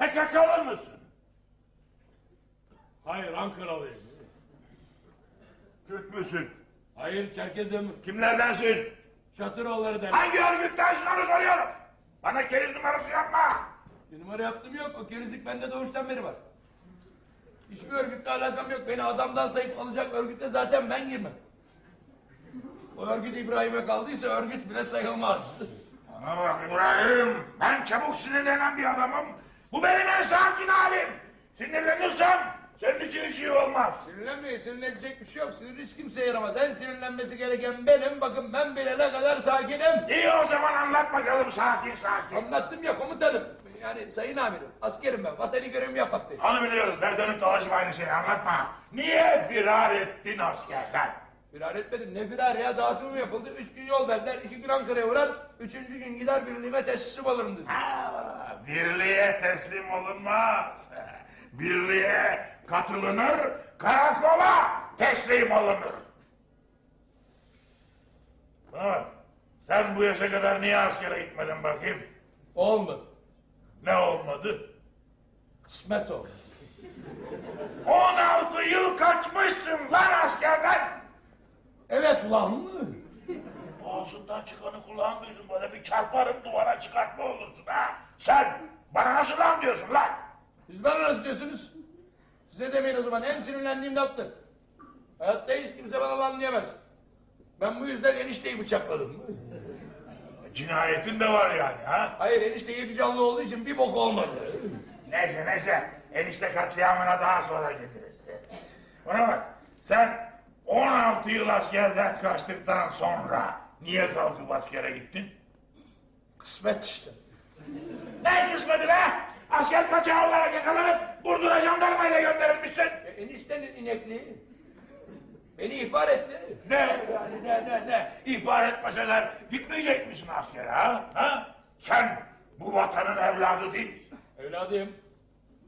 PKK'lı mısın? Hayır Ankaralıyım. Kürt müsün? Hayır Çerkezim. Kimlerdensin? Çatıroğulları der. Hangi örgüttensin onu soruyorum. Bana keriz numarası yapma. Bir numara yaptım yok. O kerizlik bende doğuştan beri var. Hiçbir örgütle alakam yok. Beni adamdan sayıp alacak örgütte zaten ben girmem. O örgüt İbrahim'e kaldıysa örgüt bile sayılmaz. Bana bak İbrahim. Ben çabuk sinirlenen bir adamım. Bu benim en sakin halim. Sinirlenirsem senin için hiç iyi olmaz. Sinirlenmeyin. Sinirlenecek bir şey yok. Sinir hiç kimseye yaramaz. En sinirlenmesi gereken benim. Bakın ben bile ne kadar sakinim. İyi o zaman anlat bakalım sakin sakin. Anlattım ya komutanım. Yani sayın amirim. Askerim ben. Vatani görevimi yapmak değil. Onu biliyoruz. Ben dönüp dolaşıp aynı şeyi anlatma. Niye firar ettin askerden? Firar etmedim. Ne firar ya? Dağıtımım yapıldı. Üç gün yol verdiler. iki gün Ankara'ya uğrar. Üçüncü gün gider birliğime teslim alırım dedi. Ha, birliğe teslim olunmaz. Birliğe katılınır, karakola teslim olunur. Ha, sen bu yaşa kadar niye askere gitmedin bakayım? Olmadı. Ne olmadı? Kısmet oldu. 16 yıl kaçmışsın lan askerden. Evet lan. Ağzından çıkanı kulağın duysun böyle bir çarparım duvara çıkartma olursun ha. Sen bana nasıl lan diyorsun lan? Siz bana nasıl diyorsunuz? Size demeyin o zaman. En sinirlendiğim laftır. Hayatta hiç kimse bana lan diyemez. Ben bu yüzden enişteyi bıçakladım. Cinayetin de var yani ha. Hayır enişte yedi canlı olduğu için bir bok olmadı. Neyse neyse enişte katliamına daha sonra geliriz. Bana bak sen 16 yıl askerden kaçtıktan sonra niye kalkıp askere gittin? Kısmet işte. Ne kısmeti be? Asker kaçağı olarak yakalanıp Burdur'a jandarmayla gönderilmişsin. E, eniştenin inekliği. Beni ihbar etti. Ne yani ne ne ne? İhbar etmeseler gitmeyecek misin askere ha? ha? Sen bu vatanın evladı değil misin? Evladım.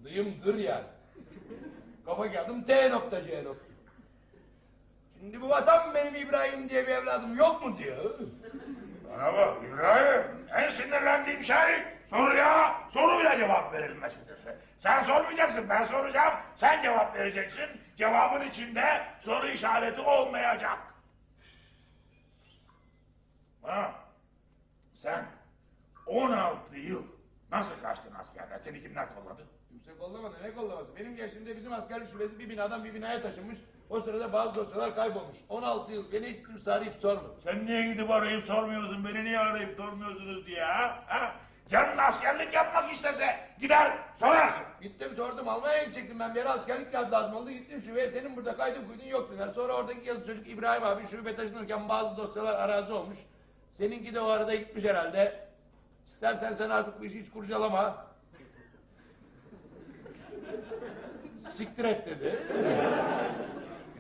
Dıyımdır yani. Kafa geldim T nokta C nokta. Şimdi bu vatan benim İbrahim diye bir evladım yok mu diyor. Bana bak İbrahim, en sinirlendiğim şey soruya soruyla cevap verilmesidir. Sen sormayacaksın, ben soracağım, sen cevap vereceksin. Cevabın içinde soru işareti olmayacak. Ha, sen 16 yıl nasıl kaçtın askerden? Seni kimler kolladı? Kimse kollamadı ne kollaması. Benim gençliğimde bizim askerlik şubesi bir binadan bir binaya taşınmış. O sırada bazı dosyalar kaybolmuş. 16 yıl beni hiç kimse arayıp sormadı. Sen niye gidip arayıp sormuyorsun, beni niye arayıp sormuyorsunuz diye ha? ha? Canın askerlik yapmak istese gider sorarsın. Gittim sordum Almanya'ya gidecektim ben bir yere askerlik kağıdı lazım oldu. Gittim şubeye senin burada kaydın kuydun yok dediler. Sonra oradaki yazı çocuk İbrahim abi şube taşınırken bazı dosyalar arazi olmuş. Seninki de o arada gitmiş herhalde. İstersen sen artık bu işi hiç kurcalama. Siktir et dedi.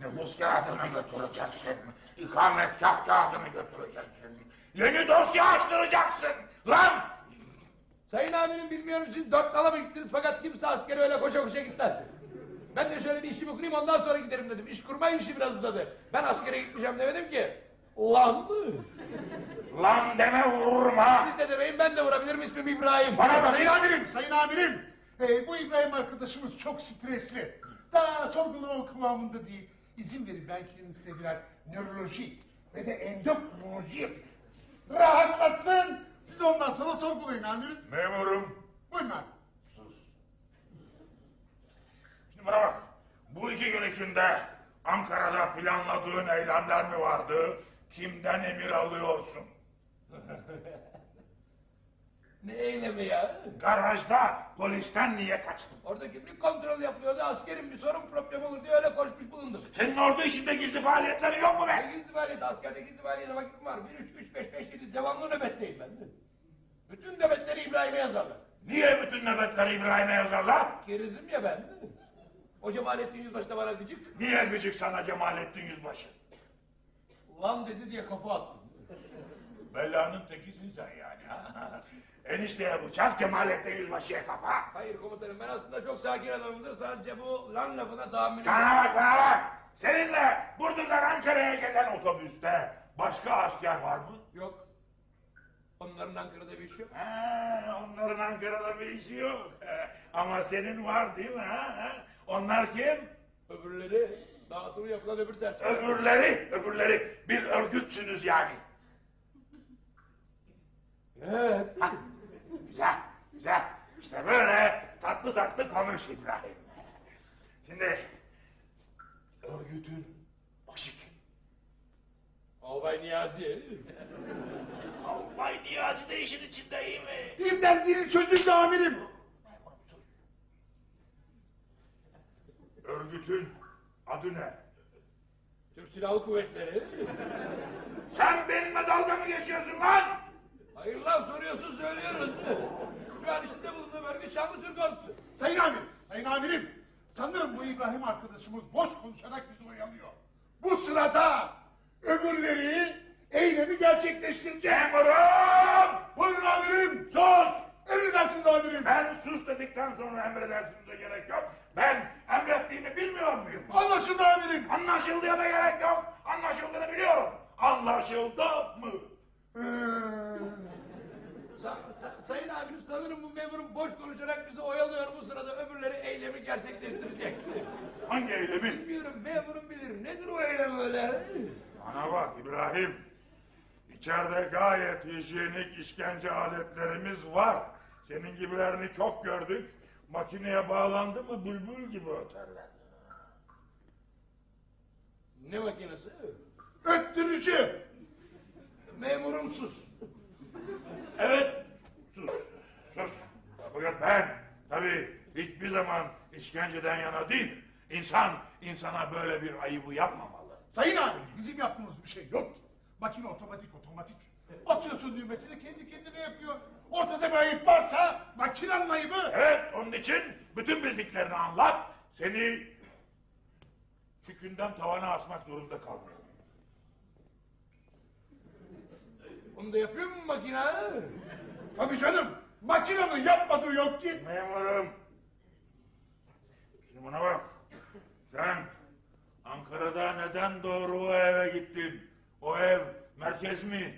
Nüfus kağıdını götüreceksin. İkametgah kağıdını götüreceksin. Yeni dosya açtıracaksın. Lan! Sayın amirim bilmiyorum siz dört nala mı gittiniz fakat kimse askere öyle koşa koşa gitmez. Ben de şöyle bir işimi kurayım ondan sonra giderim dedim. İş kurma işi biraz uzadı. Ben askere gitmeyeceğim demedim ki. Lan mı? Lan deme vururum ha. Siz de demeyin ben de vurabilirim ismim İbrahim. Bana bak. Sayın amirim, sayın amirim. Ee, bu İbrahim arkadaşımız çok stresli. Daha sorgulama kıvamında değil. İzin verin ben kendisine biraz nöroloji ve de endokrinoloji yapayım. Rahatlasın. Siz ondan sonra sorgulayın amirim. Memurum Buyurun abi. sus. Şimdi bana bak. Bu iki gün içinde Ankara'da planladığın eylemler mi vardı? Kimden emir alıyorsun? Ne eylemi ya? Garajda polisten niye kaçtın? Orada kimlik kontrolü yapılıyordu. Askerin bir sorun problem olur diye öyle koşmuş bulundum. Senin ordu işinde gizli faaliyetlerin yok mu be? Ne gizli faaliyeti? Askerde gizli faaliyete vakit var. 1, 3, 3, 5, 5, 7 devamlı nöbetteyim ben. Bütün nöbetleri İbrahim'e yazarlar. Niye bütün nöbetleri İbrahim'e yazarlar? Kerizim ya ben. O Cemalettin Yüzbaşı da bana gıcık. Niye gıcık sana Cemalettin Yüzbaşı? Lan dedi diye kafa attım. Belanın tekisin sen yani ha? Enişteye bıçak, Cemalettin Yüzbaşı'ya kafa. Hayır komutanım ben aslında çok sakin adamımdır. Sadece bu lan lafına tahammülüm Bana bak bana bak. Seninle Burdur'dan Ankara'ya gelen otobüste başka asker var mı? yok. Onların Ankara'da bir iş yok. Ha, onların Ankara'da bir işi yok. Ama senin var değil mi? Ha? Onlar kim? Öbürleri dağıtımı yapılan öbür ters. Öbürleri, öbürleri bir örgütsünüz yani. Evet. Güzel, güzel. İşte böyle tatlı tatlı konuş İbrahim. Şimdi örgütün başı kim? Albay Niyazi. Albay Niyazi de işin içinde iyi mi? Dilden dili çözüldü amirim. Örgütün adı ne? Türk Silahlı Kuvvetleri. Sen benimle dalga mı geçiyorsun lan? Hayır lan soruyorsun söylüyoruz. Şu an içinde bulunduğum örgüt Şanlı Türk Ordusu. Sayın amirim, sayın amirim. Sanırım bu İbrahim arkadaşımız boş konuşarak bizi oyalıyor. Bu sırada öbürleri eylemi gerçekleştirecek. Memurum! Buyurun amirim. Sus! Emredersiniz amirim. Ben sus dedikten sonra emredersinize gerek yok. Ben emrettiğimi bilmiyor muyum? Anlaşıldı amirim. Anlaşıldıya da gerek yok. Anlaşıldığını biliyorum. Anlaşıldı mı? Ee, Sa- sa- sayın abim sanırım bu memurum boş konuşarak bizi oyalıyor. Bu sırada öbürleri eylemi gerçekleştirecek. Hangi eylemi? Bilmiyorum memurum bilirim. Nedir o eylem öyle? Bana bak İbrahim. İçeride gayet hijyenik işkence aletlerimiz var. Senin gibilerini çok gördük. Makineye bağlandı mı bülbül gibi öterler. Ne makinesi? öttürücü. Memurum sus. Evet, sus, sus. Fakat ben tabii hiçbir zaman işkenceden yana değil. İnsan, insana böyle bir ayıbı yapmamalı. Sayın amirim bizim yaptığımız bir şey yok ki. Makine otomatik otomatik. Basıyorsun düğmesini kendi kendine yapıyor. Ortada bir ayıp varsa makinenin ayıbı. Evet, onun için bütün bildiklerini anlat. Seni çükünden tavana asmak zorunda kalmıyorum. Onu da yapıyor mu makine? Tabii canım makinenin yapmadığı yok ki. Memurum. Şimdi bana bak. Sen Ankara'da neden doğru o eve gittin? O ev merkez mi?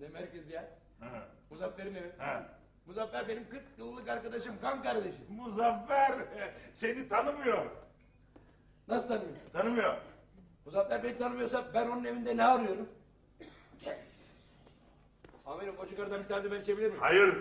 Ne merkezi ya? Ha, Muzaffer'in evi. ha. Muzaffer benim 40 yıllık arkadaşım, kan kardeşim. Muzaffer seni tanımıyor. Nasıl tanıyor? Tanımıyor. Muzaffer beni tanımıyorsa ben onun evinde ne arıyorum? Amirim o çıkardan bir tane de ben içebilir miyim? Hayır.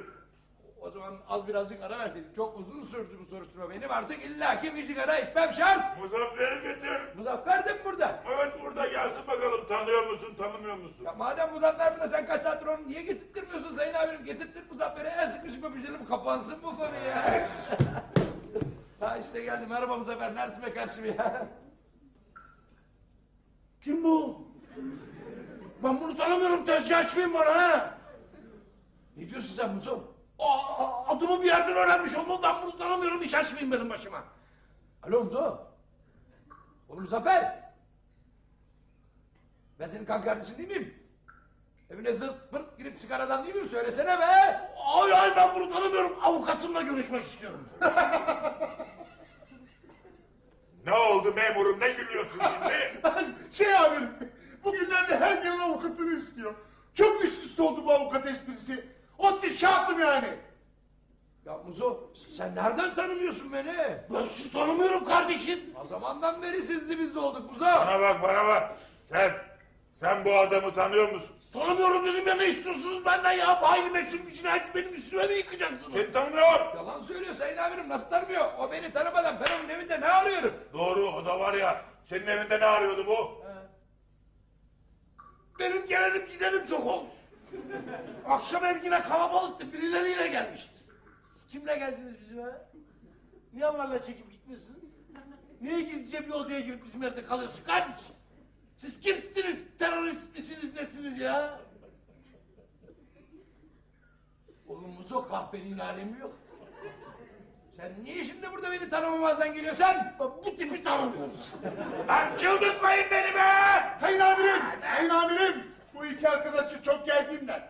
O zaman az birazcık ara verseydin. Çok uzun sürdü bu soruşturma benim. Artık illaki bir sigara içmem şart. Muzaffer'i götür. Muzaffer de mi burada? Evet burada gelsin bakalım tanıyor musun tanımıyor musun? Ya madem Muzaffer burada sen kaç saattir onu niye getirtmiyorsun Sayın amirim? Getirttir Muzaffer'e en sıkışıp öpüşelim kapansın bu konu ya. ha işte geldi merhaba Muzaffer neredesin be karşım ya? Kim bu? Ben bunu tanımıyorum tezgahçıyım bana ha. Ne diyorsun sen Muzo? Aa, adımı bir yerden öğrenmiş olmalı ben bunu tanımıyorum iş açmayayım benim başıma. Alo Muzo. Oğlum Muzaffer. Ben senin kan kardeşin değil miyim? Evine zırt pırt girip çıkan adam değil miyim? Söylesene be. Ay ay ben bunu tanımıyorum avukatımla görüşmek istiyorum. Ne oldu memurum ne gülüyorsun şimdi? şey amirim bugünlerde her gelen avukatını istiyor. Çok üst üste oldu bu avukat esprisi. Otti şartım yani. Ya Muzo sen nereden tanımıyorsun beni? Ben sizi tanımıyorum kardeşim. O zamandan beri sizli bizde olduk Muzo. Bana bak bana bak. Sen, sen bu adamı tanıyor musun? Tanımıyorum dedim ya ne istiyorsunuz benden ya? Faili meçhul bir cinayeti benim üstüme mi yıkacaksınız? Seni tanımıyor. Yalan söylüyor Sayın amirim nasıl tanımıyor? O beni tanımadan ben onun evinde ne arıyorum? Doğru o da var ya. Senin evinde ne arıyordu bu? Benim gelenim gidenim çok oldu. Akşam ev yine kalabalıktı birileriyle gelmişti. Kimle geldiniz bizim eve? Niye onlarla çekip gitmiyorsunuz? Niye gizlice bir odaya girip bizim evde kalıyorsun kardeşim? Siz kimsiniz? Terörist misiniz nesiniz ya? Oğlum Muzo kahpenin alemi yok. Sen niye şimdi burada beni tanımamazdan geliyorsun? Bu tipi tanımıyoruz. Lan çıldırtmayın beni be! Sayın amirim, sayın amirim. Bu iki arkadaşı çok gerginler.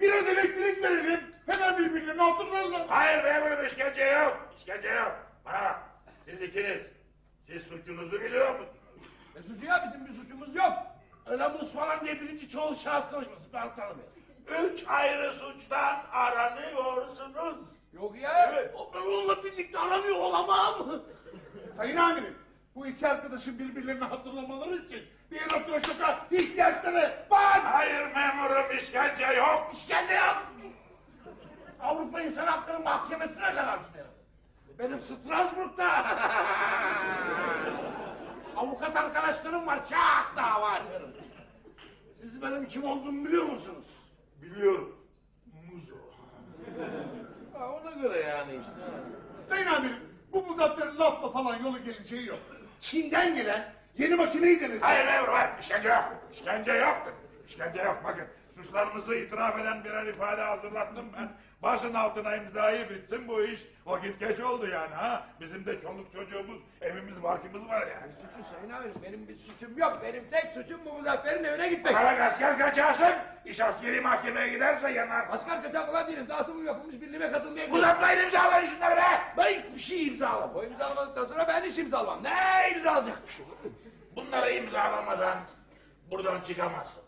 Biraz elektrik verelim. Hemen birbirlerine otururlar. Hayır memurum işkence yok. İşkence yok. Bana bak. Siz ikiniz. Siz suçunuzu biliyor musunuz? Ne suçu ya bizim bir suçumuz yok. Öyle mus falan diye birinci çoğul şahıs konuşması ben tanımıyorum. Üç ayrı suçtan aranıyorsunuz. Yok ya. Evet. Ben onunla birlikte aramıyor olamam. Sayın amirim, bu bu iki arkadaşın birbirlerini hatırlamaları için bir elektroşoka ihtiyaçları var. Hayır memurum işkence yok. İşkence yok. Avrupa İnsan Hakları Mahkemesi'ne kadar giderim. Benim Strasbourg'da avukat arkadaşlarım var. Şak dava açarım. Siz benim kim olduğumu biliyor musunuz? Biliyorum. Muzo. Ha, ona göre yani işte. Sayın amirim bu muzafferin lafla falan yolu geleceği yok. Çin'den gelen yeni makineyi denir. Hayır memurum hayır. İşkence yok. İşkence yok. İşkence yok. Bakın suçlarınızı itiraf eden birer ifade hazırlattım ben. Basın altına imzayı bitsin bu iş. Vakit geç oldu yani ha. Bizim de çoluk çocuğumuz, evimiz, barkımız var yani. Suçu sayın amirim benim bir suçum yok. Benim tek suçum bu Muzaffer'in evine gitmek. Bana asker kaçarsın, iş askeri mahkemeye giderse yanarsın. Asker kaçak falan değilim. Dağıtımım yapılmış birliğime katılmaya gidiyorum. Uzatmayın imzalayın şunları be! Ben hiçbir şey imzalamam. O imzalamadıktan sonra ben hiç imzalamam. Ne? Ne imzalayacakmışım? Bunları imzalamadan buradan çıkamazsınız.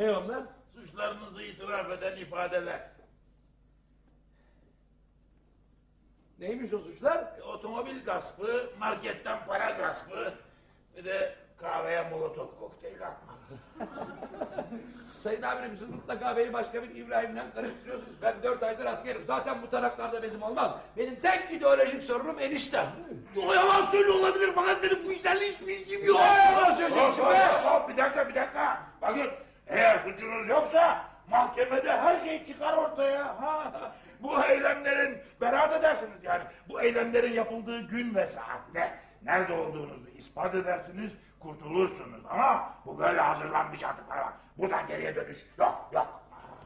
Ne onlar? Suçlarınızı itiraf eden ifadeler. Neymiş o suçlar? E, Otomobil gaspı, marketten para gaspı, bir de kahveye molotof kokteyli atmak. Sayın amirim siz mutlaka beni başka bir İbrahim'le karıştırıyorsunuz. Ben dört aydır askerim. Zaten bu taraklarda bezim olmaz. Benim tek ideolojik sorunum eniştem. O yalan söylüyor olabilir fakat benim bu işlerle hiç bilgim yok. Ne yalan söyleyeceğim şimdi hop, hop, hop, bir dakika bir dakika. Bakın eğer suçunuz yoksa mahkemede her şey çıkar ortaya. Ha, bu eylemlerin beraat edersiniz yani. Bu eylemlerin yapıldığı gün ve saatte nerede olduğunuzu ispat edersiniz, kurtulursunuz. Ama bu böyle hazırlanmış artık bana bak. Buradan geriye dönüş yok yok.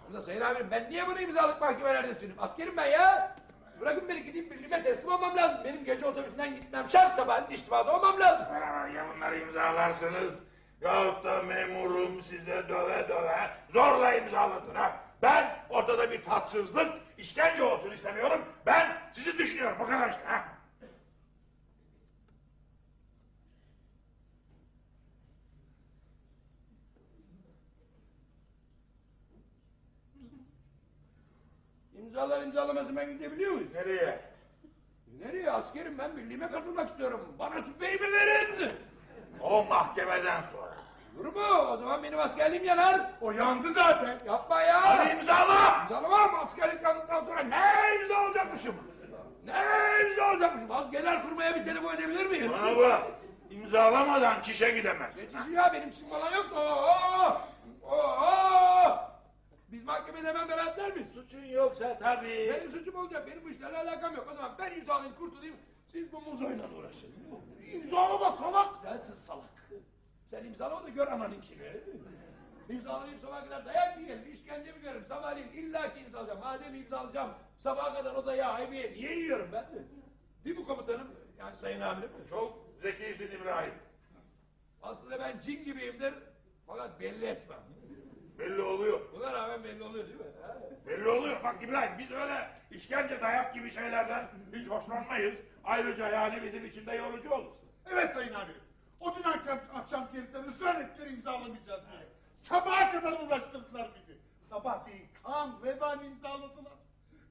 Burada sayın amirim ben niye bunu imzalık mahkemelerde sürüyorum? Askerim ben ya. Siz Bırakın beni gideyim birliğime teslim olmam lazım. Benim gece otobüsünden gitmem şart sabahın içtimada olmam lazım. Ya bunları imzalarsınız yahut da memurum size döve döve zorla imzalatın ha. Ben ortada bir tatsızlık, işkence olsun istemiyorum. Ben sizi düşünüyorum bu kadar işte ha. İmzalar imzalaması ben gidebiliyor muyuz? Nereye? Nereye askerim ben birliğime katılmak istiyorum. Bana tüfeğimi verin. O mahkemeden sonra. Olur mu? O zaman benim askerliğim yanar. O yandı zaten. Yapma ya. Hadi imzala! İmzalamam askerlik yandıktan sonra ne imza alacakmışım? Ne imza alacakmışım? Askerler kurmaya bir telefon edebilir miyiz? Bana bak, imzalamadan çişe gidemezsin. Geçici ya benim işim falan yok. Oo, oo. Biz mahkemede hemen beraber miyiz? Suçun yoksa tabii. Benim suçum olacak. Benim bu işlerle alakam yok. O zaman ben imzalayayım kurtulayım. Siz bu muzoyla uğraşın. İmzalama salak. Sensiz salak. Sen imzalama da gör ananınkini. İmzalayayım sabaha kadar dayak yiyelim, işkence mi görelim? Sabahleyin illa ki imzalayacağım. Madem imzalayacağım sabaha kadar o dayağı haybiye niye yiyorum ben? Değil mi komutanım? Yani sayın amirim. Çok zekisin İbrahim. Aslında ben cin gibiyimdir fakat belli etmem. Belli oluyor. Buna rağmen belli oluyor değil mi? Ha? Belli oluyor. Bak İbrahim biz öyle işkence dayak gibi şeylerden hiç hoşlanmayız. Ayrıca yani bizim için de yorucu olur. Evet sayın amirim. O dün akşam, akşam herifler ısrar ettiler imzalamayacağız diye. Sabaha kadar uğraştırdılar bizi. Sabahleyin kan revan imzaladılar.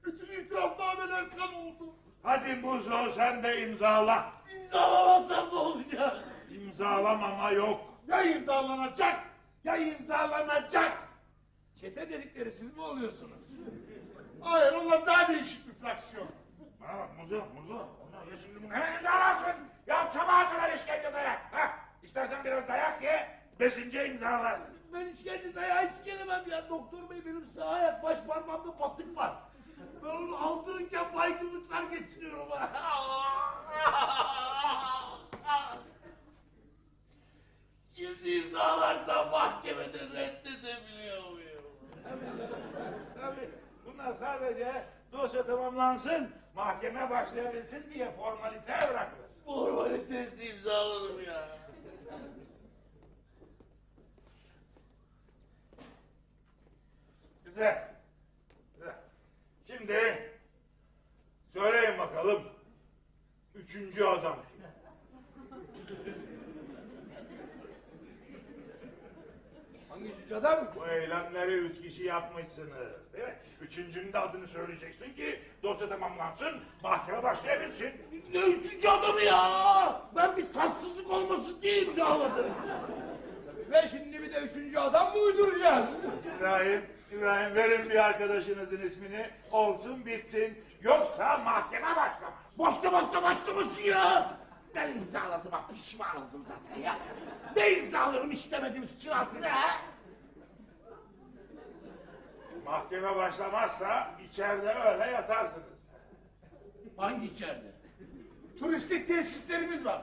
Bütün itirafnameler kan oldu. Hadi Muzo sen de imzala. İmzalamazsam ne olacak? İmzalamama yok. Ya imzalanacak ya imzalanacak. Çete dedikleri siz mi oluyorsunuz? Hayır onlar daha değişik bir fraksiyon. Bana bak Muzo, Muzo. Muzo ya şimdi bunu hemen imzalarsın. Ya sabaha kadar işkence dayak. Ha? İstersen biraz dayak ye, besince imzalarsın. Ben işkence dayağı hiç gelemem ya. Doktor bey benim sağ ayak baş parmağımda batık var. Ben onu aldırırken baygınlıklar geçiriyorum. Şimdi imzalarsam mahkemede reddedebiliyor muyum? Tabii bunlar sadece dosya tamamlansın, mahkeme başlayabilsin diye formalite evraklar. Formalitesi imzalarım ya. Güzel. Güzel. Şimdi söyleyin bakalım. Üçüncü adam. Hangi üçüncü adam? Bu eylemleri üç kişi yapmışsınız değil mi? Üçüncünün de adını söyleyeceksin ki dosya tamamlansın, mahkeme başlayabilsin. Ne üçüncü adamı ya? Ben bir tatsızlık olmasın diye imzaladım. Ve şimdi bir de üçüncü adam mı uyduracağız? İbrahim, İbrahim verin bir arkadaşınızın ismini, olsun bitsin. Yoksa mahkeme başlamaz. Başlamakta başlamasın ya. Ben imzaladığıma pişman oldum zaten ya. Ne imzalarım istemediğim suçun altına ha? Mahkeme başlamazsa içeride öyle yatarsınız. Hangi içeride? Turistik tesislerimiz var.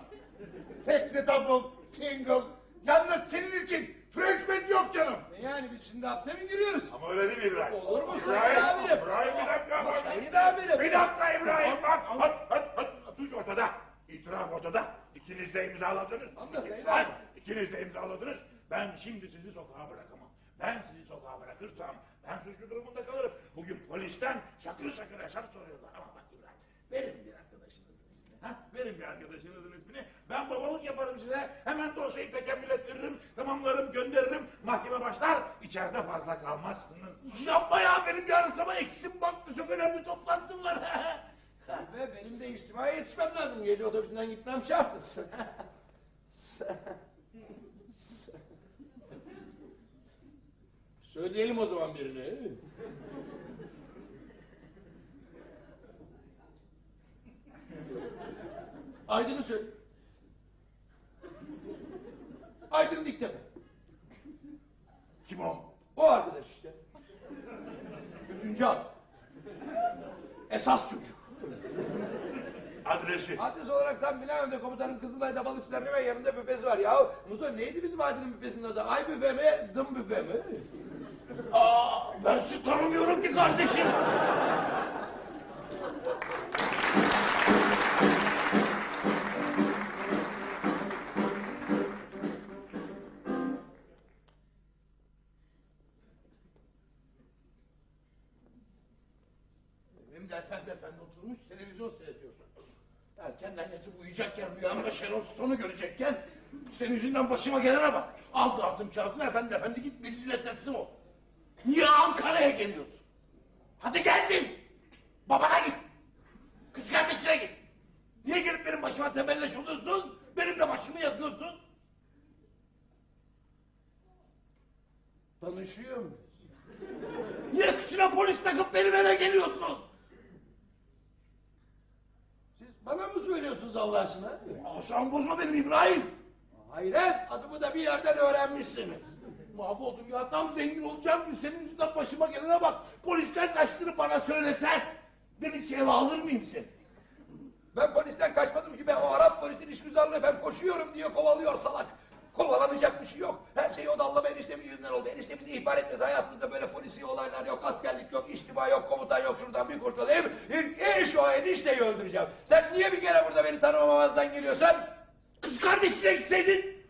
Tekne double, single. Yalnız senin için Frenchman yok canım. E Yani biz şimdi hapse mi giriyoruz? Ama öyle değil mi İbrahim? Olur mu İbrahim, Sayın amirim? İbrahim bir dakika. Bak. Sayın amirim. Bir dakika İbrahim bak. Hat, hat, hat. Suç ortada. İtiraf ortada. İkiniz de imzaladınız. Ama amirim. İkiniz de imzaladınız. Ben şimdi sizi sokağa bırakamam. Ben sizi sokağa bırakırsam ben suçlu durumunda kalırım. Bugün polisten şakır şakır hesap soruyorlar. Ama bak İbrahim verin bir arkadaşınızın ismini. Ha? Verin bir arkadaşınızın ismini. Ben babalık yaparım size. Hemen dosyayı tekemmül ettiririm. Tamamlarım gönderirim. Mahkeme başlar. İçeride fazla kalmazsınız. Yapma ya benim yarın sabah eksim baktı çok önemli toplantım var. Ve benim de içtimaya yetişmem lazım. Gece otobüsünden gitmem şart. Söyleyelim o zaman birine. Aydın'ı söyle. Aydın Diktepe. Kim o? O arkadaş işte. Üçüncü adam. Esas çocuk. Adresi. Adres olarak tam bilemem de komutanım Kızılay'da balıkçıların ve yanında büfesi var ya. Muzo neydi bizim Aydın'ın büfesinin adı? Ay büfe mi, dım büfe mi? Aa, ben sizi tanımıyorum ki kardeşim. Rüyamda Sharon Stone'u görecekken senin yüzünden başıma gelene bak. Al dağıtım kağıdını efendi efendi git birliğine teslim ol. Niye Ankara'ya geliyorsun? Hadi geldin. Babana git. Kız kardeşine git. Niye gelip benim başıma tebelleş oluyorsun? Benim de başımı yakıyorsun. Tanışıyor muyuz? Niye kıçına polis takıp benim eve geliyorsun? Bana mı söylüyorsunuz Allah aşkına? Asam bozma benim İbrahim. Hayret, adımı da bir yerden öğrenmişsiniz. Mahvoldum ya tam zengin olacağım gün senin yüzünden başıma gelene bak. Polisten kaçtığını bana söylesen. Ben hiç eve alır mıyım seni? Ben polisten kaçmadım ki ben o Arap polisin işgüzarlığı ben koşuyorum diye kovalıyor salak. Kovalanacak bir şey yok. Her şey o dallama eniştemin yüzünden oldu. Enişte bizi ihbar etmez. Hayatımızda böyle polisi olaylar yok, askerlik yok, içtima yok, komutan yok. Şuradan bir kurtulayım. İlk iş o enişteyi öldüreceğim. Sen niye bir kere burada beni tanımamazdan geliyorsun? Kız kardeşine gitseydin.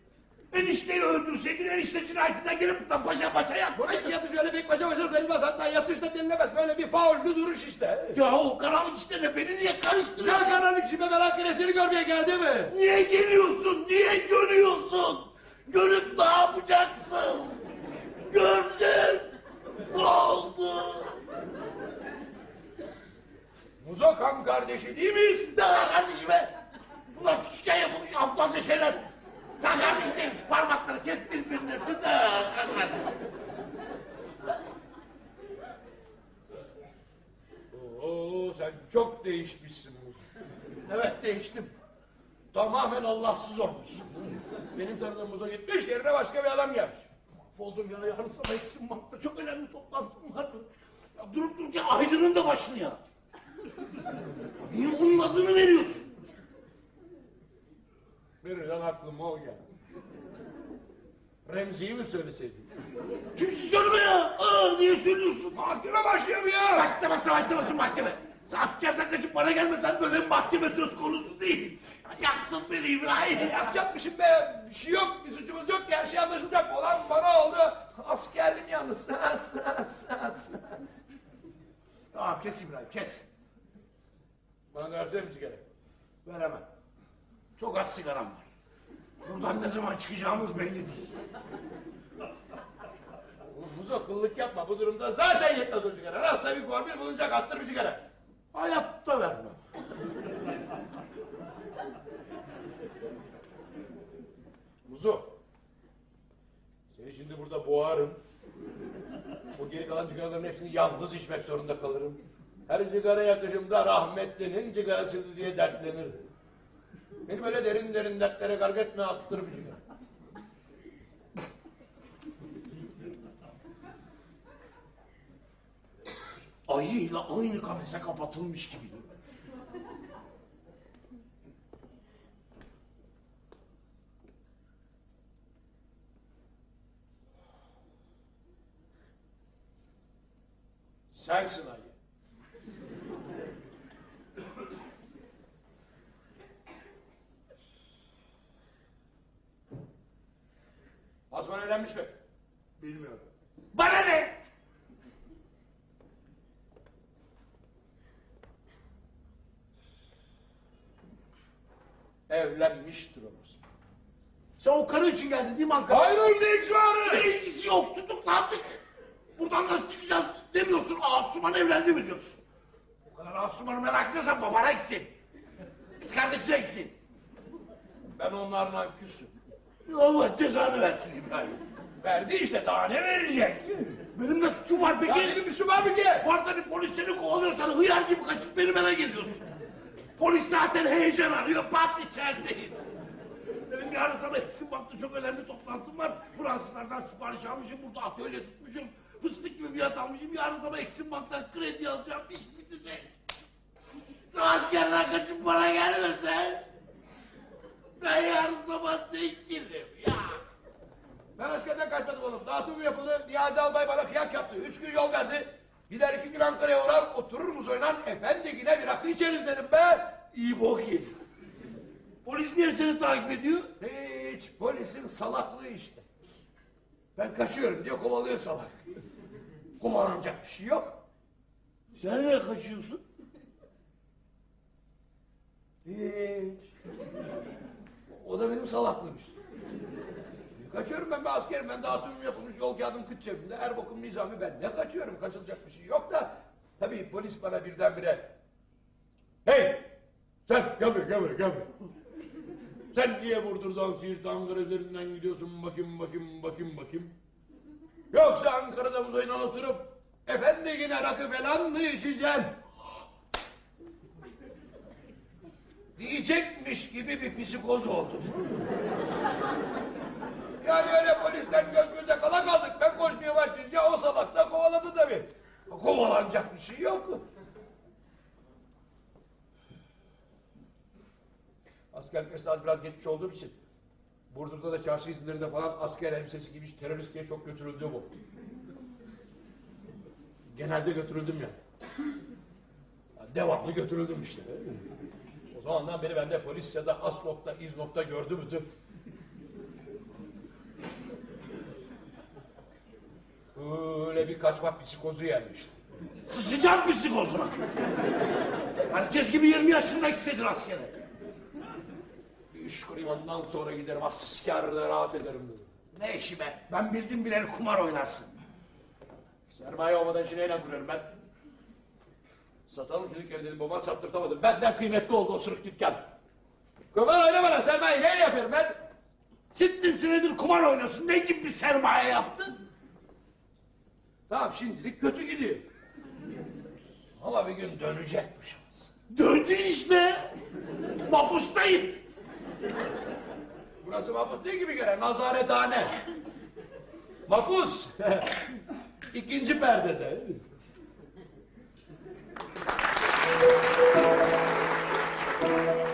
Enişteyi öldürseydin enişte cinayetinden gelip buradan paşa paşa yapsaydın. yatış öyle pek başa başa sayılmaz. Hatta yatış da denilemez. Böyle bir faullü duruş işte. Ya o karanlık işlerine beni niye karıştırıyorsun? karanlık şimdi merak seni görmeye geldi mi? Niye geliyorsun? Niye görüyorsun? Görüp ne yapacaksın? Gördün. Ne oldu? Muzo kan kardeşi değil miyiz? Ne var kardeşime? Bunlar küçükken yapılmış aptalca şeyler. Ta kardeş neymiş? Parmakları kes birbirine sık. Oo sen çok değişmişsin. Evet değiştim. Tamamen Allahsız olmuşsun. Benim tanıdığım Muzo gitmiş yerine başka bir adam gelmiş. Mahvoldum ya yarın sabah eksim bankta çok önemli toplantım var. Ya durup dururken Aydın'ın da başını yaktı. Niye onun adını veriyorsun? Birden aklıma o geldi. Remzi'yi mi söyleseydin? Kimsin söyleme ya? Aa, niye söylüyorsun? Mahkeme başlıyor ya? Başlamasın başlamasın mahkeme. Sen askerden kaçıp bana gelmesen böyle mahkeme söz konusu değil. Yaktın beni İbrahim. Yapacakmışım be. Bir şey yok, bir suçumuz yok ki her şey anlaşılacak. Olan bana oldu. Askerlim yalnız. As, as, as, as. Tamam kes İbrahim kes. Bana versene bir sigara. Veremem. Çok az sigaram var. Buradan ne zaman çıkacağımız belli değil. Muzo kıllık yapma bu durumda zaten yetmez o cigara. Rastsa bir formül bulunacak attır bir cigara. Hayatta vermem. Muzo. Seni şimdi burada boğarım. O geri kalan cigaraların hepsini yalnız içmek zorunda kalırım. Her cigara yakışımda rahmetlinin cigarasıydı diye dertlenir. Beni böyle derin derin dertlere garg etme attır bir cigara. Ayıyla aynı kafese kapatılmış gibi. Sensin ayı. Osman evlenmiş mi? Bilmiyorum. Bana ne? Evlenmiştir o Osman. Sen o karı için geldin değil mi Ankara'ya? Hayır oğlum ne ilgisi var? Ne ilgisi yok tutuklandık. Buradan nasıl çıkacağız demiyorsun. Asuman evlendi mi diyorsun. Bu kadar Asuman'ı merak ediyorsan babana gitsin. Kız kardeşine gitsin. Ben onlarla küsüm. Allah cezanı versin İbrahim. Verdi işte daha ne verecek? Benim ne suçum var peki? Ya benim bir su var mı ki? Bu arada bir polis seni kovalıyorsan hıyar gibi kaçıp benim eve geliyorsun. Polis zaten heyecan arıyor. Pat içerideyiz. Benim yarın sabah Eksim Bank'ta çok önemli toplantım var. Fransızlardan sipariş almışım. Burada atölye tutmuşum. Fıstık gibi fiyat almışım. Yarın sabah Eksim Bank'tan kredi alacağım. İş bitecek. Sen askerden kaçıp bana gelmesen. Ben yarın sabah zenginim ya. Ben askerden kaçmadım oğlum. Dağıtım yapıldı. Niyazi Albay bana kıyak yaptı. Üç gün yol verdi. Gider iki gün Ankara'ya uğrar, oturur muz oynan, efendi yine bir rakı içeriz dedim be. İyi bok yedin. Polis niye seni takip ediyor? Hiç polisin salaklığı işte. Ben kaçıyorum diyor kovalıyor salak. Kovalanacak bir şey yok. Sen niye kaçıyorsun? Hiç. O da benim salaklığım işte. Kaçıyorum ben be askerim. Ben dağıtımım yapılmış yol kağıdım kıç cebimde. Er bokum nizami ben. Ne kaçıyorum? Kaçılacak bir şey yok da. Tabii polis bana birdenbire. Hey! Sen gel buraya gel buraya gel buraya. Sen niye Burdur'dan Siirt Ankara üzerinden gidiyorsun bakayım bakayım bakayım bakayım. Yoksa Ankara'da uzayından oturup efendi yine rakı falan mı içeceksin? diyecekmiş gibi bir psikoz oldu. Yani öyle polisten göz göze kala kaldık. Ben koşmaya başlayınca o salak da kovaladı tabii. Kovalanacak bir şey yok. Askerlik esnası biraz geçmiş olduğum için Burdur'da da çarşı izinlerinde falan asker elbisesi giymiş terörist diye çok götürüldü bu. Genelde götürüldüm yani. Ya Devamlı götürüldüm işte. O zamandan beri bende polis ya da as nokta iz nokta gördü müdür? Öyle bir kaçmak psikozu yerleşti. Sıçacağım psikozuna. Herkes gibi 20 yaşında hissedin askere. Üç kurayım ondan sonra giderim askerde rahat ederim dedim. Ne işi be? Ben bildim bileli kumar oynarsın. Sermaye olmadan işi neyle kuruyorum ben? Satalım şu dükkanı dedim baba sattırtamadım. Benden kıymetli oldu o sırık dükkan. Kumar oynama lan sermaye neyle yapıyorum ben? Sittin senedir kumar oynuyorsun. Ne gibi bir sermaye yaptın? Tamam şimdilik kötü gidiyor. Ama bir gün dönecek bu şans. Döndü işte. Mapustayız. Burası mahpus değil gibi göre nazarethane. Mahpus. İkinci perdede. Bana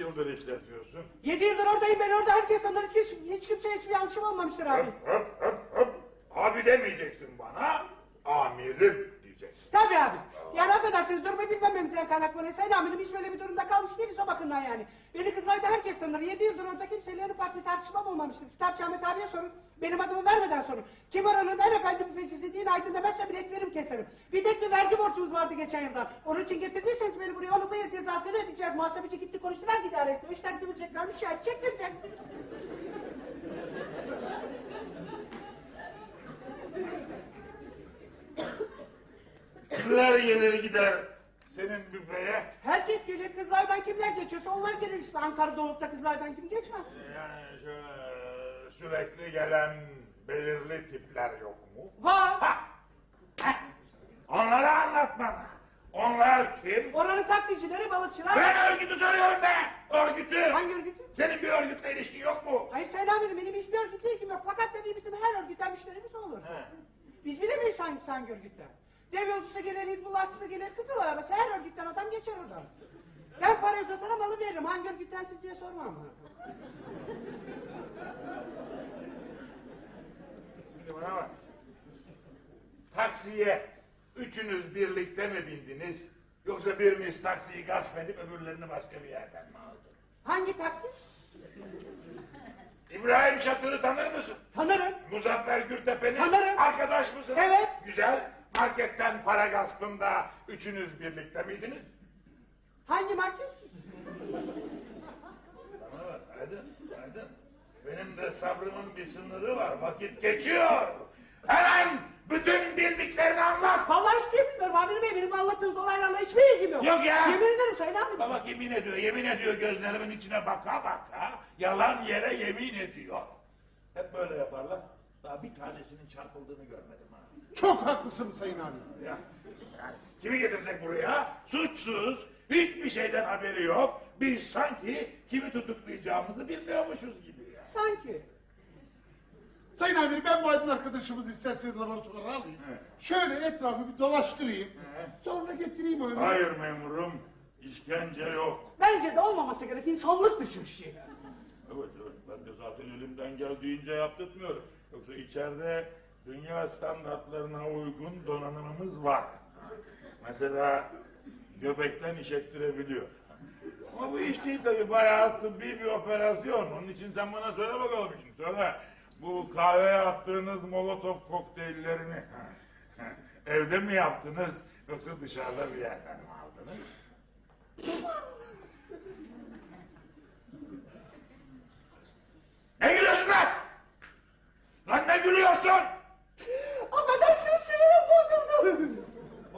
yıldır işletiyorsun? Yedi yıldır oradayım ben orada herkes sanır hiç, hiç kimseye hiçbir yanlışım olmamıştır abi. Hop hop hop. Abi demeyeceksin bana. Amirim diyeceksin. Tabii abi. Yani affedersiniz durmayı bilmememize neden kaynaklanıyor Sayın Amirim hiç böyle bir durumda kalmış değiliz o bakımdan yani. Beni Kızılay'da herkes tanır. Yedi yıldır orada kimseyle bir tartışmam olmamıştır. Kitapçı Ahmet abiye sorun. Benim adımı vermeden sorun. Kim oranın en efendi büfecisi din aydın demezse bileklerimi keserim. Bir tek bir vergi borcumuz vardı geçen yıldan. Onun için getirdiyseniz beni buraya onun bu cezasını ödeyeceğiz. Muhasebeci gitti konuştu vergi idaresine. Üç taksi vereceklermiş şahit çek vereceksin. Kimler gelir gider senin büfeye? Herkes gelir Kızılay'dan kimler geçiyorsa onlar gelir işte. Ankara'da olup da Kızılay'dan kim geçmez. Yani şöyle sürekli gelen belirli tipler yok mu? Var. Ha! Ha! Onları anlat bana. Onlar kim? Oranın taksicileri, balıkçılar. Ben örgütü soruyorum be! Örgütü! Hangi örgütü? Senin bir örgütle ilişkin yok mu? Hayır Amirim benim hiçbir örgütle ilgim yok. Fakat tabii bizim her örgütten müşterimiz olur. Biz bilemeyiz hangisi hangi örgütten. Dev yolcusu gelir, Hizbullahçısı gelir, Kızıl arabası her örgütten adam geçer oradan. Ben para uzatarım alı veririm. Hangi örgüttensiniz diye sormam. Şimdi bana bak. Taksiye üçünüz birlikte mi bindiniz? Yoksa biriniz taksiyi gasp edip öbürlerini başka bir yerden mi aldı? Hangi taksi? İbrahim Şatır'ı tanır mısın? Tanırım. Muzaffer Gürtepe'nin Tanırım. arkadaş mısın? Evet. Güzel. Marketten para gaspında üçünüz birlikte miydiniz? Hangi market? Bana bak Aydın, Aydın. Benim de sabrımın bir sınırı var. Vakit geçiyor. Hemen bütün bildiklerini anlat. Vallahi hiçbir şey bilmiyorum Amirim Bey. Benim anlattığınız olaylarla hiçbir ilgim yok. Yok ya. Yemin ederim Sayın Amirim. Bak yemin ediyor, yemin ediyor gözlerimin içine baka baka. Yalan yere yemin ediyor. Hep böyle yaparlar. Daha bir tanesinin çarpıldığını görmedim ha. Çok haklısınız Sayın Amirim. Ya, yani kimi getirsek buraya? Suçsuz, hiçbir şeyden haberi yok. Biz sanki kimi tutuklayacağımızı bilmiyormuşuz gibi. Sanki. Sayın Amirim ben bu aydın arkadaşımızı isterseniz laboratuvara alayım. Şöyle etrafı bir dolaştırayım. Sonra getireyim amirim. Hayır memurum, işkence yok. Bence de olmaması gerek insanlık dışı bir şey. Evet evet, ben de zaten elimden geldiğince yaptırtmıyorum. Yoksa içeride dünya standartlarına uygun donanımımız var. Mesela göbekten iş ettirebiliyor. Ama bu iş değil tabii, bayağı tıbbi bir operasyon. Onun için sen bana söyle bakalım şimdi, söyle. Bu kahveye attığınız molotof kokteyllerini evde mi yaptınız yoksa dışarıda bir yerden mi aldınız? Ne gülüyorsun lan? Lan ne gülüyorsun? Affedersiniz sinirim bozuldu.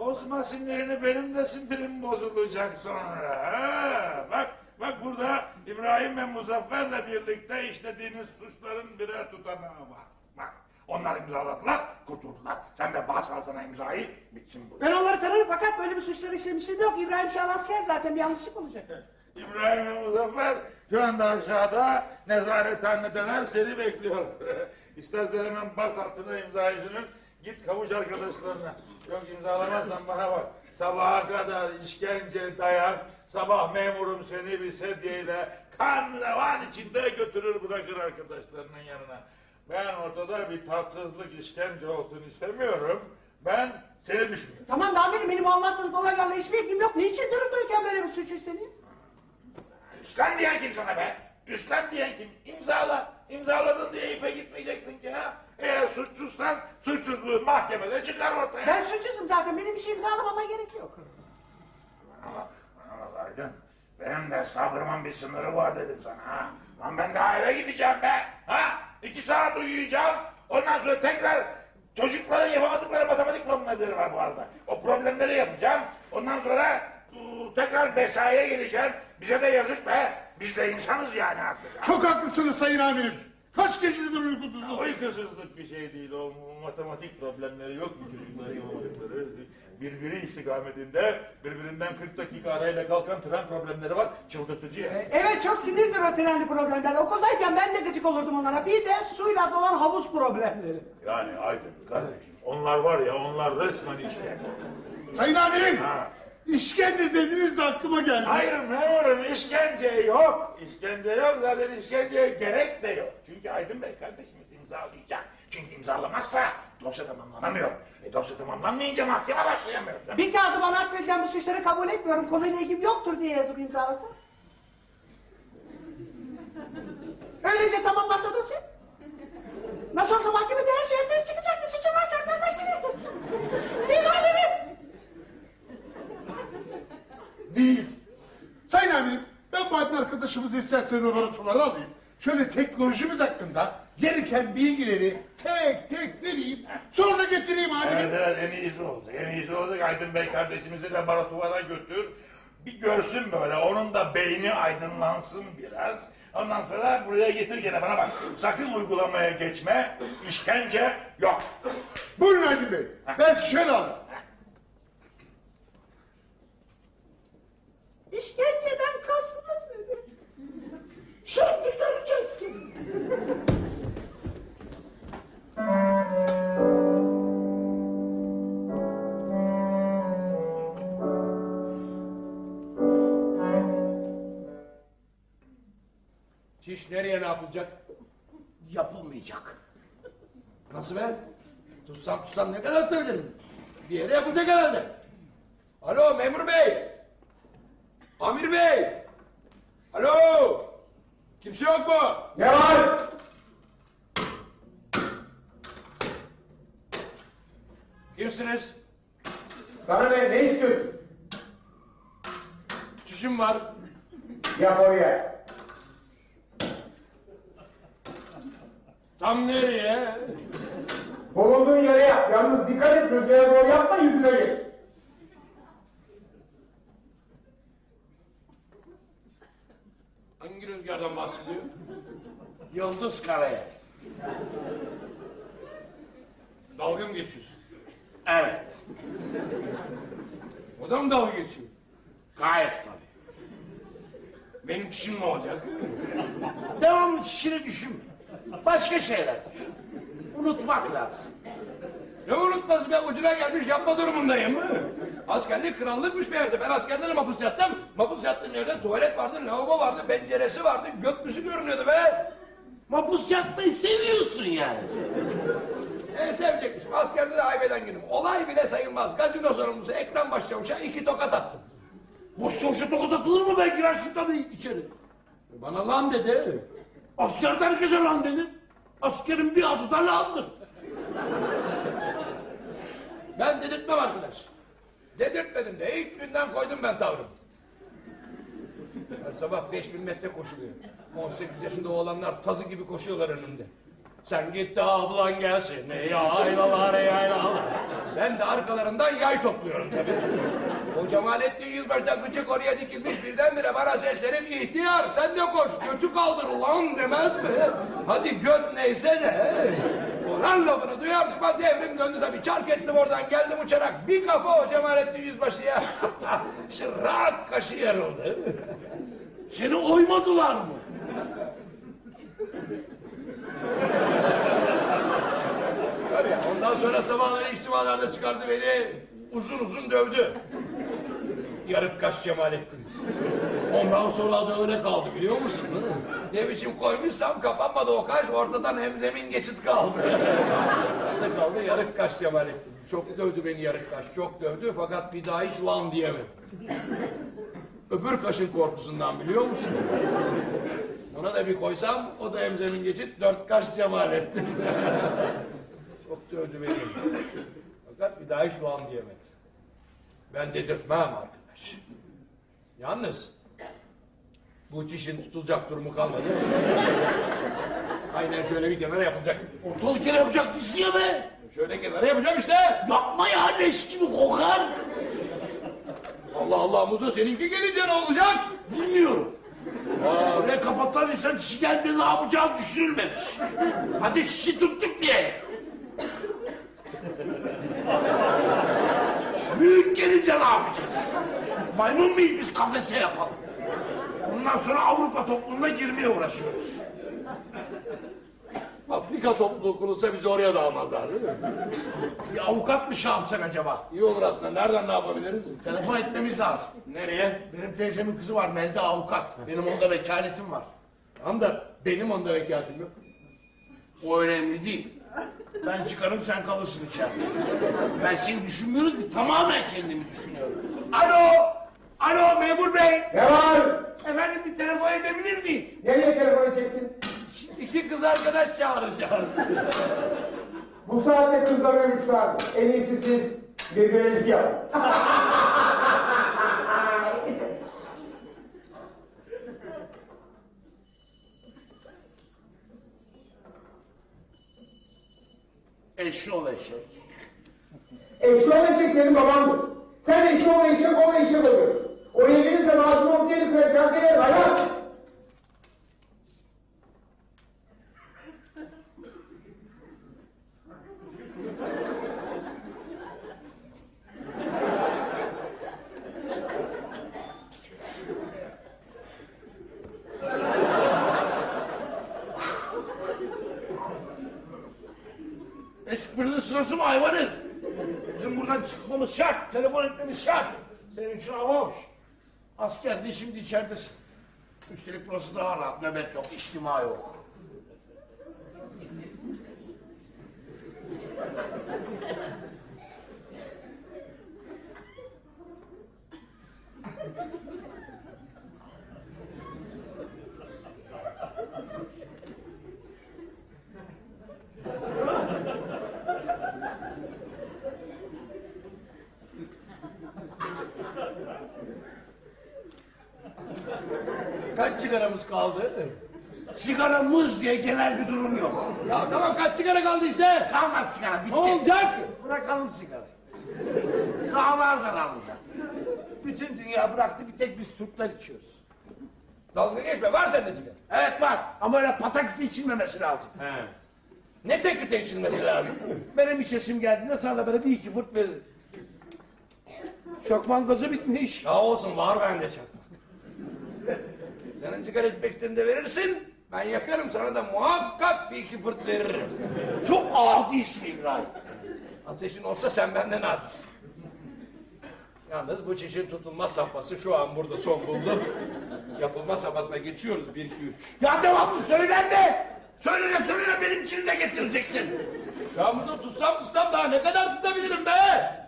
Bozma sinirini benim de sinirim bozulacak sonra. Ha, bak bak burada İbrahim ve Muzaffer'le birlikte işlediğiniz suçların birer tutanağı var. Bak onlar imzaladılar kurtuldular. Sen de bas altına imzayı bitsin bu. Ben onları tanırım fakat böyle bir suçları işlemişim yok. İbrahim şu an asker zaten bir yanlışlık olacak. İbrahim ve Muzaffer şu anda aşağıda nezarethanedeler seni bekliyor. İstersen hemen bas altına imzayı şunun. Git kavuş arkadaşlarına. Yok imzalamazsan bana bak. Sabaha kadar işkence, dayak, sabah memurum seni bir sedyeyle kan revan içinde götürür bırakır arkadaşlarının yanına. Ben ortada bir tatsızlık, işkence olsun istemiyorum. Ben seni düşünüyorum. Tamam da amirim benim o anlattığınız olaylarla hiçbir ilgim yok. Niçin durup dururken böyle bir suç işleneyim? Üstlen diyen kim sana be? Üstlen diyen kim? İmzala. İmzaladın diye ipe gitmeyeceksin ki ha. Eğer suçsuzsan suçsuzluğun mahkemede çıkar ortaya. Ben suçsuzum zaten. Benim bir şey imzalamama gerek yok. Ama, ama Aydın, benim de sabrımın bir sınırı var dedim sana ha. Lan ben daha eve gideceğim be. Ha? İki saat uyuyacağım. Ondan sonra tekrar çocukların yapamadıkları matematik problemleri var bu arada. O problemleri yapacağım. Ondan sonra ıı, tekrar mesaiye geleceğim. Bize de yazık be. Biz de insanız yani artık. Çok haklısınız Sayın Amirim. Kaç gecedir uykusuzluk. Uykusuzluk bir şey değil. O matematik problemleri yok mu çocukların yapamadıkları? Birbiri istikametinde birbirinden 40 dakika arayla kalkan tren problemleri var. Çıldırtıcı ya. Evet çok sinirdir o trenli problemler. Okuldayken ben de gıcık olurdum onlara. Bir de suyla dolan havuz problemleri. Yani Aydın kardeşim onlar var ya onlar resmen işkence. Sayın Amirim. Ha. İşkence dediniz de aklıma geldi. Hayır memurum işkence yok. İşkence yok zaten işkenceye gerek de yok. Çünkü Aydın Bey kardeşimiz imzalayacak. Çünkü imzalamazsa dosya tamamlanamıyor. E dosya tamamlanmayınca mahkeme başlayamıyorsun. Bir kağıdı bana atfedilen bu suçları kabul etmiyorum. Konuyla ilgim yoktur diye yazıp imzalasın. Öylece tamamlansa dosya. Nasıl olsa mahkemede her şey ortaya çıkacak. Bir suçum varsa anlaşılır. Değil mi amirim? Değil. Sayın amirim, ben Badin arkadaşımızı isterseniz laboratuvara alayım. Şöyle teknolojimiz hakkında gereken bilgileri tek tek vereyim. Sonra getireyim amirim. Evet evet en iyisi olacak. En iyisi olacak. Aydın Bey kardeşimizi laboratuvara götür. Bir görsün böyle. Onun da beyni aydınlansın biraz. Ondan sonra buraya getir gene bana bak. Sakın uygulamaya geçme. İşkence yok. Buyurun Aydın Bey. Ben şöyle alayım. İşkenceden kastımız nedir? Şimdi göreceksin. Çiş nereye ne yapılacak? Yapılmayacak. Nasıl be? Tutsam tutsam ne kadar tutabilirim? Bir yere yapılacak herhalde. Alo memur bey. Amir bey. Alo. Kimse yok mu? Ne var? Kimsiniz? Sana ne, ne istiyorsun? Çişim var. Yap oraya. Tam nereye? Bulunduğun yere yap. Yalnız dikkat et rüzgara doğru yapma yüzüne geç. Hangi rüzgardan bahsediyor? Yıldız Karayel. Dalga mı geçiyorsun? Evet. O da mı dalga geçiyor? Gayet tabii. Benim çişim ne olacak? Devamlı çişini düşünme. Başka şeyler düşün. Unutmak lazım. Ne unutmaz be ucuna gelmiş yapma durumundayım. Askerlik krallıkmış meğerse. Ben askerden de mahpus yattım. Mahpus yattığım yerde tuvalet vardı, lavabo vardı, penceresi vardı, gökyüzü görünüyordu be. Mapus yatmayı seviyorsun yani sen. E sevecekmişim. Askerde de haybeden girdim. Olay bile sayılmaz. Gazino sorumlusu Ekrem Başçavuş'a iki tokat attım. Boş çavuşa tokat atılır mı be girersin tabii içeri. Bana lan dedi. Askerde herkese lan denir. Askerin bir adı da landır. Ben dedirtmem arkadaş. Dedirtmedim de ilk günden koydum ben tavrımı. Her sabah 5000 metre koşuluyor. 18 yaşında oğlanlar tazı gibi koşuyorlar önümde. Sen git de ablan gelsin. Yaylalar yaylalar. Ben de arkalarından yay topluyorum tabii. O Cemalettin Yüzbaşı'dan gıcık oraya dikilmiş birdenbire bana seslenip ihtiyar sen de koş götü kaldır ulan demez mi? Hadi göt neyse de. Ulan lafını duyar duymaz devrim döndü tabii. Çark ettim oradan geldim uçarak. Bir kafa o Cemalettin Yüzbaşı'ya. Şırrak kaşı yarıldı. Seni oymadılar mı? Tabii ondan sonra sabahları içtimalarda çıkardı beni. Uzun uzun dövdü. Yarık kaş Cemalettin. Ondan sonra da öyle kaldı biliyor musun? Ne biçim koymuşsam kapanmadı o kaş ortadan hemzemin geçit kaldı. Orada kaldı yarık kaş Cemalettin. Çok dövdü beni yarık kaş çok dövdü fakat bir daha hiç lan diyemedim. Öbür kaşın korkusundan biliyor musun? Ona da bir koysam o da hemzemin geçit dört kaş Cemalettin. Çok dövdü beni. Fakat bir daha hiç lan diyemedi. Ben dedirtmem arkadaş. Yalnız bu çişin tutulacak durumu kalmadı. Aynen şöyle bir kenara yapılacak. Ortalık yere yapacak mısın ya be? Şöyle kenara yapacağım işte. Yapma ya leş gibi kokar. Allah Allah Muzo seninki gelince ne olacak? Bilmiyorum. Oraya kapatan insan çişi geldiğinde ne yapacağı düşünülmemiş. Hadi çişi tuttuk diye. Büyük gelince ne yapacağız? Maymun muyuz biz kafese yapalım? Ondan sonra Avrupa toplumuna girmeye uğraşıyoruz. Afrika topluluğu kurulsa bizi oraya da almazlar değil mi? Bir avukat mı şey yapsak acaba? İyi olur aslında. Nereden ne yapabiliriz? Telefon etmemiz lazım. Nereye? Benim teyzemin kızı var Melda avukat. Benim onda vekaletim var. Tam da benim onda vekaletim yok. O önemli değil. Ben çıkarım sen kalırsın içeride. Ben seni düşünmüyorum ki tamamen kendimi düşünüyorum. Alo! Alo memur bey! Ne var? Efendim bir telefon edebilir miyiz? Nereye telefon edeceksin? İki kız arkadaş çağıracağız. Bu saatte kızlar ölmüşler. En iyisi siz birbirinizi yapın. Eşşoğlu eşek. Eşşoğlu eşek senin babandır. Sen eşşoğlu eşek ona eşek oluyorsun. Gelirse ağzını ortaya bir kıracak gelir. Hayat. Esprinin sırası mı hayvan? Bizim buradan çıkmamız şart, telefon etmemiz şart. Senin için hoş. Askerde şimdi içeridesin. Üstelik burası daha rahat, nöbet yok, içtima yok. Kaç sigaramız kaldı? Sigaramız diye genel bir durum yok. Ya tamam kaç sigara kaldı işte? Kalmaz sigara, bitti. Ne olacak? Bırakalım sigarayı. Sağlığa zararlı zaten. Bütün dünya bıraktı, bir tek biz Türkler içiyoruz. Dalga geçme var sende sigara. Evet var ama öyle patakütü içilmemesi lazım. He. Ne tek tek içilmesi lazım? Benim içesim geldiğinde sana böyle bir iki fırt veririm. Çakman gazı bitmiş. Ya olsun var bende çakmak. Senin sigara içmek istediğinde verirsin. Ben yakarım sana da muhakkak bir iki fırt veririm. Çok adisin İbrahim. Ateşin olsa sen benden adisin. Yalnız bu çişin tutulma safhası şu an burada son buldu. Yapılma safhasına geçiyoruz bir iki üç. Ya devamlı söylenme. Söylene söylene benimkini de getireceksin. Ya Muzo tutsam tutsam daha ne kadar tutabilirim be?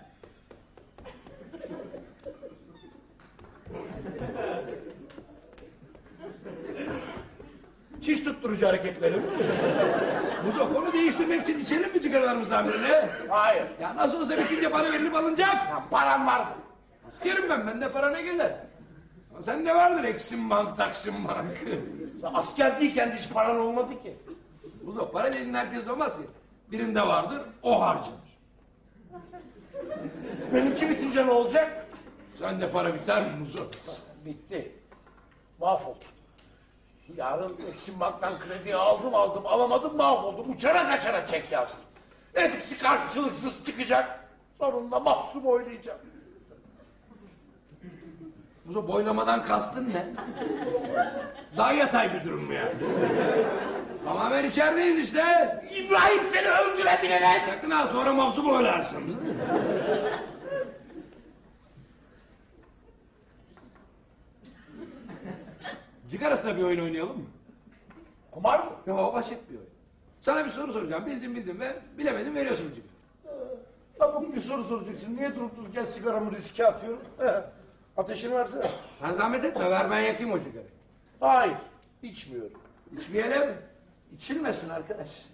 Çiş tutturucu hareketlerim. Muzo konu değiştirmek için içelim mi sigaralarımızdan birini? Hayır. Ya nasıl olsa bitince para verilip alınacak. Ya param var mı? Askerim ben, bende para ne gelir? Ama sende vardır Eksim Bank, Taksim Bank. Sen asker değilken hiç paran olmadı ki. Muzo para dediğin herkes olmaz ki. Birinde vardır, o harcanır. Benimki bitince ne olacak? Sende para biter mi Muzo? Bitti. Mahvoldum. Yarın Eksim Bank'tan kredi aldım aldım alamadım mahvoldum. Uçara kaçara çek yazdım. Hepsi karşılıksız çıkacak. Sonunda mahsup oynayacağım. Muzo boylamadan kastın ne? Daha yatay bir durum mu yani? Tamamen içerideyiz işte. İbrahim seni öldürebilirler. Sakın ha sonra mahsup oylarsın. Cigarasına bir oyun oynayalım mı? Kumar mı? Yo basit bir oyun. Sana bir soru soracağım. Bildin bildin ve bilemedin veriyorsun cigara. Tabuk bir soru soracaksın. Niye durup dururken sigaramı riske atıyorum? Ateşini versene. Sen zahmet etme ver ben yakayım o cigarayı. Hayır. içmiyorum. İçmeyelim. İçilmesin arkadaş.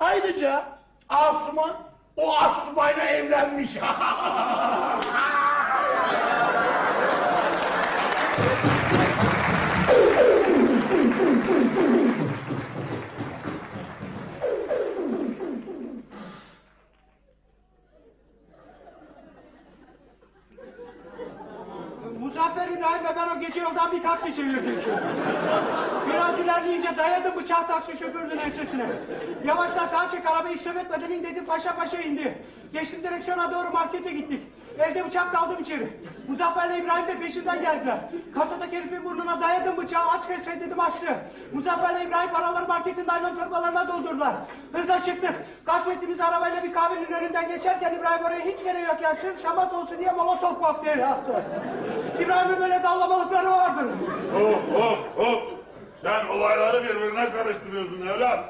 Ayrıca Asuman o Asumayla evlenmiş. bir taksi çevirdik. Biraz ilerleyince dayadı bıçağı taksi şoförünün ensesine. Yavaşla sağa çek arabayı söyletmeden in dedim paşa paşa indi. Geçtim direksiyona doğru markete gittik. Elde bıçak daldım içeri. Muzaffer'le İbrahim de peşinden geldiler. Kasadaki herifin burnuna dayadım bıçağı aç kesme dedim açtı. Muzaffer'le İbrahim paraları marketin naylon torbalarına doldurdular. Hızla çıktık. Gasp ettiğimiz arabayla bir kahvenin önünden geçerken İbrahim oraya hiç gerek yok ya sırf şamat olsun diye molotof kokteyli yaptı. İbrahim'in böyle dallamalıkları vardır. Hop hop hop. Sen olayları birbirine karıştırıyorsun evlat.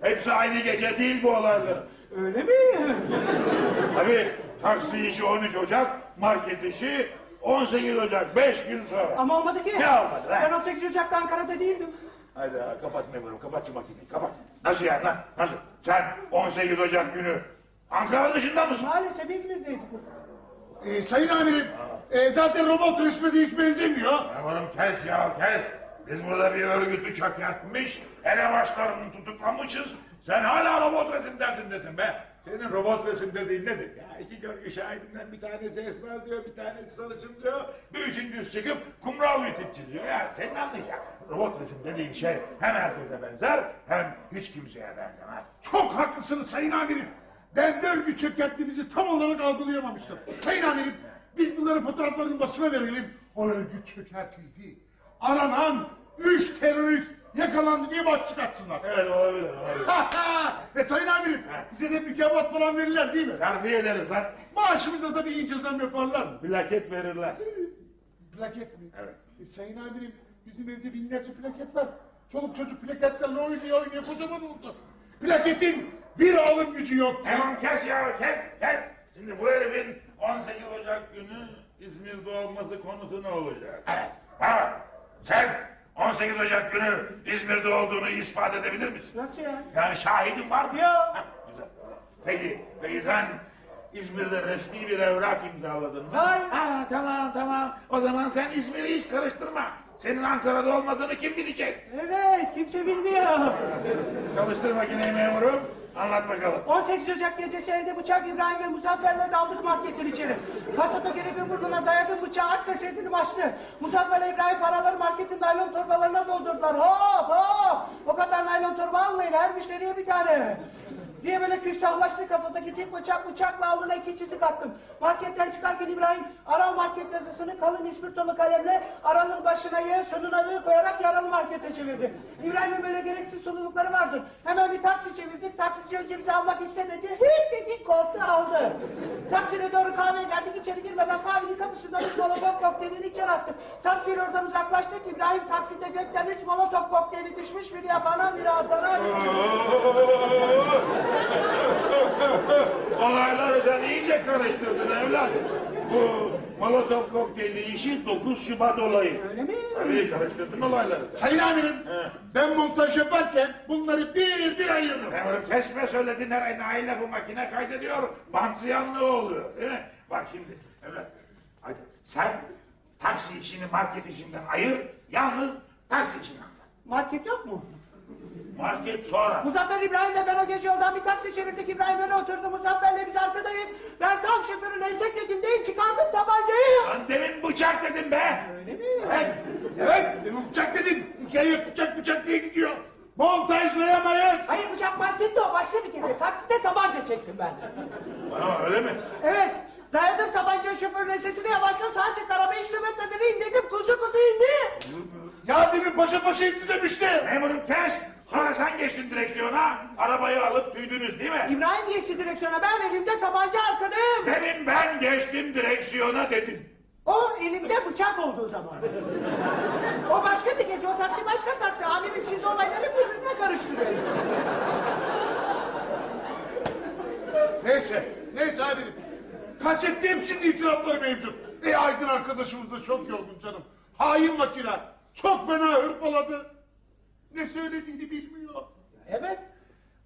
Hepsi aynı gece değil bu olaylar. Öyle mi? Tabii taksi işi 13 Ocak, market işi 18 Ocak, 5 gün sonra. Ama olmadı ki. Ne olmadı lan? Ben 18 Ocak'ta Ankara'da değildim. Haydi ha, kapat memurum, kapat şu makineyi, kapat. Nasıl yani lan? Nasıl? Sen 18 Ocak günü Ankara dışında mısın? Maalesef İzmir'deydik. Ee, sayın amirim, e, zaten robot resme de hiç benzemiyor. Memurum kes ya kes. Biz burada bir örgütü çökertmiş, elebaşlarını tutuklamışız. Sen hala robot resim derdindesin be. Senin robot resim dediğin nedir? Ya iki gölge şahidinden bir tanesi esmer diyor, bir tanesi sarışın diyor. Bir üçüncüsü çıkıp kumral bir çiziyor. Yani senin anlayacağın robot resim dediğin şey hem herkese benzer hem hiç kimseye benzemez. Çok haklısınız sayın amirim. Ben de örgüt çökerttiğimizi tam olarak algılayamamıştım. Sayın amirim, biz bunların fotoğraflarını basına verelim. O örgüt çökertildi. Aranan üç terörist yakalandı diye başlık atsınlar. Evet olabilir olabilir. Ve sayın amirim, bize de mükafat falan verirler değil mi? Terfi ederiz lan. Maaşımıza da bir ince zam yaparlar mı? Plaket verirler. Plaket mi? Evet. E, sayın amirim, bizim evde binlerce plaket var. Çoluk çocuk plaketlerle oynuyor oynuyor kocaman oldu. Plaketin bir alım gücü yok. Tamam kes ya kes kes. Şimdi bu herifin 18 Ocak günü İzmir'de olması konusu ne olacak? Evet. Ha, sen 18 Ocak günü İzmir'de olduğunu ispat edebilir misin? Nasıl yani? Yani şahidin var mı? Yok. Güzel. Peki, peki sen İzmir'de resmi bir evrak imzaladın mı? Hayır. Ha, tamam tamam. O zaman sen İzmir'i hiç karıştırma. Senin Ankara'da olmadığını kim bilecek? Evet, kimse bilmiyor. Çalıştır makineyi memurum. Anlat bakalım. 18 Ocak gecesi elde bıçak İbrahim ve Muzaffer'le daldık marketin içeri. Kasada herifin burnuna dayadım bıçağı aç kasetini başlı. Muzaffer'le İbrahim paraları marketin naylon torbalarına doldurdular. Hop hop! O kadar naylon torba almayın her müşteriye bir tane. Diye böyle küstahlaştı kasadaki tek bıçak bıçakla alnına iki çizik attım. Marketten çıkarken İbrahim Aral market yazısını kalın ispirtolu kalemle Aral'ın başına Y sonuna I koyarak yaralı markete çevirdi. İbrahim'in böyle gereksiz sorumlulukları vardır. Hemen bir taksi çevirdik. Taksici önce bizi almak istemedi. Hep dedi korktu aldı. Taksiyle doğru kahveye geldik. içeri girmeden kahvenin kapısından üç molotof kokteylini içeri attık. Taksiyle oradan uzaklaştık. İbrahim takside gökten üç molotof kokteyli düşmüş. Biri yapana biri atana. Olayları sen iyice karıştırdın evladım. Bu Molotov kokteyli işi 9 Şubat olayı. Öyle mi? Tabii karıştırdın olayları. Sayın amirim, ben montaj yaparken bunları bir bir ayırırım. Memurum kesme söyledi nereye nail lafı makine kaydediyor. Bant ziyanlığı oluyor değil mi? Bak şimdi evlat. Hadi sen taksi işini market işinden ayır. Yalnız taksi işini anlat. Market yok mu? Market sonra. Muzaffer İbrahim'le ben o gece yoldan bir taksi çevirdik. İbrahim öne oturdu. Muzaffer'le biz arkadayız. Ben tam şoförün ensek tekindeyim. Çıkardım tabancayı. Lan demin bıçak dedim be. Öyle mi? Evet. Evet, demin bıçak dedin. Hikaye bıçak bıçak diye gidiyor. Montajlayamayız. Hayır bıçak markette o başka bir kere. Takside tabanca çektim ben. Ama öyle mi? Evet. Dayadım tabancayı şoförün ensesine yavaşla sağa çek arabayı hiç nöbetmeden in dedim. Kuzu kuzu indi. Ya demin paşa paşa indi demişti. Memurum kes. Sonra sen geçtin direksiyona. Arabayı alıp tüydünüz değil mi? İbrahim geçti direksiyona. Ben elimde tabanca arkadayım. Demin ben geçtim direksiyona dedin. O elimde bıçak olduğu zaman. o başka bir gece. O taksi başka taksi. Amirim siz olayları birbirine karıştırıyorsunuz. Neyse, neyse amirim. Kasette hepsinin itirafları mevcut. E Aydın arkadaşımız da çok yorgun canım. Hain makina. Çok fena hırpaladı. Ne söylediğini bilmiyor. Evet.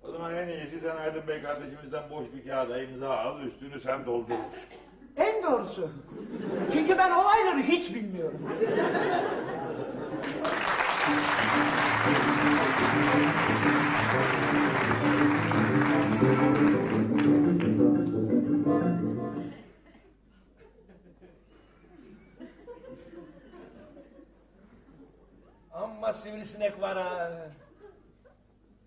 O zaman en iyisi sen Aydın Bey kardeşimizden boş bir kağıda imza al. Üstünü sen doldur. En doğrusu. Çünkü ben olayları hiç bilmiyorum. Amma sivrisinek var ha.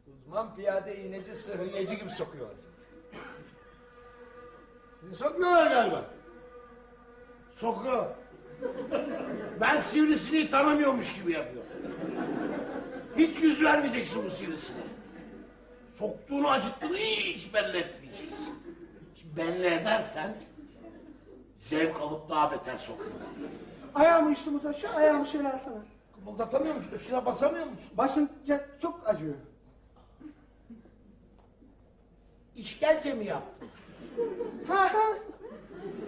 Uzman piyade iğneci sıhhiyeci gibi sokuyor. Sizi sokmuyorlar galiba. Sokuyor. Ben sivrisineği tanımıyormuş gibi yapıyor. Hiç yüz vermeyeceksin bu sivrisineğe. Soktuğunu acıttığını hiç belli etmeyeceksin. Belli edersen zevk alıp daha beter sokuyor. Ayağımı uyuştu Muzaffer. Ayağımı şöyle alsana. Kıpıldatamıyor musun? Üstüne basamıyor musun? Başım ce- çok acıyor. işkence mi yaptın? Ha ha.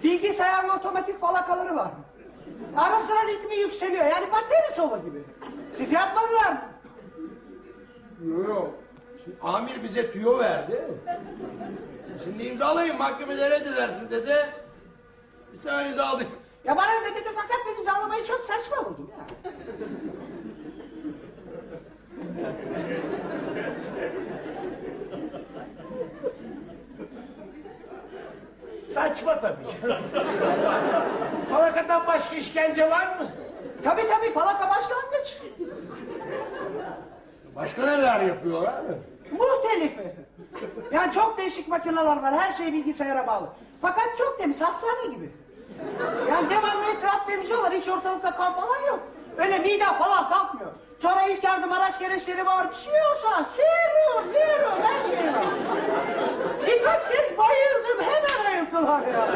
Bilgisayarın otomatik falakaları var. Ara sıra ritmi yükseliyor. Yani bateri solu gibi. Siz yapmadılar mı? Yok. Şimdi amir bize tüyo verdi. Şimdi imzalayın mahkemelere edersiniz dedi. Biz sana imzaladık. Ya bana dedi fakat ben imzalamayı çok saçma buldum ya. Saçma tabii canım. Falakadan başka işkence var mı? Tabii tabii falaka başlangıç. Başka neler yapıyorlar? Muhtelifi. Yani çok değişik makineler var. Her şey bilgisayara bağlı. Fakat çok temiz. Hastane gibi. Yani devamlı etraf temizliyorlar. Hiç ortalıkta kan falan yok. Öyle mide falan kalkmıyor. Sonra ilk yardım araç gereçleri var. Bir şey olsa serum, serum her şey var. Birkaç kez bayıldım. Hemen ayılttılar ya.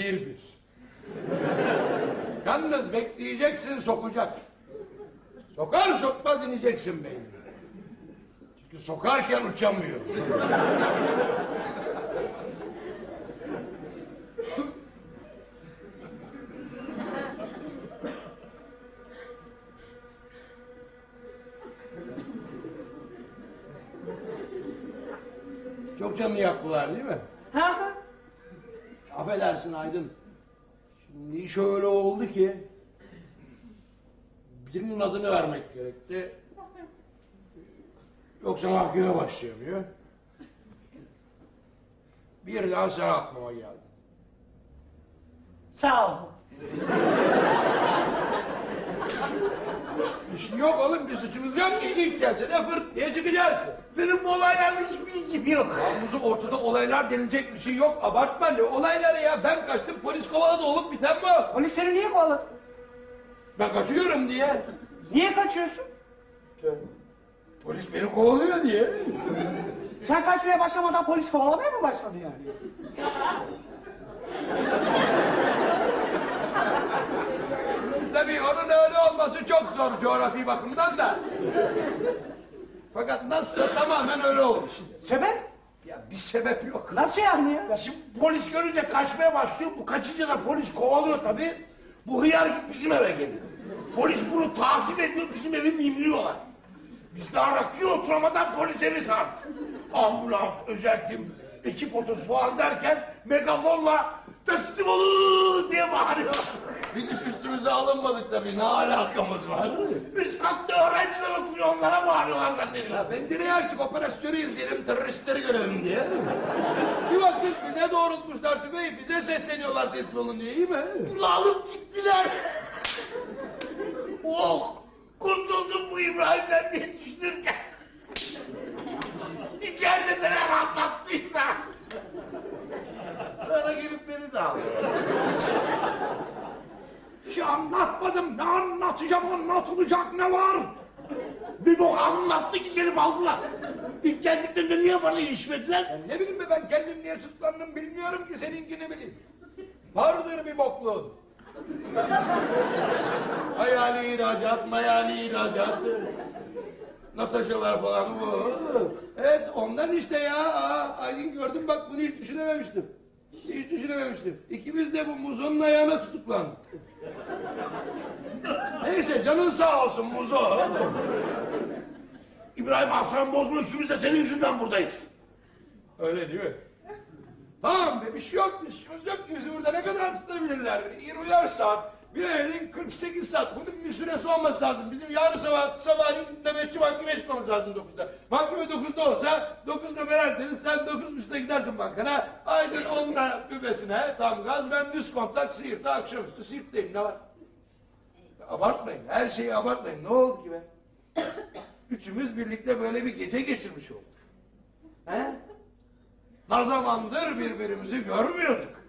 Bir bir. Yalnız bekleyeceksin sokacak. Sokar sokmaz ineceksin beynine. Çünkü sokarken uçamıyor. Çok canını yaktılar değil mi? Affedersin Aydın. Şimdi iş öyle oldu ki birinin adını vermek gerekti. Yoksa mahkeme başlayamıyor. Bir daha sen aklıma geldi. Sağ ol. Şey yok oğlum bir suçumuz yok ki ilk gelse de fırt diye çıkacağız. Benim bu olaylarla hiçbir ilgim yok. Yalnız ortada olaylar denilecek bir şey yok. Abartma ne olayları ya. Ben kaçtım polis kovaladı olup biten bu. Polis seni niye kovaladı? Ben kaçıyorum diye. Niye kaçıyorsun? Polis beni kovalıyor diye. Sen kaçmaya başlamadan polis kovalamaya mı başladı yani? Tabii onun öyle olması çok zor coğrafi bakımdan da. Fakat nasılsa tamamen öyle olmuş. Sebep? Ya bir sebep yok. Nasıl yani ya? Ya şimdi polis görünce kaçmaya başlıyor. Bu kaçınca da polis kovalıyor tabii. Bu hıyar gibi bizim eve geliyor. Polis bunu takip ediyor, bizim evi mimliyorlar. Biz daha rakıya oturamadan polis evi sardı. Ambulans, özel tim, ekip otosu falan derken megafonla teslim olun diye bağırıyor. Biz hiç üstümüze alınmadık tabii. Ne alakamız var? Üst katta öğrenciler oturuyor onlara bağırıyorlar zannediyor. Ya pencereyi açtık operasyonu izleyelim, teröristleri görelim diye. Bir baktık bize doğrultmuşlar tüfeği, bize sesleniyorlar teslim olun diye, iyi mi? Bunu alıp gittiler. oh! Kurtuldum bu İbrahim'den diye düşünürken. İçeride neler anlattıysa. Sonra gelip beni de aldı. Bir şey anlatmadım, ne anlatacağım, anlatılacak ne var? Bir bok anlattı ki gelip aldılar. İlk geldiklerinde niye bana ilişmediler? Ya ne bileyim be ben kendim niye tutuklandım bilmiyorum ki seninkini bileyim. Vardır bir bokluğun. hayali ihracat, mayali ihracat. Nataşalar falan bu. Evet ondan işte ya. Aa, Aylin gördüm bak bunu hiç düşünememiştim. Hiç düşünememiştim. İkimiz de bu muzonun ayağına tutuklandık. Neyse canın sağ olsun muzo. İbrahim aslan bozma üçümüz de senin yüzünden buradayız. Öyle değil mi? Tamam be bir şey yok, bir şeyimiz yok ki bizi burada ne kadar tutabilirler? 24 saat Bilemedin 48 saat. Bunun bir süresi olması lazım. Bizim yarın sabah sabahleyin nöbetçi mahkemeye çıkmamız lazım 9'da. Mahkeme 9'da olsa 9'da beraber deriz. Sen 9.30'da gidersin bankana. Aydın 10'da bübesine tam gaz. Ben düz kontak Siirt'te akşamüstü Siirt'teyim. Ne var? Abartmayın. Her şeyi abartmayın. Ne oldu ki be? Üçümüz birlikte böyle bir gece geçirmiş olduk. He? Ne zamandır birbirimizi görmüyorduk.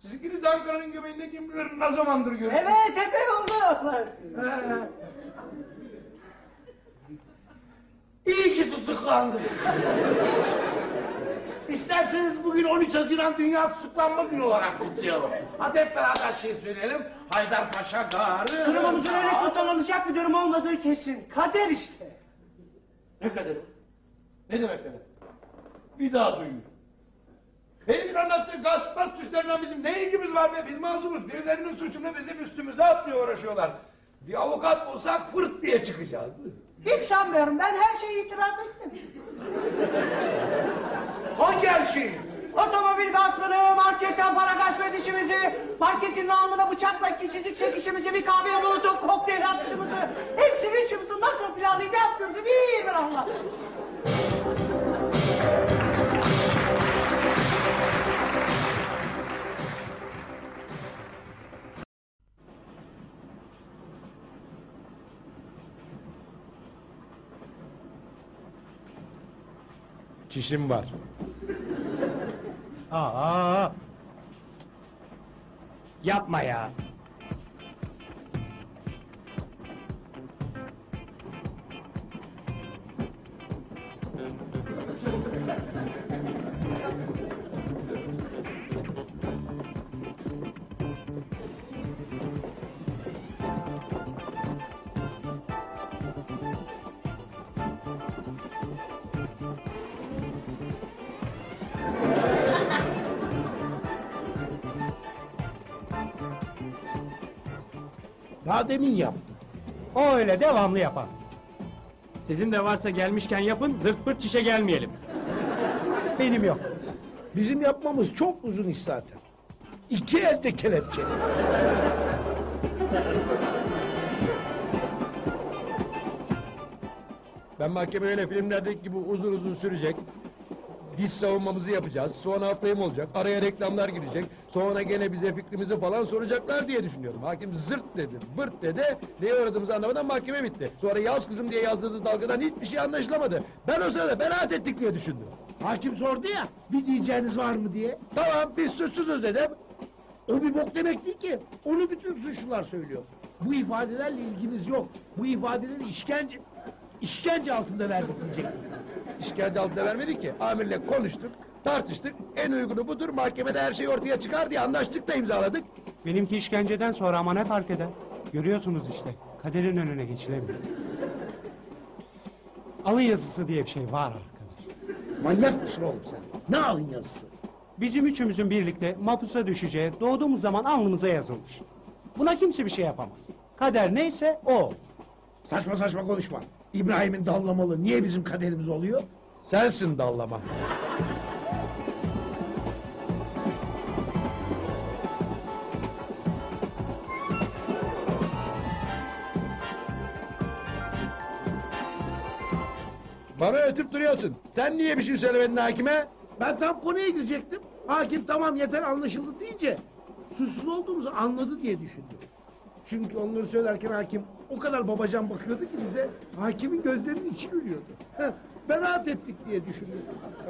Siz ikiniz de Ankara'nın göbeğinde kim bilir ne zamandır görüyorsunuz. Evet epey oldu. He. İyi ki tutuklandık. İsterseniz bugün 13 Haziran Dünya Tutuklanma Günü olarak kutlayalım. Hadi hep beraber şey söyleyelim. Haydarpaşa Garı. Durumumuzun öyle kurtarılacak bir durum olmadığı kesin. Kader işte. Ne kadar? Ne demek kader? Bir daha duymuyorum. Herifin anlattığı gasp gasp suçlarından bizim ne ilgimiz var be? Biz masumuz. Birilerinin suçunu bizim üstümüze atmıyor uğraşıyorlar. Bir avukat bulsak fırt diye çıkacağız. Hiç sanmıyorum. Ben her şeyi itiraf ettim. Hangi her şeyi? Otomobil gaspını, marketten para gasp edişimizi, marketin alnına bıçakla çizik çekişimizi, bir kahveye molotof kokteyl atışımızı, hepsini üçümüzü nasıl planlayıp yaptığımızı bir bir anlat. Çişim var. Aa. Yapma ya. Daha demin yaptı. O öyle devamlı yapar. Sizin de varsa gelmişken yapın, zırt pırt çişe gelmeyelim. Benim yok. Bizim yapmamız çok uzun iş zaten. İki elde kelepçe. Ben mahkeme öyle filmlerdeki gibi uzun uzun sürecek. Biz savunmamızı yapacağız. Sonra haftayım olacak. Araya reklamlar girecek. Sonra gene bize fikrimizi falan soracaklar diye düşünüyorum. Hakim zırt dedi, bırt dedi. Neye uğradığımızı anlamadan mahkeme bitti. Sonra yaz kızım diye yazdırdığı dalgadan hiçbir şey anlaşılamadı. Ben o sırada beraat ettik diye düşündüm. Hakim sordu ya bir diyeceğiniz var mı diye. Tamam biz suçsuzuz dedim. O bir bok demek değil ki. Onu bütün suçlular söylüyor. Bu ifadelerle ilgimiz yok. Bu ifadeleri işkence işkence altında verdik diyecek. İşkence altında vermedik ki. Amirle konuştuk, tartıştık. En uygunu budur. Mahkemede her şey ortaya çıkar diye anlaştık da imzaladık. Benimki işkenceden sonra ama ne fark eder? Görüyorsunuz işte, kaderin önüne geçilemiyor. Alın yazısı diye bir şey var arkadaş. Manyak mısın oğlum sen? Ne alın yazısı? Bizim üçümüzün birlikte mapusa düşeceği doğduğumuz zaman alnımıza yazılmış. Buna kimse bir şey yapamaz. Kader neyse o. Saçma saçma konuşma. İbrahim'in dallamalı niye bizim kaderimiz oluyor? Sensin dallama. Bana ötüp duruyorsun. Sen niye bir şey söylemedin hakime? Ben tam konuya girecektim. Hakim tamam yeter anlaşıldı deyince suçsuz olduğumuzu anladı diye düşündüm. Çünkü onları söylerken hakim o kadar babacan bakıyordu ki bize hakimin gözlerinin içi gülüyordu. Heh, Beraat ettik diye düşündüm.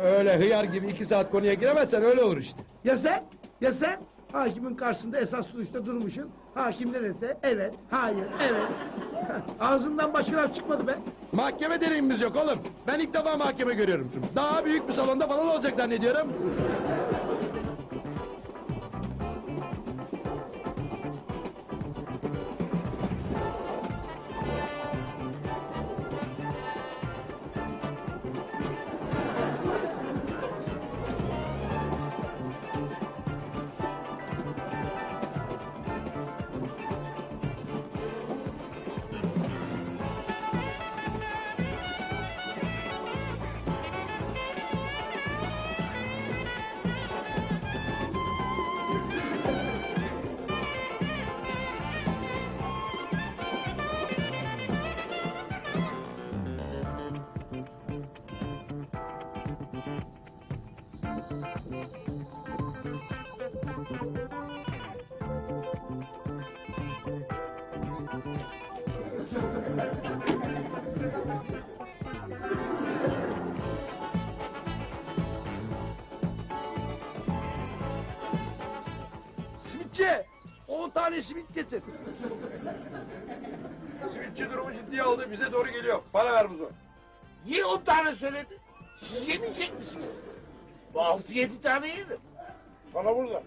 Öyle hıyar gibi iki saat konuya giremezsen öyle olur işte. Ya sen? Ya sen? Hakimin karşısında esas suçta durmuşsun. Hakim ne dese evet, hayır, evet. Ağzından başka laf çıkmadı be. Mahkeme deneyimimiz yok oğlum. Ben ilk defa mahkeme görüyorum. Daha büyük bir salonda falan olacak zannediyorum. Tane simit getir. Simitçi durumu ciddiye aldı bize doğru geliyor. Para ver Muzo. Niye on tane söyledi? Siz yemeyecek misiniz? Bu altı yedi tane yerim. Bana burada.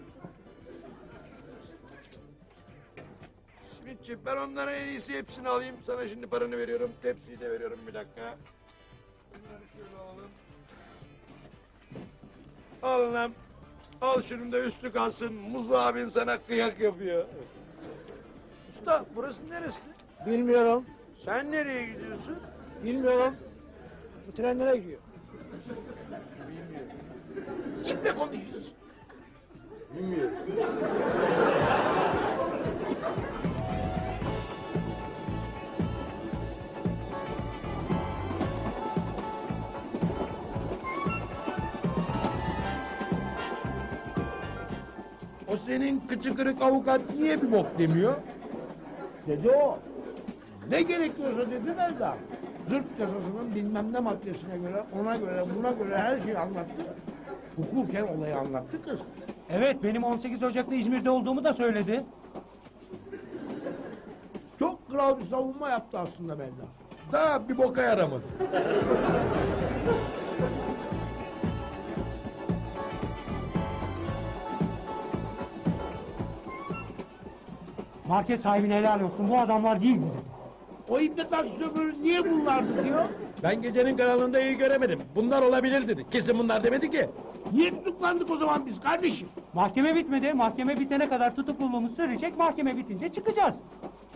Simitçi ben onların en iyisi hepsini alayım. Sana şimdi paranı veriyorum. Tepsiyi de veriyorum bir dakika. Bunları şöyle alalım. Al lan. Al şunun da üstü kalsın. Muzo abin sana kıyak yapıyor. Usta burası neresi? Bilmiyorum. Sen nereye gidiyorsun? Bilmiyorum. Bu tren nereye gidiyor? Kimle konuşuyorsun? O senin kıçı kırık avukat niye bir bok demiyor? Dedi o. Ne gerekiyorsa dedi Melda. Zırt yasasının bilmem ne maddesine göre, ona göre, buna göre her şeyi anlattı. Hukuken olayı anlattı kız. Evet benim 18 Ocak'ta İzmir'de olduğumu da söyledi. Çok kral bir savunma yaptı aslında Melda. Daha bir boka yaramadı. Market sahibine helal olsun bu adamlar değil dedi. O ibne taksi şoförü niye bunlardı diyor. Ben gecenin karanlığında iyi göremedim. Bunlar olabilir dedi. Kesin bunlar demedi ki. Niye tutuklandık o zaman biz kardeşim? Mahkeme bitmedi. Mahkeme bitene kadar tutukluluğumuz sürecek. Mahkeme bitince çıkacağız.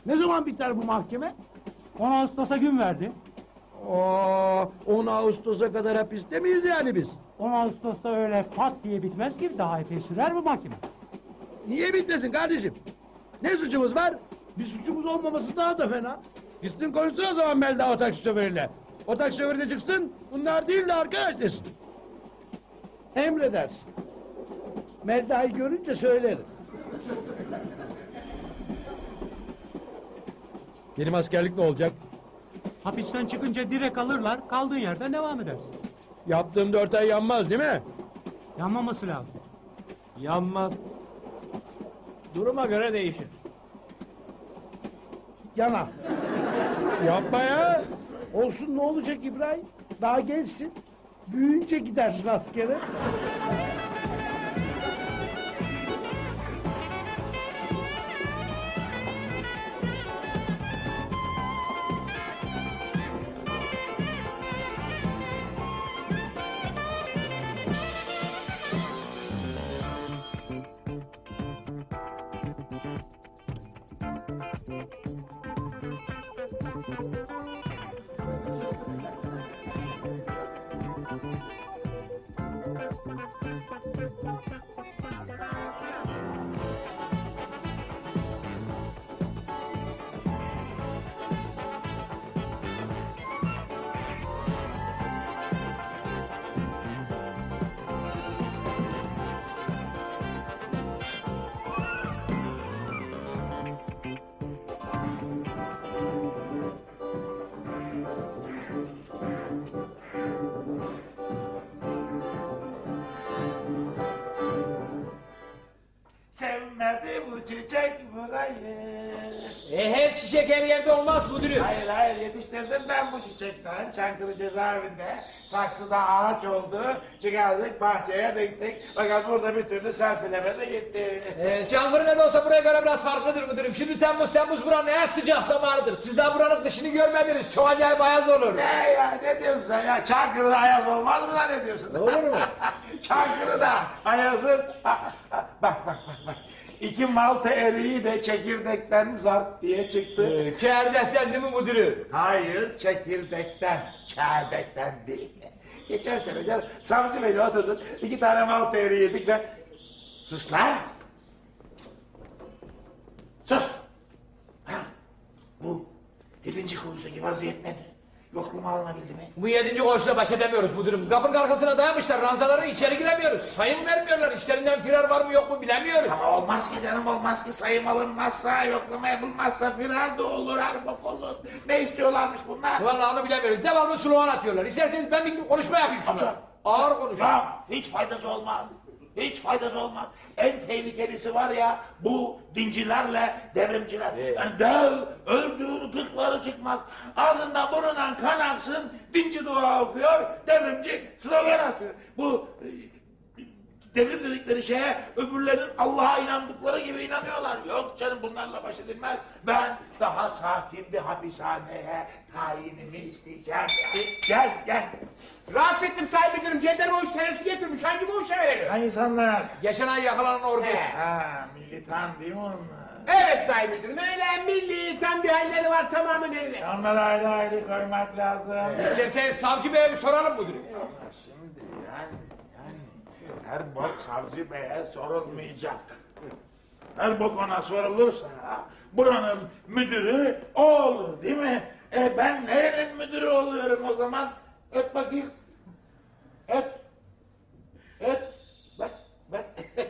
Ne zaman biter bu mahkeme? 10 Ağustos'a gün verdi. Aa, 10 Ağustos'a kadar hapiste miyiz yani biz? 10 Ağustos'ta öyle pat diye bitmez ki daha epey sürer bu mahkeme. Niye bitmesin kardeşim? Ne suçumuz var? Bir suçumuz olmaması daha da fena. Gitsin konuşsun o zaman Melda o taksi şoförüyle. O taksi şoförü de çıksın. Bunlar değil de arkadaş desin. Emredersin. Melda'yı görünce söylerim. Benim askerlik ne olacak? Hapisten çıkınca direkt alırlar. Kaldığın yerden devam edersin. Yaptığım dört ay yanmaz değil mi? Yanmaması lazım. Yanmaz. Duruma göre değişir. Yanar. Yapma ya. Olsun ne olacak İbrahim? Daha gençsin. Büyüyünce gidersin askere. Çiçekten Çankırı cezaevinde. Saksıda ağaç oldu. Çıkardık bahçeye diktik. Fakat burada bir türlü serpilemedi gitti. E, Çankırı ne de olsa buraya göre biraz farklıdır müdürüm. Şimdi Temmuz Temmuz buranın en sıcak zamanıdır. Siz daha buranın dışını görmediniz. Çok acayip ayaz olur. Ne ya ne diyorsun sen ya? Çankırı'da ayaz olmaz mı lan ne diyorsun? Olur mu? Çankırı'da ayazın... bak bak bak bak. İki malta eriği de çekirdekten zart diye çıktı. E, Çerdekten değil mi müdürüm? Hayır, çekirdekten, çekirdekten değil. Geçen sene canım, savcı beni oturduk, iki tane mal eriği yedik ve... Sus lan! Sus! Ha, bu yedinci kuruştaki vaziyet nedir? Yokluğuma alınabildi mi? Bu yedinci koğuşla baş edemiyoruz müdürüm. Kapının arkasına dayamışlar. Ranzaları içeri giremiyoruz. Sayım vermiyorlar. İşlerinden firar var mı yok mu bilemiyoruz. Ama olmaz ki canım, olmaz ki sayım alınmazsa, yoklama yapılmazsa firar da olur, arbok olur. Ne istiyorlarmış bunlar? Vallahi onu bilemiyoruz. Devamlı slogan atıyorlar. İsterseniz ben bir konuşma yapayım şuna. Atın. Ağır konuş. Lan, hiç faydası olmaz. Hiç faydası olmaz. En tehlikelisi var ya bu dincilerle devrimciler. Yani döv, öldür, gıkları çıkmaz. Ağzından burnundan kan aksın, dinci dua okuyor, devrimci slogan atıyor. Bu e, devrim dedikleri şeye öbürlerin Allah'a inandıkları gibi inanıyorlar. Yok canım bunlarla baş edilmez. Ben daha sakin bir hapishaneye tayinimi isteyeceğim. Gel gel. Rahatsız ettim sayın müdürüm. Cender o iş terörist getirmiş. Hangi işe verelim? Ha insanlar. Ay yakalanan ordu. Ha militan değil mi onlar? Evet sayın müdürüm. Öyle milli tam bir halleri var tamamen öyle. Onları ayrı ayrı koymak lazım. İsterseniz savcı beye bir soralım müdürüm. Ama şimdi yani yani her bok savcı beye sorulmayacak. Her bok ona sorulursa buranın müdürü o olur değil mi? E ben nerenin müdürü oluyorum o zaman? Öt bakayım. Öt. Öt. Bak bak.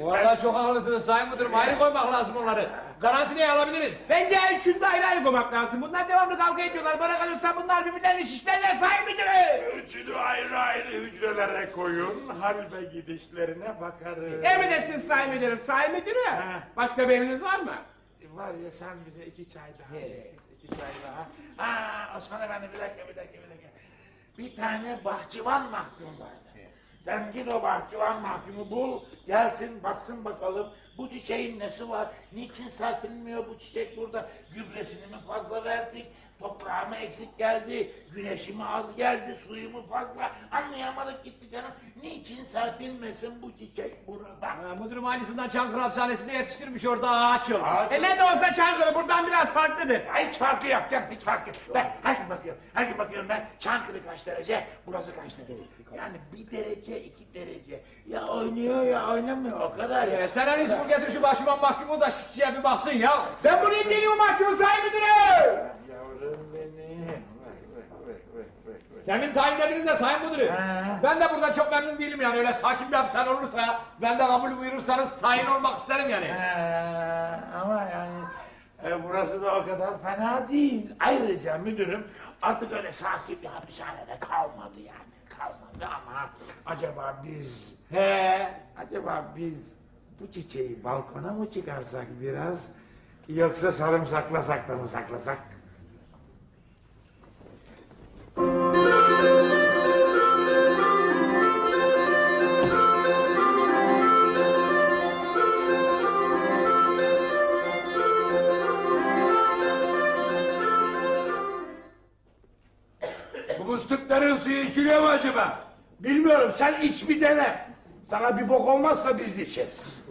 Vallahi çok haklısınız sayın müdürüm. Ayrı koymak lazım onları. Karantinaya alabiliriz. Bence üçünü de ayrı ayrı koymak lazım. Bunlar devamlı kavga ediyorlar. Bana kalırsa bunlar birbirlerinin şişlerine sayın müdürüm. Üçünü ayrı ayrı hücrelere koyun. Hal ve gidişlerine bakarız. Emredersiniz sayın müdürüm. Sayın müdürüm. Ha. Başka bir emriniz var mı? Var ya sen bize iki çay daha. iki çay daha. Aa Osman Efendi bir dakika bir dakika bir dakika. Bir tane bahçıvan mahkum vardı. Sen git o bahçıvan mahkumu bul, gelsin baksın bakalım bu çiçeğin nesi var, niçin serpilmiyor bu çiçek burada, gübresini mi fazla verdik, toprağı mı eksik geldi, güneşi mi az geldi, suyu mu fazla, anlayamadık gitti canım. Niçin serpilmesin bu çiçek burada? Ha, müdürüm aynısından Çankırı hapishanesinde yetiştirmiş orada ağaç. E ne de olsa Çankırı buradan biraz farklıdır. Ya hiç farkı yok canım, hiç farkı yok. Ben her gün bakıyorum, her gün bakıyorum ben Çankırı kaç derece, burası kaç derece. Yani bir derece, iki derece. Ya oynuyor ya oynamıyor, o kadar ya. Ee, sen en iyisi bu getir şu başıman mahkumu da şu çiçeğe bir baksın ya. Ben buraya geliyorum mahkum sayın müdürüm. Benim. Senin tayinleriniz de sayın müdürüm. Ha. Ben de buradan çok memnun değilim yani öyle sakin bir hapishane olursa ben de kabul buyurursanız tayin olmak isterim yani. Ha, ama yani e, burası da o kadar fena değil. Ayrıca müdürüm artık öyle sakin bir hapishanede kalmadı yani. Kalmadı ama acaba biz He. Acaba biz bu çiçeği balkona mı çıkarsak biraz yoksa sarımsaklasak da mı saklasak? Suyu içiliyor mu acaba? Bilmiyorum sen iç bir dene. Sana bir bok olmazsa biz de içeriz.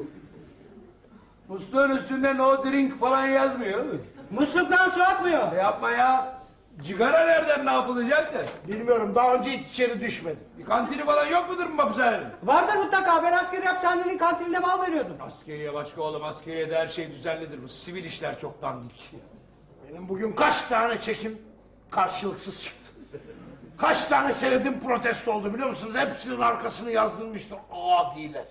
Musluğun üstünde no drink falan yazmıyor. Musluktan su akmıyor. E yapma ya. Cigara nereden ne yapılacak da? Bilmiyorum daha önce hiç içeri düşmedim. Bir kantini falan yok mudur bu hapishanenin? Vardır mutlaka. Ben askeri hapishanenin kantininde mal veriyordum. Askeriye başka oğlum askeriyede her şey düzenlidir. Bu sivil işler çok dandik. Benim bugün kaç tane çekim karşılıksız çıktı. Kaç tane senedim protesto oldu biliyor musunuz? Hepsinin arkasını yazdırmıştım. Aa değiller.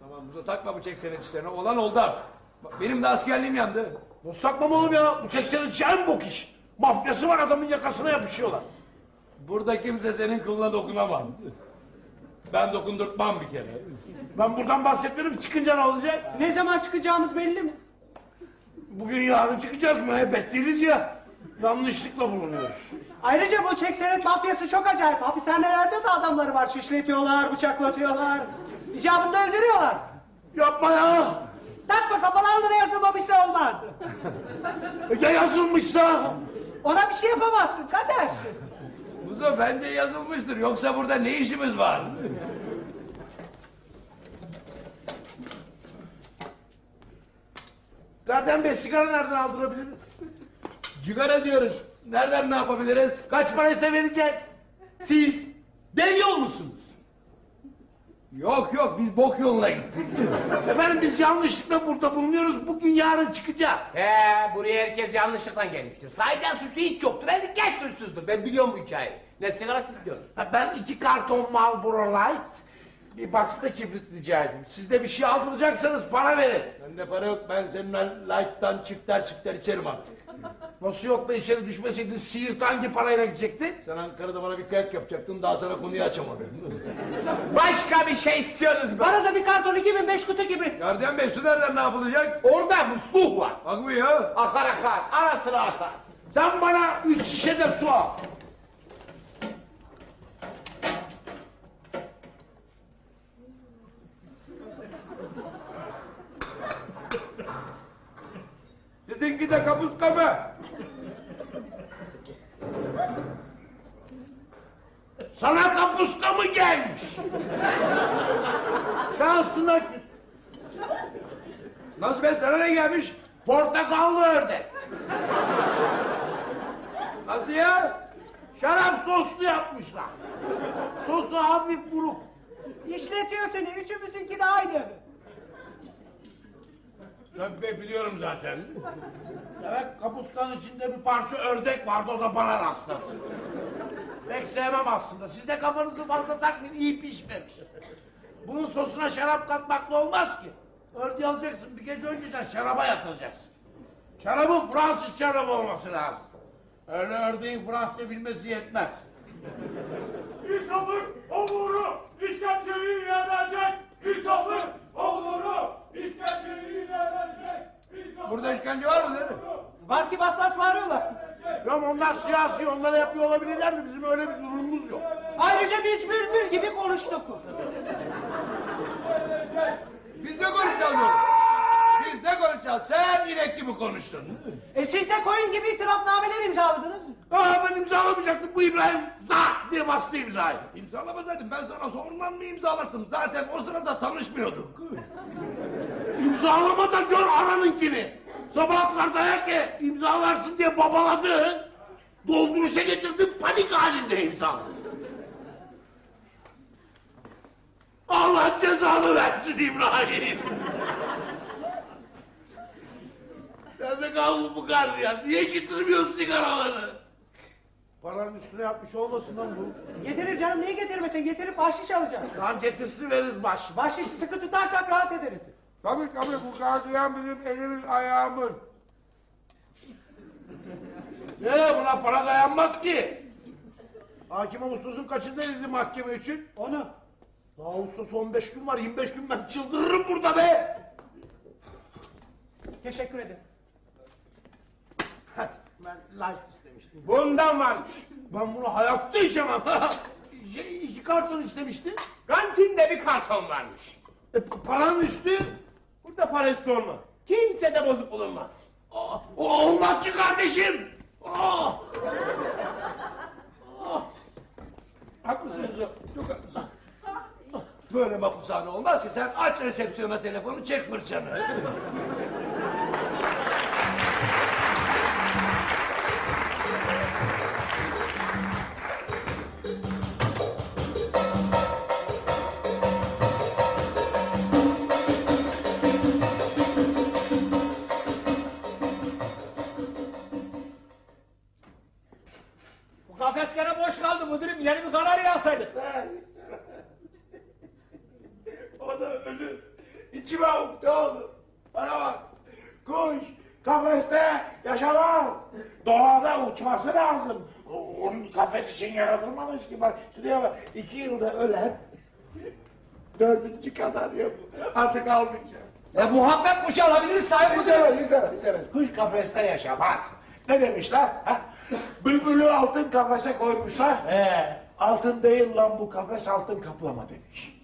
Tamam Muzo takma bu çek senet işlerine. Olan oldu artık. Bak, benim de askerliğim yandı. Nasıl takmam oğlum ya? Bu çeksenin en bok iş. Mafyası var adamın yakasına yapışıyorlar. Burada kimse senin kılına dokunamaz. Ben dokundurtmam bir kere. Ben buradan bahsetmiyorum çıkınca ne olacak? Ne zaman çıkacağımız belli mi? Bugün yarın çıkacağız müebbet değiliz ya. Yanlışlıkla bulunuyoruz. Ayrıca bu çek senet mafyası çok acayip. Hapishanelerde de adamları var. Şişletiyorlar, bıçaklatıyorlar. İcabında öldürüyorlar. Yapma ya. Takma kafalarına yazılmamışsa olmaz. Ya yazılmışsa? Ona bir şey yapamazsın kader. Muzo bence yazılmıştır. Yoksa burada ne işimiz var? Nereden be sigara nereden aldırabiliriz? Cigara diyoruz. Nereden ne yapabiliriz? Kaç paraysa vereceğiz. Siz dev yol musunuz? Yok yok biz bok yoluna gittik. Efendim biz yanlışlıkla burada bulunuyoruz. Bugün yarın çıkacağız. He, buraya herkes yanlışlıkla gelmiştir. Sahiden suçlu hiç yoktur. Herkes suçsuzdur. Ben biliyorum bu hikayeyi. Ne sigarası istiyorsun? Ha, Ben iki karton Marlboro Light, bir box da kibrit rica edeyim. Siz de bir şey aldıracaksanız para verin. Bende para yok. Ben seninle light'tan çifter çifter içerim artık. Nasıl yok be içeri düşmeseydin Siirt hangi parayla gidecektin? Sen Ankara'da bana bir kıyak yapacaktın daha sana konuyu açamadın. Başka bir şey istiyorsunuz be. Bana da bir karton 2005 kutu kibrit. Gardiyan Bey su nereden ne yapılacak? Orada musluk var. Bak bu ya. Akar akar. Ara sıra akar. Sen bana üç şişe de su al. Sizinki de kapuska mı? Sana kapuska mı gelmiş? Şansına küs. Nasıl be sana ne gelmiş? Portakallı ördek. Nasıl ya? Şarap soslu yapmışlar. Sosu hafif buruk. İşletiyor seni. Üçümüzünki de aynı. Be biliyorum zaten. Evet kapuskanın içinde bir parça ördek vardı o da bana rastladı. Pek sevmem aslında. Siz de kafanızı fazla takmayın iyi pişmemiş. Bunun sosuna şarap katmakla olmaz ki. Ördeği alacaksın bir gece önceden şaraba yatıracaksın. Şarabın Fransız şarabı olması lazım. Öyle ördeğin Fransızca bilmesi yetmez. Sabır oğlunu işkenceyi. Bir sabır oğlunu işkenceyi sabır Burada işkence var mı değil mi? Var ki bas bas bağırıyorlar. Ya onlar siyasi onlara yapıyor olabilirler de bizim öyle bir durumumuz yok. Ayrıca biz bülbül gibi konuştuk. Biz ne konuşacağız oğlum? Biz ne konuşacağız? Sen inek gibi konuştun. E siz de koyun gibi itirafnameler imzaladınız. Aa ben imzalamayacaktım bu İbrahim zat diye bastı imzayı. İmzalamasaydın ben sana sonradan mı imzalattım? Zaten o sırada tanışmıyorduk. İmzalama da gör aranınkini. Sabah kadar dayak ye imzalarsın diye babaladı. Dolduruşa getirdim panik halinde imzaladı. Allah cezanı versin İbrahim. Nerede kaldı bu gardiyan? Niye getirmiyorsun sigaraları? Paranın üstüne yapmış olmasın lan bu. Getirir canım niye getirmesin? Getirip bahşiş alacağım. Tamam getirsin veririz baş. Bahşişi sıkı tutarsak rahat ederiz. Tabii tabii bu gardiyan bizim elimiz ayağımız. Ne buna para dayanmaz ki. Hakim Ağustos'un kaçındaydı mahkeme için? Onu. Daha Ağustos 15 gün var 25 gün ben çıldırırım burada be. Teşekkür ederim. Ben light istemiştim. Bundan varmış. Ben bunu hayatta içemem. İki karton istemiştim. Kantinde bir karton varmış. E, paranın üstü. Burada para üstü olmaz. Kimse de bozuk bulunmaz. Aa, o olmaz ki kardeşim. Aa, Haklısın hocam. Çok haklısın. Böyle mapushane olmaz ki. Sen aç resepsiyona telefonu çek fırçanı. Yeni bir kanarya alsaydık. O da ölür. İçime ukde oğlum. Bana bak. Kuş kafeste yaşamaz. Doğada uçması lazım. Onun kafes için yaratılmamış ki. Bak şuraya bak. İki yılda ölen. Dördüncü kadar yok. Artık almayacağım. E muhabbet kuşu alabiliriz sahibi. İstemez, istemez, istemez. Kuş kafeste yaşamaz. Ne demişler? Ha? Bülbülü altın kafese koymuşlar. He. Altın değil lan bu kafes altın kaplama demiş.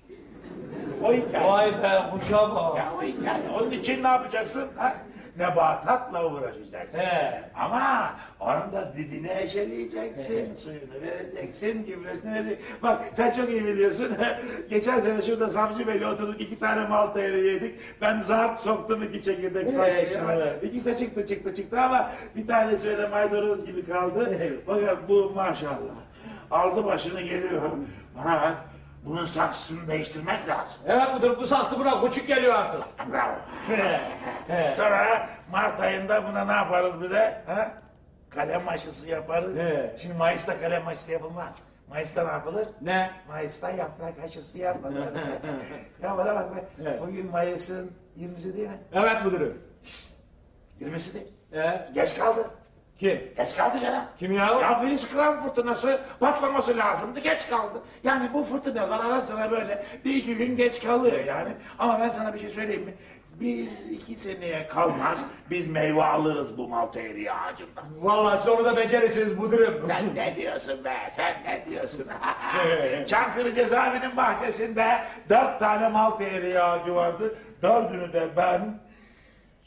O hikaye. Vay be kuşa bak. Ya o hikaye. Onun için ne yapacaksın? Ha? Nebatatla uğraşacaksın. He. Ama onun da dibine eşeleyeceksin, suyunu vereceksin, gübresini vereceksin. Bak sen çok iyi biliyorsun. Geçen sene şurada Samcı Bey'le oturduk iki tane malta yeri yedik. Ben zart soktum iki çekirdek saksıya. ama İkisi de çıktı çıktı çıktı ama bir tanesi öyle maydanoz gibi kaldı. Fakat bu maşallah aldı başını geliyor. Bana bak bunun saksısını değiştirmek lazım. Evet müdürüm bu saksı buna küçük geliyor artık. Bravo. Sonra Mart ayında buna ne yaparız bir de? Ha? Kalem aşısı yaparız. He. Şimdi Mayıs'ta kalem aşısı yapılmaz. Mayıs'ta ne yapılır? Ne? Mayıs'ta yaprak aşısı yapılır. ya bana bak be. Evet. Bugün Mayıs'ın 20'si değil mi? Evet müdürüm. 20'si değil. Evet. Geç kaldı. Kim? Geç kaldı canım. Kim ya? Ya Filiz Kram fırtınası patlaması lazımdı. Geç kaldı. Yani bu fırtınalar ara sıra böyle bir iki gün geç kalıyor yani. Ama ben sana bir şey söyleyeyim mi? Bir iki seneye kalmaz biz meyve alırız bu malta eriği ağacından. Vallahi siz onu da becerirsiniz müdürüm. Sen ne diyorsun be? Sen ne diyorsun? Çankırı cezaevinin bahçesinde dört tane malta eriği ağacı vardı. Dördünü de ben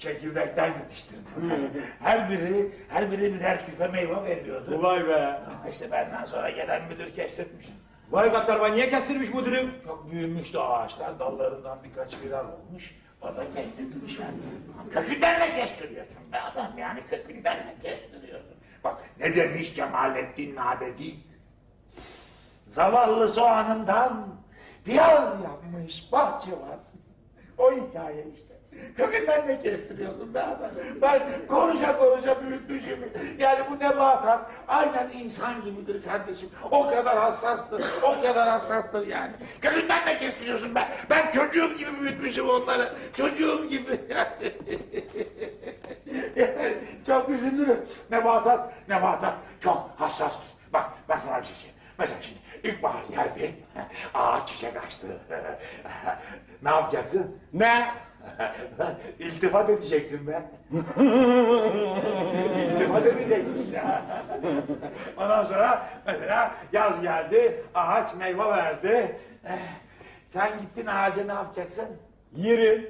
çekirdekten yetiştirdim. her biri, her biri birer küfe meyve veriyordu. Vay be. İşte benden sonra gelen müdür kestirmiş. Vay Gattarba niye kestirmiş müdürüm? Çok büyümüştü ağaçlar, dallarından birkaç viral olmuş. O da kestirmiş yani. Kökünden ne kestiriyorsun be adam yani kökünden ne kestiriyorsun? Bak ne demiş Cemalettin Nabedit? Zavallı soğanımdan piyaz yapmış bahçıvan. O hikaye işte. Kökünden ne kestiriyorsun be adam? Ben konuşa konuşa büyütmüşüm. Yani bu nebatat aynen insan gibidir kardeşim. O kadar hassastır, o kadar hassastır yani. Kökünden ne kestiriyorsun be? Ben çocuğum gibi büyütmüşüm onları. Çocuğum gibi. Yani çok üzülürüm. Nebatat, nebatat çok hassastır. Bak ben sana bir şey söyleyeyim. Mesela şimdi ilkbahar geldi, ağaç çiçek açtı. ne yapacaksın? Ne? İltifat edeceksin be. İltifat edeceksin ya. Ondan sonra mesela yaz geldi, ağaç meyve verdi. Eh, Sen gittin ağaca ne yapacaksın? Yerim.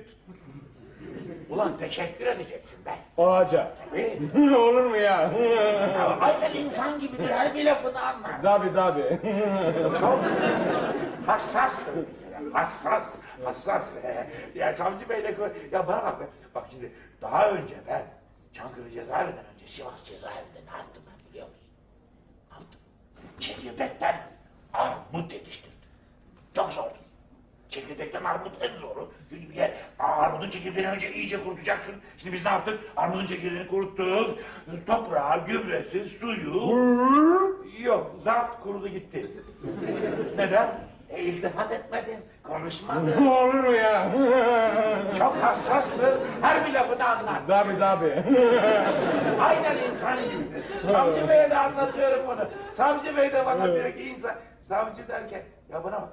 Ulan teşekkür edeceksin be. Ağaca. Tabii. Olur mu ya? Ya Aynen insan gibidir, her bir lafını anlar. tabi tabi. Çok hassastır. Hassas, hassas. Ya Savcı Bey'le. Ya bana bak be. Bak şimdi daha önce ben Çankırı cezaevinden önce Sivas cezaevinde ne yaptım ben biliyor musun? Ne yaptım? Çekirdekten armut yetiştirdim. Çok zordu. Çekirdekten armut en zoru. Çünkü bir yer armudun çekirdeğini önce iyice kurutacaksın. Şimdi biz ne yaptık? Armudun çekirdeğini kuruttuk. Toprağı, gübresi, suyu... Yok, zat kurudu gitti. Neden? E, iltifat etmedin, konuşmadın. Olur mu ya? Çok hassastır, her bir lafını anlar. tabi tabi. Aynen insan gibidir. Savcı Bey'e de anlatıyorum bunu. Savcı Bey de bana diyor ki insan... Savcı derken, ya bana bak.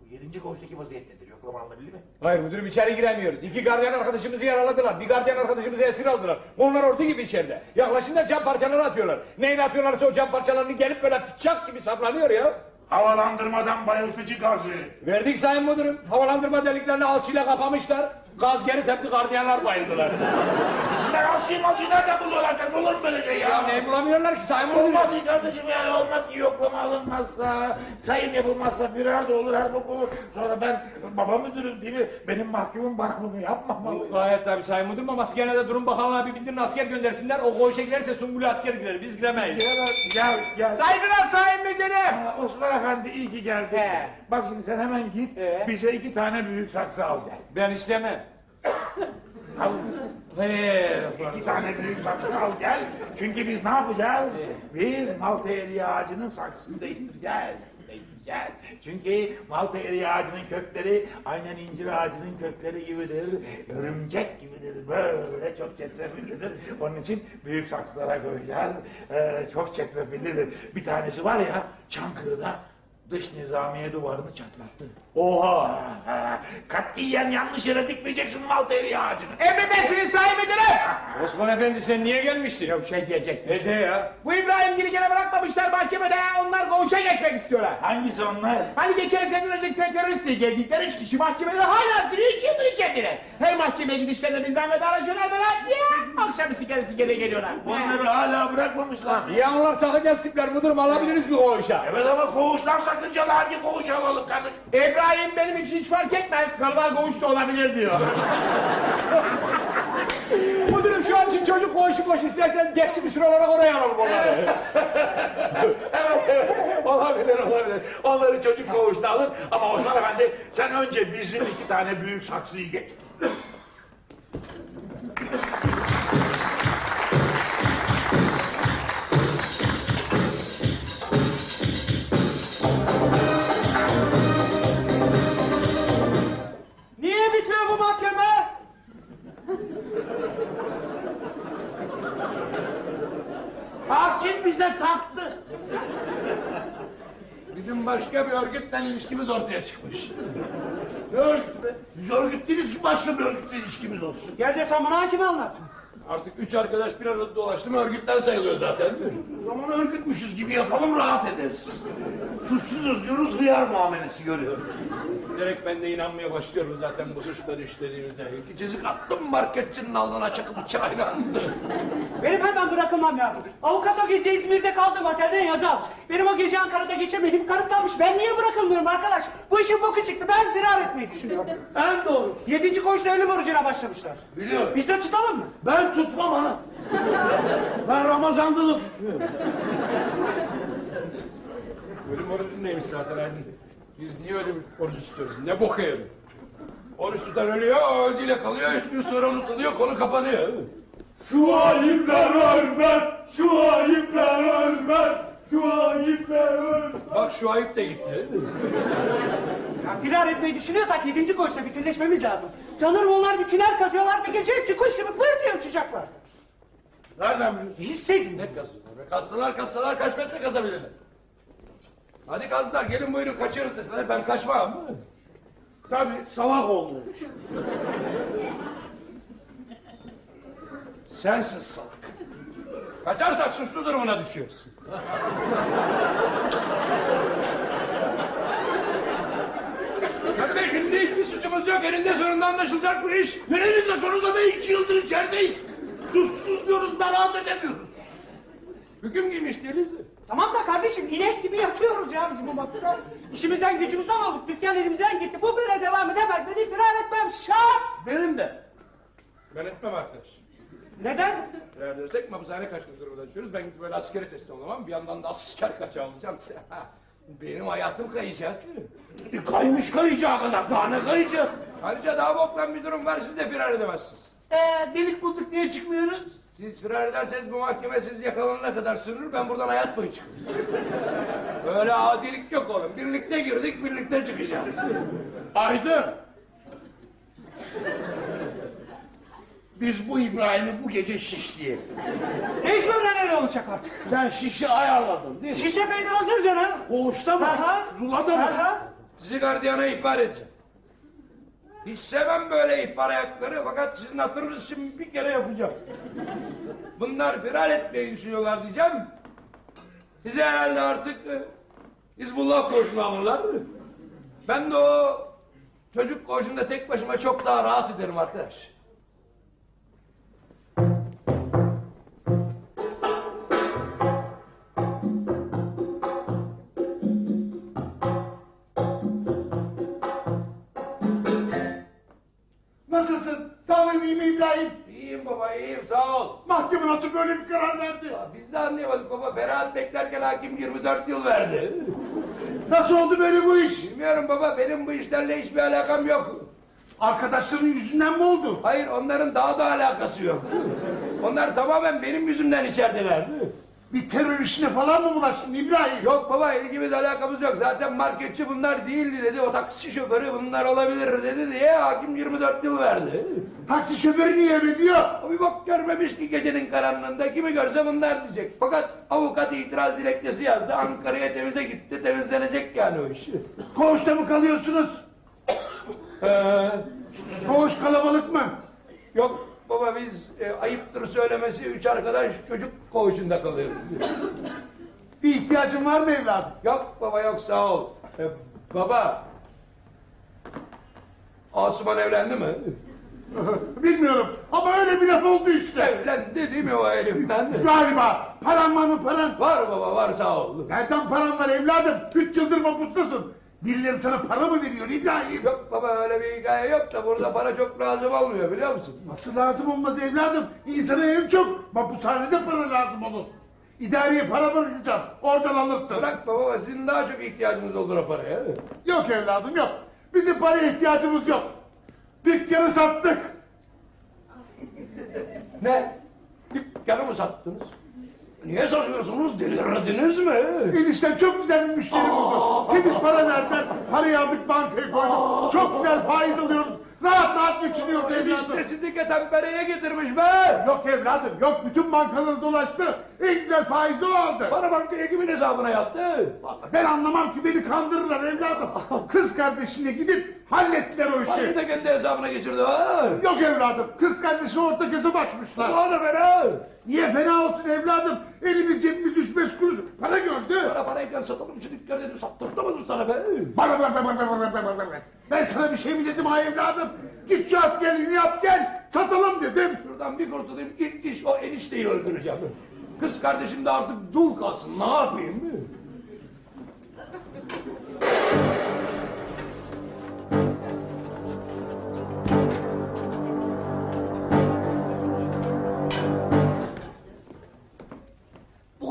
Bu yedinci koğuştaki vaziyet nedir? Yoklama alınabildi mi? Hayır müdürüm içeri giremiyoruz. İki gardiyan arkadaşımızı yaraladılar. Bir gardiyan arkadaşımızı esir aldılar. Onlar ordu gibi içeride. Yaklaşınca cam parçaları atıyorlar. Neyle atıyorlarsa o cam parçalarını gelip böyle bıçak gibi saplanıyor ya. Havalandırmadan bayıltıcı gazı. Verdik sayın müdürüm. Havalandırma deliklerini alçıyla kapamışlar. Gaz geri tepki gardiyanlar bayıldılar. Bunlar alçıyı nereden buluyorlar? Bulur mu böyle şey ya? ya ne bulamıyorlar ki müdürüm? Olmaz ki kardeşim yani olmaz ki yoklama alınmazsa, sayım yapılmazsa firar da olur, her bok olur. Sonra ben baba müdürüm değil mi? Benim mahkumum bana bunu yapmamalı. Gayet tabii sayın müdürüm ama gene de durum bakanlığa bir bildirin asker göndersinler. O koğuşa girerse Sungul asker girer. Biz giremeyiz. Gel, gel, gel. Saygılar sayın müdürüm. Aa, Osman Efendi iyi ki geldin. He. Bak şimdi sen hemen git, He. bize iki tane büyük saksı al gel. Ben istemem. He, İki tane büyük saksı al gel. Çünkü biz ne yapacağız? Biz Malta eriği ağacının saksısını değiştireceğiz. Değiştireceğiz. Çünkü Malta eriği ağacının kökleri aynen incir ağacının kökleri gibidir. Örümcek gibidir. Böyle çok çetrefillidir. Onun için büyük saksılara koyacağız. Ee, çok çetrefillidir. Bir tanesi var ya Çankırı'da dış nizamiye duvarını çatlattı. Oha. Ha, Katiyen yanlış yere dikmeyeceksin Malta eriği ağacını. Emredersiniz sayın müdürüm. Osman Efendi sen niye gelmiştin? Ya şey diyecektim. Ne de ya? Bu İbrahim Gül'ü gene bırakmamışlar mahkemede. Onlar koğuşa geçmek istiyorlar. Hangisi onlar? Hani geçen sene önceki sene terörist diye geldikleri üç kişi mahkemeleri hala sürüyor iki yıldır içerideler. Her mahkemeye gidişlerinde bizden vedalaşıyorlar böyle ya. Akşamüstü keresi geri geliyorlar. Onları hala bırakmamışlar. Ya onlar sakıncası tipler müdürüm alabiliriz mi koğuşa? Evet ama koğuşlar sakıncalı hangi koğuşu alalım kardeşim? İbrahim benim için hiç fark etmez. Karılar koğuşta olabilir diyor. Müdürüm şu an için çocuk koğuşu boş isterseniz geçici bir süre olarak oraya alalım onları. Evet evet olabilir olabilir. Onları çocuk koğuşuna alın ama Osman Efendi sen önce bizim iki tane büyük saksıyı getir. Hakim bize taktı. Bizim başka bir örgütle ilişkimiz ortaya çıkmış. Ne örgüt be? Biz örgütlüyüz ki başka bir örgütle ilişkimiz olsun. Gel de sen bana hakimi anlat. Artık üç arkadaş bir arada dolaştı mı örgütten sayılıyor zaten. O zaman örgütmüşüz gibi yapalım rahat ederiz. Suçsuzuz diyoruz hıyar muamelesi görüyoruz. Direkt ben de inanmaya başlıyorum zaten bu suçları işlediğimize. İki çizik attım marketçinin alnına çakıp bıçağıyla. Benim hemen bırakılmam lazım. Avukat o gece İzmir'de kaldığım otelden yazı almış. Benim o gece Ankara'da geçirmediğim kanıtlanmış. Ben niye bırakılmıyorum arkadaş? Bu işin boku çıktı. Ben firar etmeyi düşünüyorum. En doğrusu. Yedinci koğuşta ölüm orucuna başlamışlar. Biliyorum. Biz de tutalım mı? Ben tutmam ana. Ben Ramazan'da da tutmuyorum. Ölüm orucu neymiş zaten Aydın? Biz niye ölüm orucu istiyoruz? Ne bok yiyelim? Oruç tutan ölüyor, öldüğüyle kalıyor, üç gün sonra unutuluyor, konu kapanıyor. Şu ayıplar ölmez, şu ayıplar ölmez, şu. Bak şu ayıp da gitti. Ya firar etmeyi düşünüyorsak yedinci koğuşta bütünleşmemiz lazım. Sanırım onlar bir tünel kazıyorlar. Bir gece hepsi kuş gibi pır diye uçacaklar. Nereden biliyorsun? Hissedin. Ne kazıyorlar? be? Kazsalar kazsalar kaç metre kazabilirler? Hadi kazlar gelin buyurun kaçıyoruz deseler ben kaçmam. Tabii salak için. Sensin salak. Kaçarsak suçlu durumuna düşüyoruz. Kardeşim hiçbir suçumuz yok. Elinde sonunda anlaşılacak bu iş. Ne elinde sonunda be iki yıldır içerideyiz. Suçsuz diyoruz beraat edemiyoruz. Hüküm giymiş değiliz. Tamam da kardeşim inek gibi yatıyoruz ya biz bu mapusta. İşimizden gücümüzden olduk. Dükkan elimizden gitti. Bu böyle devam edemez. Beni firar etmem şart. Benim de. Ben etmem arkadaş. Neden? Eğer dersek mahpushane kaçmak durumunda düşüyoruz. Ben böyle askere teslim olamam. Bir yandan da asker kaçağı olacağım. Benim hayatım kayacak. E, kaymış kayacağı kadar daha ne kayacak? Ayrıca daha boktan bir durum var. Siz de firar edemezsiniz. Ee, delik bulduk niye çıkmıyoruz? Siz firar ederseniz bu mahkeme siz yakalanana kadar sürünür. Ben buradan hayat boyu çıkarım. Böyle adilik yok oğlum. Birlikte girdik, birlikte çıkacağız. Aydın. Biz bu İbrahim'i bu gece şişleyelim. Hiç böyle neler olacak artık. Sen şişi ayarladın değil mi? Şişe peynir hazır canım. Koğuşta mı? Aha. Zula'da mı? Aha. Sizi gardiyana ihbar edeceğim. Hiç sevmem böyle ihbar ayakları fakat sizin hatırınız için bir kere yapacağım. Bunlar firar etmeyi düşünüyorlar diyeceğim. Size herhalde artık e, Hizbullah koğuşuna alırlar. Ben de o çocuk koğuşunda tek başıma çok daha rahat ederim arkadaş. Nasılsın? İyi mi İbrahim? İyiyim baba iyiyim sağ ol. Mahkeme nasıl böyle bir karar verdi? Ya Biz de anlayamadık baba. Beraat beklerken hakim 24 yıl verdi. Nasıl oldu böyle bu iş? Bilmiyorum baba benim bu işlerle hiçbir alakam yok. Arkadaşların yüzünden mi oldu? Hayır onların daha da alakası yok. Onlar tamamen benim yüzümden içerideler. Bir terör işine falan mı bulaştın İbrahim? Yok baba ilgimiz alakamız yok. Zaten marketçi bunlar değildi dedi. O taksi şoförü bunlar olabilir dedi diye hakim 24 yıl verdi. Taksi şoförü niye ödüyor? O bir bok görmemiş ki gecenin karanlığında. Kimi görse bunlar diyecek. Fakat avukat itiraz dilekçesi yazdı. Ankara'ya temize gitti. Temizlenecek yani o iş. Koğuşta mı kalıyorsunuz? Ee, Koğuş kalabalık mı? yok baba biz e, ayıptır söylemesi üç arkadaş çocuk koğuşunda kalıyoruz. Bir ihtiyacın var mı evladım? Yok baba yok sağ ol. Ee, baba. Asuman evlendi mi? Bilmiyorum ama öyle bir laf oldu işte. Evlendi değil mi o heriften? Galiba. Paran var mı paran? Var baba var sağ ol. Nereden paran var evladım? Üç yıldır mapustasın. Birileri sana para mı veriyor İbrahim? Yok baba öyle bir hikaye yok da burada para çok lazım olmuyor biliyor musun? Nasıl lazım olmaz evladım? İnsana en çok mapushanede para lazım olur. İdareye para bırakacağım. Oradan alırsın. Bırak baba sizin daha çok ihtiyacınız olur o paraya. Yok evladım yok. Bizim paraya ihtiyacımız yok. Dükkanı sattık. Ne? Dükkanı mı sattınız? Niye satıyorsunuz? Delirdiniz mi? Enişten çok güzel bir müşteri buldu. Temiz para verdiler. Parayı aldık bankaya koyduk. Çok güzel faiz alıyoruz. Rahat rahat geçiniyordu evladım. İştesizlik eten bereye getirmiş be. Yok evladım yok bütün bankaları dolaştı. En güzel faizi o aldı. Para bankaya kimin hesabına yattı? Ben anlamam ki beni kandırırlar evladım. Kız kardeşine gidip hallettiler o Parayı işi. da kendi hesabına geçirdi ha. Yok evladım kız kardeşi orta kızı açmışlar. O da fena. Niye fena olsun evladım? Elimiz cebimiz üç beş kuruş para gördü. Para parayken satalım şu dükkanı dedim sattırtamadım sana be. Bana bana bana bana bana bana bana. Ben sana bir şey mi dedim ha evladım? Git şu askerliğini yap gel satalım dedim. Şuradan bir kurtulayım ilk iş o enişteyi öldüreceğim. Kız kardeşim de artık dul kalsın ne yapayım?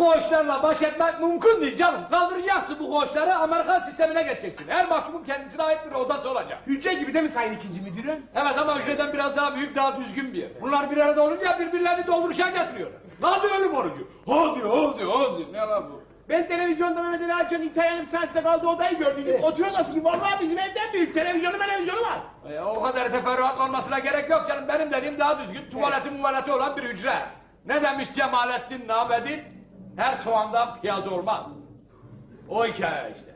Koğuşlarla baş etmek mümkün değil canım. Kaldıracaksın bu koğuşları Amerikan sistemine geçeceksin. Her mahkumun kendisine ait bir odası olacak. Hücre gibi değil mi sayın ikinci müdürüm? Evet ama hücreden biraz daha büyük, daha düzgün bir yer. Bunlar bir arada olunca birbirlerini dolduruşan getiriyorlar. Hadi ölüm orucu. Hadi, hadi, hadi. Ne lan bu? Ben televizyonda Mehmet Ali Erçel'in İtalyan hapishanesinde kaldığı odayı gördüm. Otur odası gibi vallahi bizim evden büyük. Televizyonu televizyonu var. E, o kadar teferruatlı olmasına gerek yok canım. Benim dediğim daha düzgün, tuvaleti muvaleti olan bir hücre. Ne demiş Cemalettin Nabedin? Her soğandan piyaz olmaz. O hikaye işte.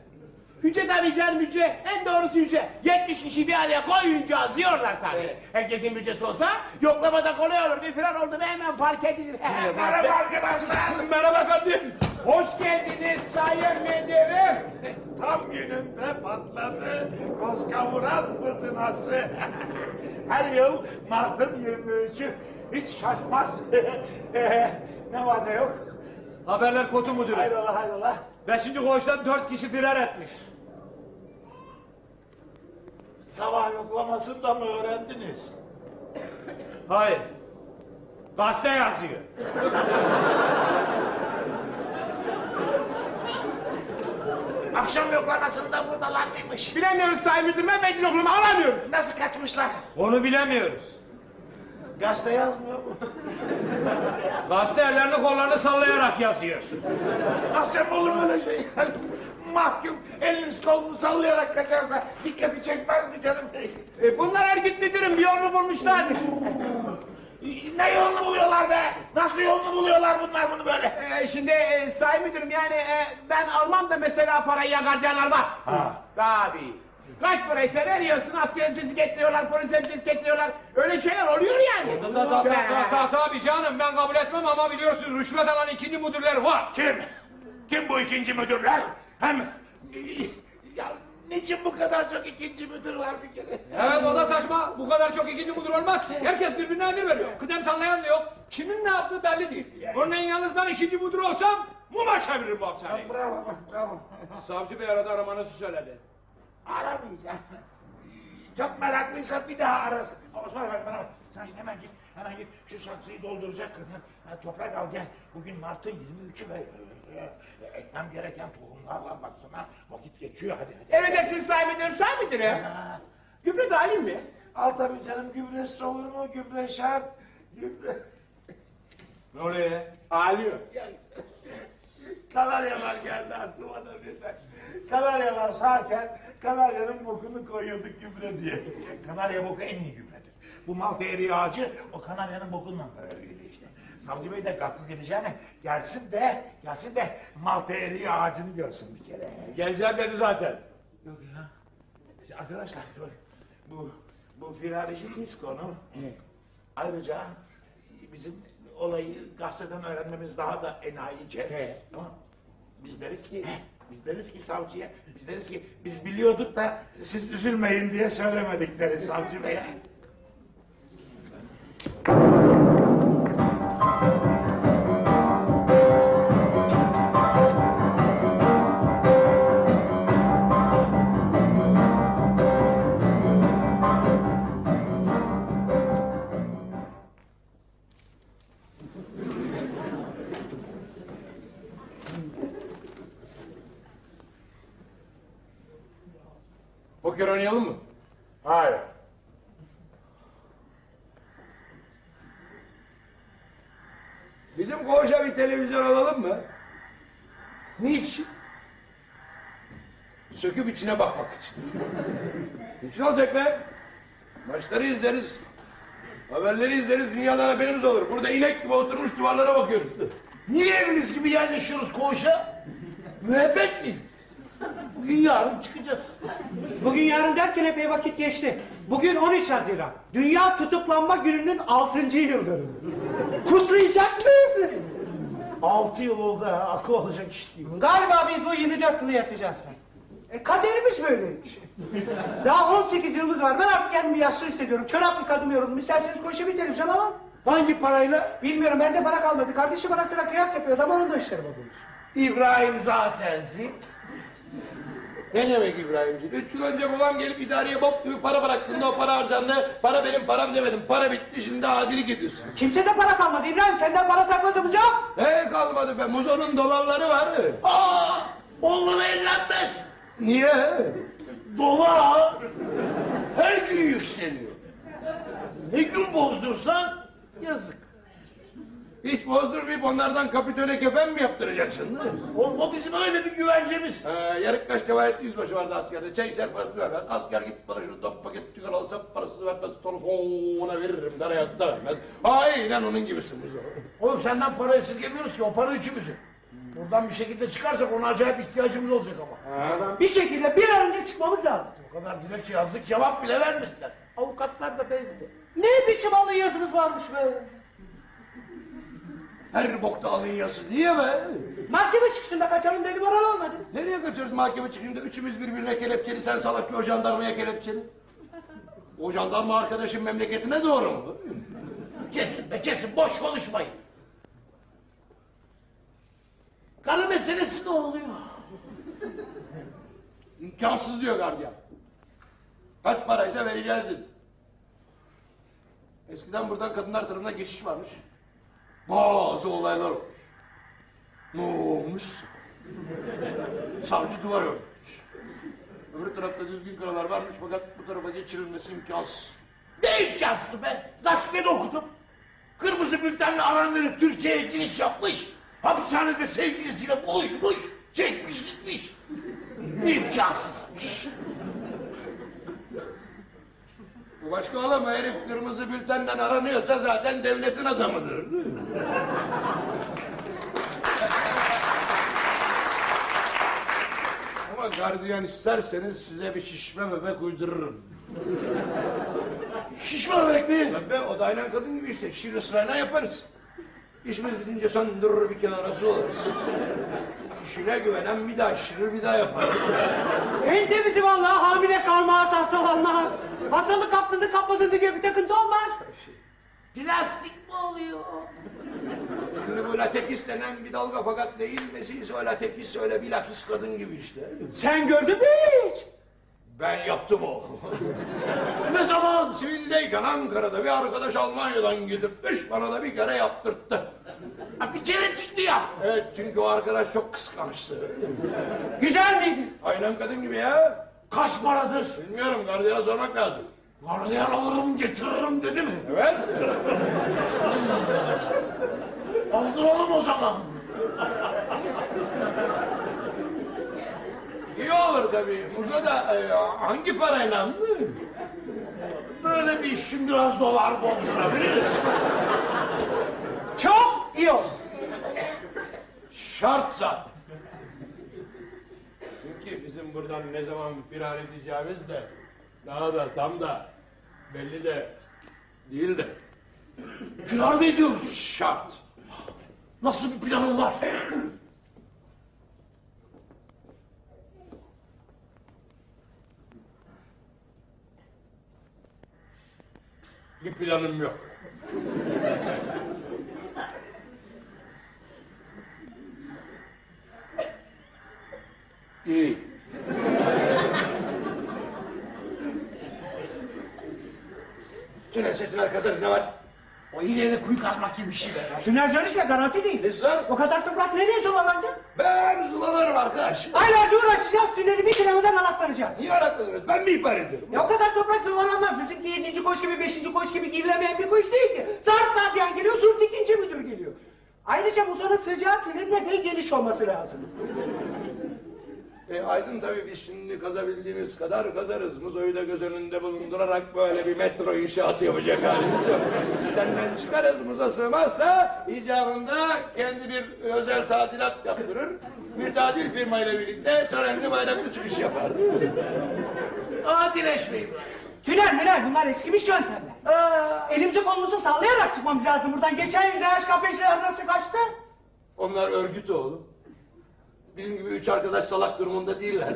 Hücre tabii canım hücre. En doğrusu hücre. 70 kişi bir araya koyuncağız diyorlar tabii. Herkesin hücresi olsa yoklamada kolay olur. Bir filan oldu mu hemen fark edilir. Merhaba arkadaşlar. Merhaba efendim. Hoş geldiniz sayın müdürüm. Tam gününde patladı Koskavuran fırtınası. Her yıl Mart'ın 23'ü hiç şaşmaz. Ee, ne var ne yok? Haberler kotu müdürü. Hayrola hayrola. Beşinci koğuştan dört kişi firar etmiş. Sabah yoklamasını da mı öğrendiniz? Hayır. Gazete yazıyor. Akşam yoklamasında buradalar mıymış? Bilemiyoruz sayın müdürüm. Ben okulumu alamıyoruz. Nasıl kaçmışlar? Onu bilemiyoruz. Gazete yazmıyor mu? Gazete ellerini kollarını sallayarak yazıyor. Nasıl olur öyle şey? Mahkum eliniz kolunu sallayarak kaçarsa dikkati çekmez mi canım? E, bunlar örgüt müdürüm bir yolunu bulmuşlardır. Ne yolunu buluyorlar be? Nasıl yolunu buluyorlar bunlar bunu böyle? E, şimdi e, sayın müdürüm yani e, ben almam da mesela parayı ya gardiyan almam. Ha. Tabii. Kaç paraysa veriyorsun asker elbisesi getiriyorlar, polis elbisesi getiriyorlar. Öyle şeyler oluyor yani. Ta, ta, ta, ta, ta, tabii canım ben kabul etmem ama biliyorsun rüşvet alan ikinci müdürler var. Kim? Kim bu ikinci müdürler? Hem... Ya niçin bu kadar çok ikinci müdür var bir kere? Evet o da saçma. Bu kadar çok ikinci müdür olmaz ki. Herkes birbirine emir veriyor. Kıdem sallayan da yok. Kimin ne yaptığı belli değil. Örneğin yalnız ben ikinci müdür olsam muma çeviririm bu hapishaneyi. Bravo, bravo. Savcı bey arada aramanızı söyledi. Aramayacağım. Çok meraklıysa bir daha arasın. Osman Efendi bana bak. Sen şimdi hemen git, hemen git. Şu saksıyı dolduracak kadar ha, toprak al gel. Bugün Mart'ın 23'ü ve e, e, ekmem gereken tohumlar var baksana. Vakit geçiyor hadi hadi. Emredersiniz sayın müdürüm, sayın müdürüm. Ha, Gübre dahil mi? Al tabii canım gübresiz olur mu? Gübre şart. Gübre. Ne oluyor ya? Ağlıyor. Ya, Kanaryalar geldi aklıma da birden. Kanaryalar sağken Kanaryanın bokunu koyuyorduk gübre diye. Kanarya boku en iyi gübredir. Bu malta eriği ağacı o Kanaryanın bokundan böyle büyüdü işte. Savcı Bey de gaklık edeceğine gelsin de gelsin de malta eriği ağacını görsün bir kere. Geleceğim dedi zaten. Yok ya. İşte Arkadaşlar bak, bu bu firarici pis konu. Ayrıca bizim olayı gazeteden öğrenmemiz daha da enayice. Ama biz deriz ki biz deriz ki savcıya biz deriz ki biz biliyorduk da siz üzülmeyin diye söylemedik deriz savcı beye. Söküp içine bakmak için. Niçin olacak be? Maçları izleriz. Haberleri izleriz. Dünyadan haberimiz olur. Burada inek gibi oturmuş duvarlara bakıyoruz. Niye eviniz gibi yerleşiyoruz koğuşa? Müebbet mi? Bugün yarın çıkacağız. Bugün yarın derken epey vakit geçti. Bugün 13 Haziran. Dünya tutuklanma gününün 6. yıl dönümü. Kutlayacak mıyız? Altı yıl oldu ha, akıl olacak iş değil. Galiba biz bu 24 yılı yatacağız. E kaderimiz böyleymiş. Daha 18 yılımız var. Ben artık kendimi yaşlı hissediyorum. Çorap yıkadım İsterseniz koşu bir televizyon alalım. Hangi parayla? Bilmiyorum bende para kalmadı. Kardeşim ara sıra kıyak yapıyordu ama onun da işleri bozulmuş. İbrahim zaten zil. Ne demek İbrahimciğim? Üç yıl önce babam gelip idareye bok gibi para bıraktığında o para harcandı. Para benim param demedim. Para bitti şimdi adilik ediyorsun. Kimsede para kalmadı İbrahim. Senden para sakladığımız yok. He kalmadı be. Muzo'nun dolarları var. Aa, onlara ellenmez. Niye? Dolar her gün yükseliyor. Ne gün bozdursan yazık. Hiç bozdurmayıp onlardan kapitöne kefen mi yaptıracaksın? O, o bizim öyle bir güvencemiz. Ha, yarık kaç kefaret yüzbaşı vardı askerde. Çay içer parasını vermez. Asker git bana şuradan paket çıkar alsa parasını vermez. Telefona veririm. Der hayatta vermez. Aynen onun gibisin Muzo. Oğlum senden para esirgemiyoruz ki o para üçümüzün. Buradan bir şekilde çıkarsak ona acayip ihtiyacımız olacak ama. Bir şekilde bir an önce çıkmamız lazım. O kadar dilekçe yazdık cevap bile vermediler. Avukatlar da bezdi. Ne biçim alın yazımız varmış be. Her bokta alın yası. Niye be? Mahkeme çıkışında kaçalım dedim oran olmadı. Nereye götürüyoruz mahkeme çıkışında? Üçümüz birbirine kelepçeli. Sen salakçı o jandarmaya kelepçeli. O jandarma arkadaşın memleketine doğru mu? Kesin be kesin boş konuşmayın. Karı meselesi ne oluyor? İmkansız diyor gardiyan. Kaç paraysa vereceğiz dedi. Eskiden buradan kadınlar tarafına geçiş varmış. Bazı olaylar olmuş. Ne olmuş? Savcı duvar örmüş. Öbür tarafta düzgün karalar varmış fakat bu tarafa geçirilmesi imkansız. Ne imkansız be? Gazetede okudum. Kırmızı bültenle aranır Türkiye'ye giriş yapmış. Hapishanede sevgilisiyle buluşmuş. Çekmiş gitmiş. İmkansızmış. Bu başka olamaz. Herif kırmızı bültenden aranıyorsa zaten devletin adamıdır. Ama gardiyan isterseniz size bir şişme bebek uydururum. Şişman bebek mi? Tabii o da aynen kadın gibi işte. Şiir ısrarına yaparız. İşimiz bitince söndürür bir kenara su alırız. Şişine güvenen bir daha şişirir bir daha yapar. En temizi vallahi hamile kalmaz, hastalanmaz. Hastalık kaptığında kapmadığında diye bir takıntı olmaz. Plastik mi oluyor? Şimdi bu latekis denen bir dalga fakat değil nesiyse o latekis öyle bilakis kadın gibi işte. Sen gördün mü hiç? Ben yaptım o. Ne zaman? Sivildeyken Ankara'da bir arkadaş Almanya'dan getirtmiş bana da bir kere yaptırttı. Ha, bir kerecik mi yaptın? Evet çünkü o arkadaş çok kıskançtı. Güzel miydi? Aynen kadın gibi ya. Kaç paradır? Bilmiyorum gardiyana sormak lazım. Gardiyan alırım getiririm dedi mi? Evet. Aldıralım o zaman. İyi olur tabii. Burada da e, hangi parayla? Böyle bir iş için biraz dolar bozdurabiliriz. Çok iyi oldu. Şart zaten. Çünkü bizim buradan ne zaman firar edeceğimiz de daha da tam da belli de değil de Firar mı ediyoruz? şart. Nasıl bir planın var? Bir planım yok. İyi. Tünel setünel kazarız ne var? O iğneyle kuyu kazmak gibi bir şey be. Tünel çalışma garanti değil. Neyse O kadar toprak nereye zulalanacak? ben zulalarım arkadaş. Aylarca uğraşacağız, tüneli bitiremeden anahtaracağız. Niye araklanırız? Ben mi ihbar ediyorum? Ya o kadar toprak zulalanmaz. Bizimki yedinci koş gibi, beşinci koş gibi girilemeyen bir koş değil ki. Zart gardiyan geliyor, surt ikinci müdür geliyor. Ayrıca Musa'nın sığacağı tünelin epey geniş olması lazım. E, Aydın tabii biz şimdi kazabildiğimiz kadar kazarız. Muzo'yu da göz önünde bulundurarak böyle bir metro inşaatı yapacak halimiz yok. Senden çıkarız Muzo sığmazsa icabında kendi bir özel tadilat yaptırır. Müteadil firmayla birlikte törenli bayraklı çıkış yapar. Adileşme İbrahim. Tünel münel bunlar eskimiş yöntemler. Elimizi kolumuzu sallayarak çıkmamız lazım buradan. Geçen yıl DHKPC'ler nasıl kaçtı? Onlar örgüt oğlum. Bizim gibi üç arkadaş salak durumunda değiller.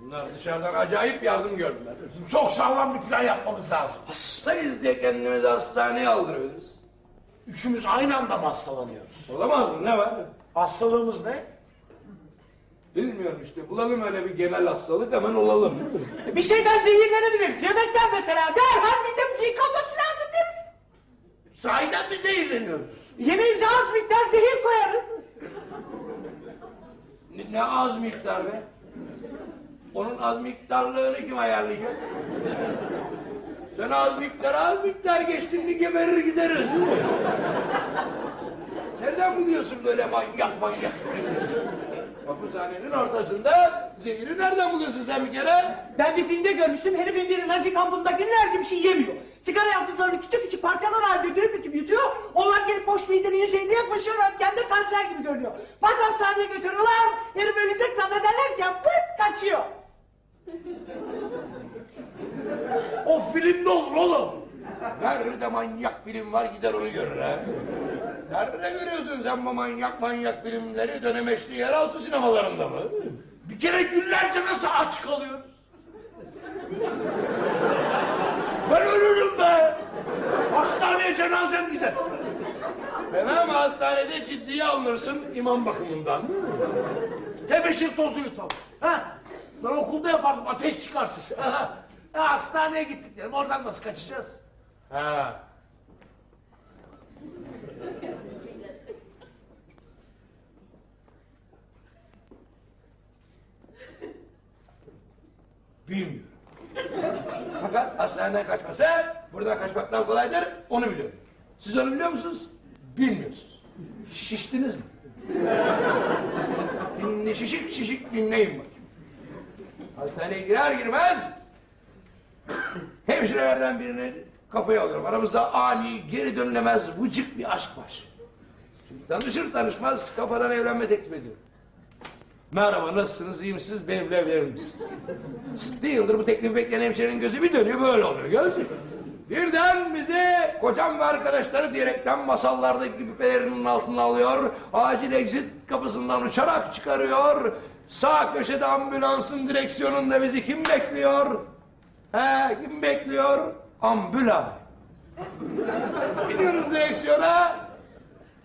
Bunlar dışarıdan acayip yardım gördüler. Çok sağlam bir plan yapmamız lazım. Hastayız diye kendimizi hastaneye aldırıyoruz. Üçümüz aynı anda mı hastalanıyoruz? Olamaz mı? Ne var? Hastalığımız ne? Bilmiyorum işte. Bulalım öyle bir genel hastalık hemen olalım. Bir şeyden zehirlenebiliriz. Yemekten mesela. Derhal midemizin yıkanması lazım deriz. Sahiden mi zehirleniyoruz? Yemeğimize az miktar zehir koyarız. Ne, ne az miktar be? Onun az miktarlığını kim ayarlayacak? Sen az miktar az miktar geçtin mi geberir gideriz. Nereden buluyorsun böyle manyak manyak? Hapishanenin ortasında zehri nereden buluyorsun sen bir kere? Ben bir filmde görmüştüm. Herifin biri Nazi kampında günlerce bir şey yemiyor. Sigara yaldızlarını küçük küçük parçalar halinde dürüp dürüp yutuyor. Onlar gelip boş midenin yüzeyine yapışıyor. Kendi kanser gibi görünüyor. Pat hastaneye götürüyorlar. Herif ölecek zannederlerken fırt kaçıyor. O filmde olur oğlum. Nerede manyak film var gider onu görür ha. Nerede görüyorsun sen bu manyak manyak filmleri dönemeçli yeraltı sinemalarında mı? Bir kere günlerce nasıl aç kalıyoruz? Ben ölürüm be. Hastaneye cenazem gider. Fena mı hastanede ciddiye alınırsın imam bakımından? Tebeşir tozu yutalım. Ha? Ben okulda yapardım ateş çıkartır. Ha, hastaneye gittik diyelim oradan nasıl kaçacağız? Ha. Bilmiyorum. Fakat hastaneden kaçmasa buradan kaçmaktan kolaydır onu biliyorum. Siz onu biliyor musunuz? Bilmiyorsunuz. Şiştiniz mi? Dinle şişik şişik dinleyin bakayım. Hastaneye girer girmez Hemşirelerden birini kafaya alıyorum. Aramızda ani, geri dönülemez, vıcık bir aşk var. Şimdi tanışır tanışmaz kafadan evlenme teklif ediyorum. Merhaba nasılsınız, iyi misiniz, benimle evlenir misiniz? Sık yıldır bu teklifi bekleyen hemşirenin gözü bir dönüyor, böyle oluyor. Gözü. Birden bizi kocam ve arkadaşları diyerekten masallardaki gibi pelerinin altına alıyor. Acil exit kapısından uçarak çıkarıyor. Sağ köşede ambulansın direksiyonunda bizi kim bekliyor? He, kim bekliyor? Ambulans. Gidiyoruz direksiyona.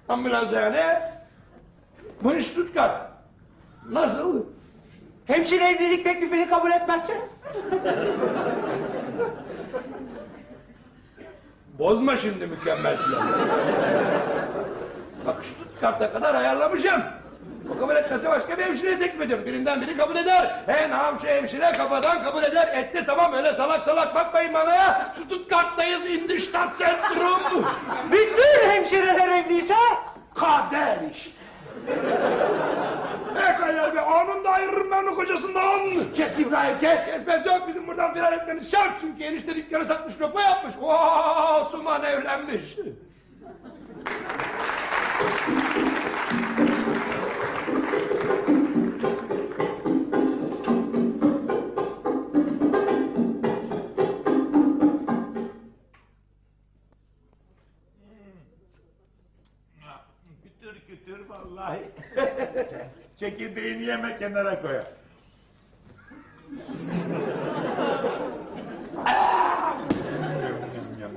Ambulans yani. Bu Stuttgart. Nasıl? Hemşire evlilik teklifini kabul etmezse? Bozma şimdi mükemmel planı. Bak Stuttgart'a kadar ayarlamışım. O kabul etmese başka bir hemşireye teklif ediyorum. Birinden biri kabul eder. En hamşe hemşire kafadan kabul eder. Etti tamam öyle salak salak bakmayın bana ya. Stuttgart'tayız Indiştat Sentrum. Bütün hemşireler evliyse? Kader işte. Ne kadar be anında ayırırım ben o kocasından. Kes İbrahim kes. Kesmez yok bizim buradan firar etmemiz şart. Çünkü enişte dükkanı satmış lokma yapmış. Oo Suman evlenmiş. Çekirdeğini yeme kenara koy.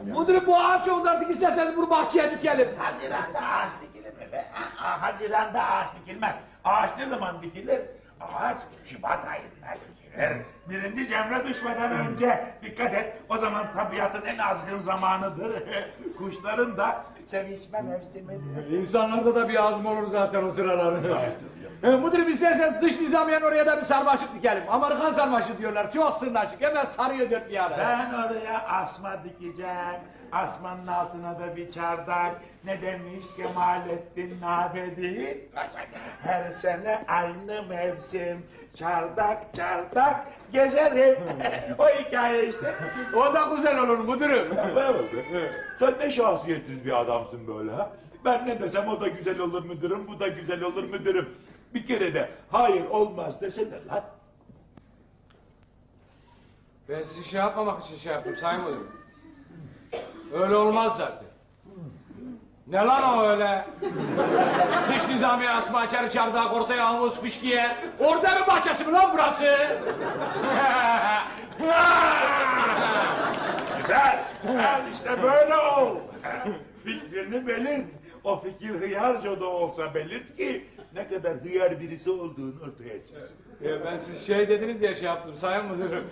Müdürüm bu ağaç oldu artık isterseniz bunu bahçeye dikelim. Haziranda ağaç dikilir mi be? Ha, ha, Haziranda ağaç dikilmez. Ağaç ne zaman dikilir? Ağaç Şubat ayında dikilir. Birinci cemre düşmeden önce dikkat et. O zaman tabiatın en azgın zamanıdır. Kuşların da sevişme mevsimidir. İnsanlarda da bir azm olur zaten o sıralar. E, Müdürüm istersen dış nizamiyen oraya da bir sarmaşık dikelim. Amerikan sarmaşık diyorlar. Çok sırnaşık. Hemen sarıyor dört bir yana. Ben oraya asma dikeceğim. Asmanın altına da bir çardak. Ne demiş Kemalettin Nabedi? Her sene aynı mevsim. Çardak çardak gezerim. o hikaye işte. O da güzel olur müdürüm. Sen ne şahsiyetsiz bir adamsın böyle ha? Ben ne desem o da güzel olur müdürüm, bu da güzel olur müdürüm. Bir kere de hayır olmaz desene lan. Ben sizi şey yapmamak için şey yaptım Sayın Müdürüm. Öyle olmaz zaten. Ne lan o öyle? Dış nizami asma içeri çardak ortaya havuz fışkiye. Orada mı bahçesi mi lan burası? Güzel. Güzel işte böyle ol. Fikrini belirt. O fikir hıyarca da olsa belirt ki ne kadar hıyar birisi olduğunu ortaya çıksın. Ya ben siz şey dediniz diye şey yaptım Sayın Müdürüm.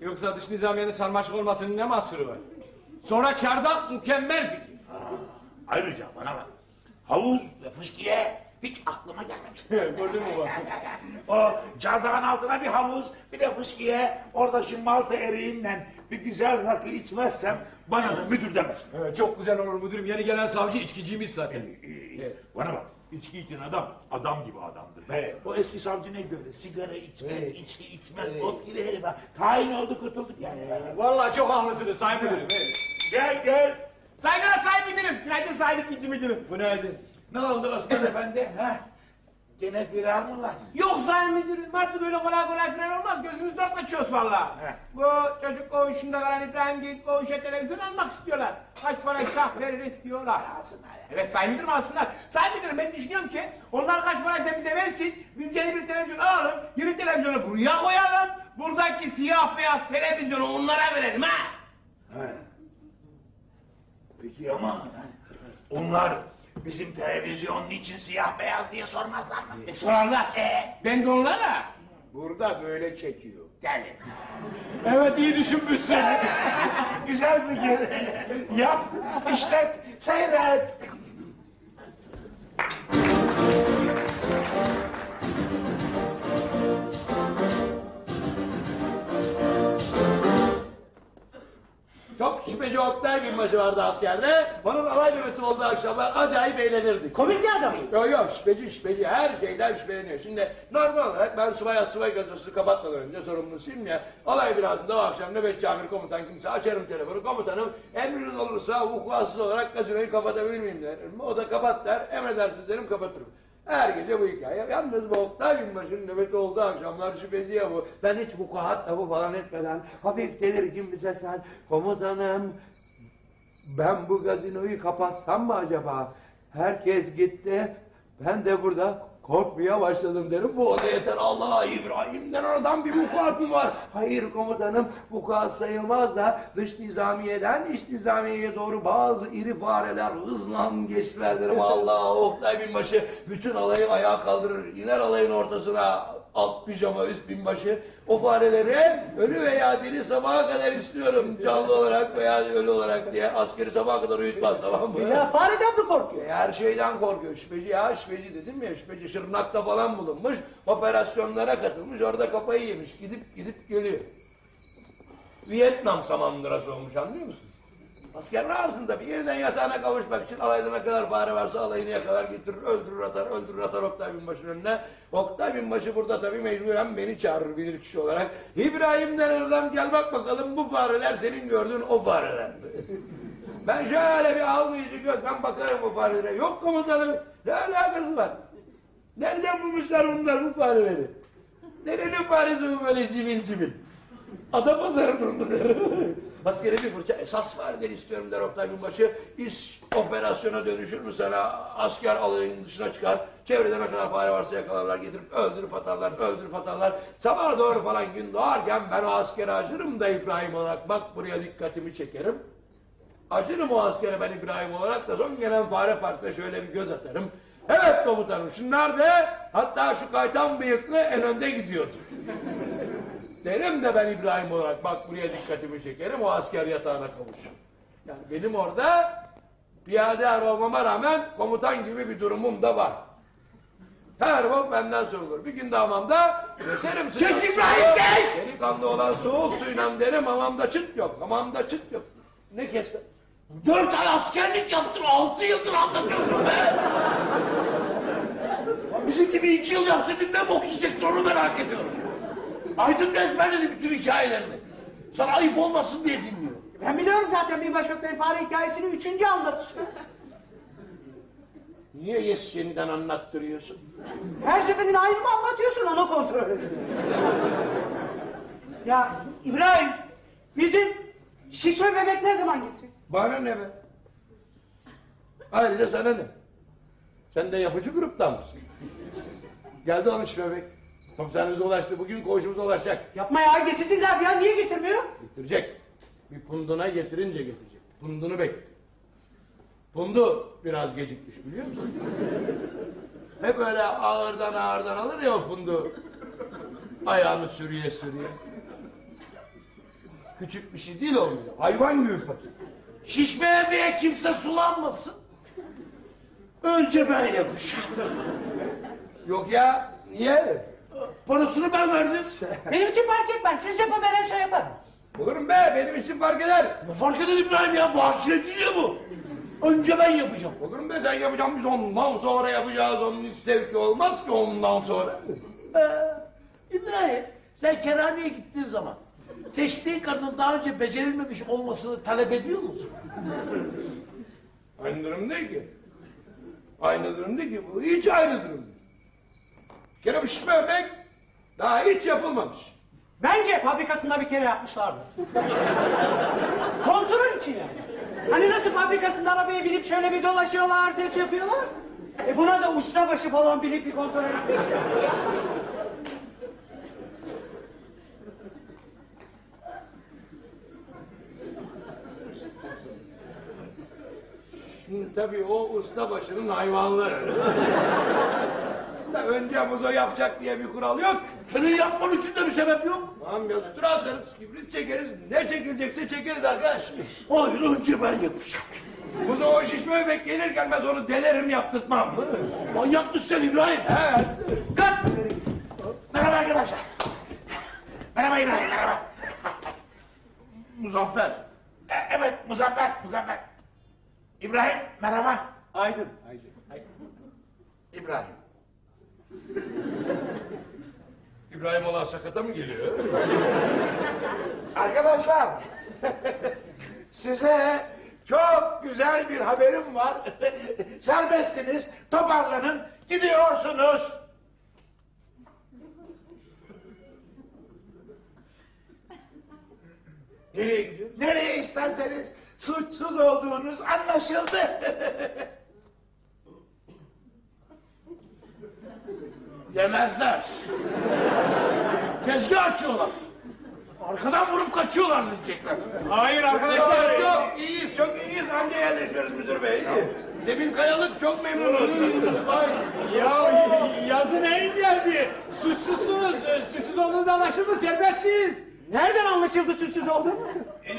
Yoksa dış nizamiyenin sarmaşık olmasının ne mahsuru var? Sonra çardak mükemmel fikir. Ayrıca bana bak. Havuz ve fışkiye hiç aklıma gelmemiş. Gördün mü bak? o çardağın altına bir havuz bir de fışkiye orada şu malta eriğinden bir güzel rakı içmezsem bana da müdür demesin. Evet, çok güzel olur müdürüm. Yeni gelen savcı içkiciymiş zaten. Ee, Bana bak içki için adam adam gibi adamdır. Evet. O eski savcı neydi öyle sigara içmez, içki içmez, ot gibi herif ha. Tayin oldu kurtulduk yani. Vallahi çok haklısınız Sayın Müdürüm. evet. Gel gel. Saygılar sayın müdürüm. Günaydın sayın ikinci müdürüm. Günaydın. Ne oldu Osman Efendi? Ha? Gene firar mı var? Yok sayın müdürüm. Artık öyle kolay kolay falan olmaz. Gözümüz dört açıyoruz valla. Bu çocuk koğuşunda kalan İbrahim Geyik koğuşa televizyon almak istiyorlar. Kaç para sah veririz diyorlar. Alsınlar ya. Evet sayın müdürüm alsınlar. Sayın müdürüm ben düşünüyorum ki onlar kaç paraysa bize versin. Biz yeni bir televizyon alalım. Yeni televizyonu buraya koyalım. Buradaki siyah beyaz televizyonu onlara verelim ha. Peki ama onlar bizim televizyonun için siyah beyaz diye sormazlar mı? E sorarlar. E, ben de onlara. Burada böyle çekiyor. Yani. Evet iyi düşünmüşsün. Güzel fikir. Yap, işlet, seyret. Çok şüpheci Oktay binbaşı vardı askerde. Onun alay nöbeti olduğu akşamlar acayip eğlenirdik. Komik bir adam. Yok yok şüpheci şüpheci her şeyden şüpheleniyor. Şimdi normal olarak ben subaya subay gazetesini kapatmadan önce sorumlusuyum ya. Alay binasında o akşam nöbetçi amir komutan kimse açarım telefonu. Komutanım emriniz olursa vukuatsız olarak gazinoyu kapatabilir miyim derim. O da kapat der emredersiniz derim kapatırım. Her gece bu hikaye. Yalnız bu Oktay Binbaşı'nın nöbeti olduğu akşamlar şüpheci ya bu. Ben hiç vukuat lafı falan etmeden hafif tedirgin bir sesle komutanım ben bu gazinoyu kapatsam mı acaba? Herkes gitti. Ben de burada korkmaya başladım derim. Bu oda yeter. Allah İbrahim'den oradan bir vukuat mı var? Hayır komutanım vukuat sayılmaz da dış nizamiyeden iç nizamiyeye doğru bazı iri fareler hızla geçtiler derim. Allah Oktay binbaşı bütün alayı ayağa kaldırır. iner alayın ortasına alt pijama üst binbaşı. O fareleri ölü veya diri sabaha kadar istiyorum. Canlı olarak veya ölü olarak diye askeri sabaha kadar uyutmaz tamam mı? Ya fareden mi korkuyor? Her şeyden korkuyor. Şüpheci ya şüpheci dedim ya şüpheci Şırnak'ta falan bulunmuş. Operasyonlara katılmış orada kafayı yemiş. Gidip gidip geliyor. Vietnam samandırası olmuş anlıyor musun? Asker ne yapsın tabii yeniden yatağına kavuşmak için alayda ne kadar fare varsa alayını yakalar getirir öldürür atar öldürür atar Oktay Binbaşı'nın önüne. Oktay Binbaşı burada tabii mecburen beni çağırır bilir kişi olarak. İbrahim denen adam gel bak bakalım bu fareler senin gördüğün o fareler? Ben şöyle bir almayıcı göz, ben bakarım bu farelere. Yok komutanım, ne alakası var? Nereden bulmuşlar bunlar bu fareleri? Nerenin faresi bu böyle cimil cimil? Ada pazarının mıdır? Askeri bir fırça, esas fareleri istiyorum der Oktay Binbaşı. İş operasyona dönüşür mü sana? Asker alayın dışına çıkar. Çevrede ne kadar fare varsa yakalarlar, getirip öldürüp atarlar, öldürüp atarlar. Sabah doğru falan gün doğarken ben o askere acırım da İbrahim olarak. Bak buraya dikkatimi çekerim. Acırım o askere ben İbrahim olarak da son gelen fare partisine şöyle bir göz atarım. Evet komutanım şunlar da hatta şu kaytan bıyıklı en önde gidiyordu. Derim de ben İbrahim olarak bak buraya dikkatimi çekerim o asker yatağına kavuşur. Yani benim orada Piyade er olmama rağmen komutan gibi bir durumum da var. Her bok benden sorulur. Bir gün de hamamda keserim sıcak Kes. İbrahim, kes! Delikanlı olan soğuk suyla derim hamamda çıt yok. Hamamda çıt yok. Ne kesme? Dört ay askerlik yaptın, altı yıldır anlatıyorsun be. Bizim gibi iki yıl yapsaydın ne bok yiyecektin onu merak ediyorum. Aydın da ezberledi bütün hikayelerini. Sana ayıp olmasın diye dinliyor. Ben biliyorum zaten binbaşı Oktay fare hikayesini üçüncü anlatışta. Niye yes yeniden anlattırıyorsun? Her seferinde aynı mı anlatıyorsun onu kontrol ediyorum. ya İbrahim bizim şişme bebek ne zaman gidecek? Bana ne be? Ayrıca sana ne? Sen de yapıcı gruptan mısın? Geldi olmuş bebek. Komiserimize ulaştı. Bugün koğuşumuza ulaşacak. Yapma ya getirsinler ya niye getirmiyor? Getirecek. Bir punduna getirince getirecek. Pundunu bekle. Pundu biraz gecikmiş biliyor musun? Hep öyle ağırdan ağırdan alır ya o pundu. Ayağını sürüye sürüye. Küçük bir şey değil o. Hayvan gibi fakir. Şişme yemeğe kimse sulanmasın. Önce ben yapacağım. Yok ya. Niye? Parasını ben verdim. Benim için fark etmez siz yapın ben her şey yaparım. Olurum be benim için fark eder. Ne fark eder İbrahim ya bu değil ya bu. Önce ben yapacağım. Olurum be sen yapacaksın biz ondan sonra yapacağız. Onun istevki olmaz ki ondan sonra. Ee, İbrahim sen kerhaneye gittiğin zaman seçtiğin kadının daha önce becerilmemiş olmasını talep ediyor musun? Aynı durum değil ki. Aynı durum değil ki bu. Hiç aynı durum değil. Bir kere bu şişme örnek daha hiç yapılmamış. Bence fabrikasında bir kere yapmışlardır. Kontrol için yani. Hani nasıl fabrikasında arabaya binip şöyle bir dolaşıyorlar, test yapıyorlar? E buna da ustabaşı falan binip bir kontrol etmiş ya. Şimdi tabii o usta başının hayvanları. Da önce muzo yapacak diye bir kural yok. Senin yapman için de bir sebep yok. Ya sütür atarız, kibrit çekeriz. Ne çekilecekse çekeriz arkadaş. Hayır önce ben yapacağım. Muzo o şişme bebek gelir gelmez onu delerim yaptırtmam. Manyak mısın sen İbrahim? Evet. Kalk! Merhaba arkadaşlar. Merhaba İbrahim, merhaba. Muzaffer. E, evet, Muzaffer, Muzaffer. İbrahim, merhaba. Aydın. Aydın. İbrahim. İbrahim olan sakata mı geliyor? Arkadaşlar, size çok güzel bir haberim var. Serbestsiniz, toparlanın, gidiyorsunuz. Nereye gidiyor? Nereye isterseniz suçsuz olduğunuz anlaşıldı. Yemezler. Tezgah açıyorlar. Arkadan vurup kaçıyorlar diyecekler. Hayır arkadaşlar yok. İyiyiz çok iyiyiz. Anca yerleşiyoruz müdür bey. Zemin Kayalık çok memnunuz. Ya yazın en geldi. Suçsuzsunuz. Suçsuz olduğunuz anlaşıldı. Serbestsiz. Nereden anlaşıldı suçsuz olduğunuz? Ee,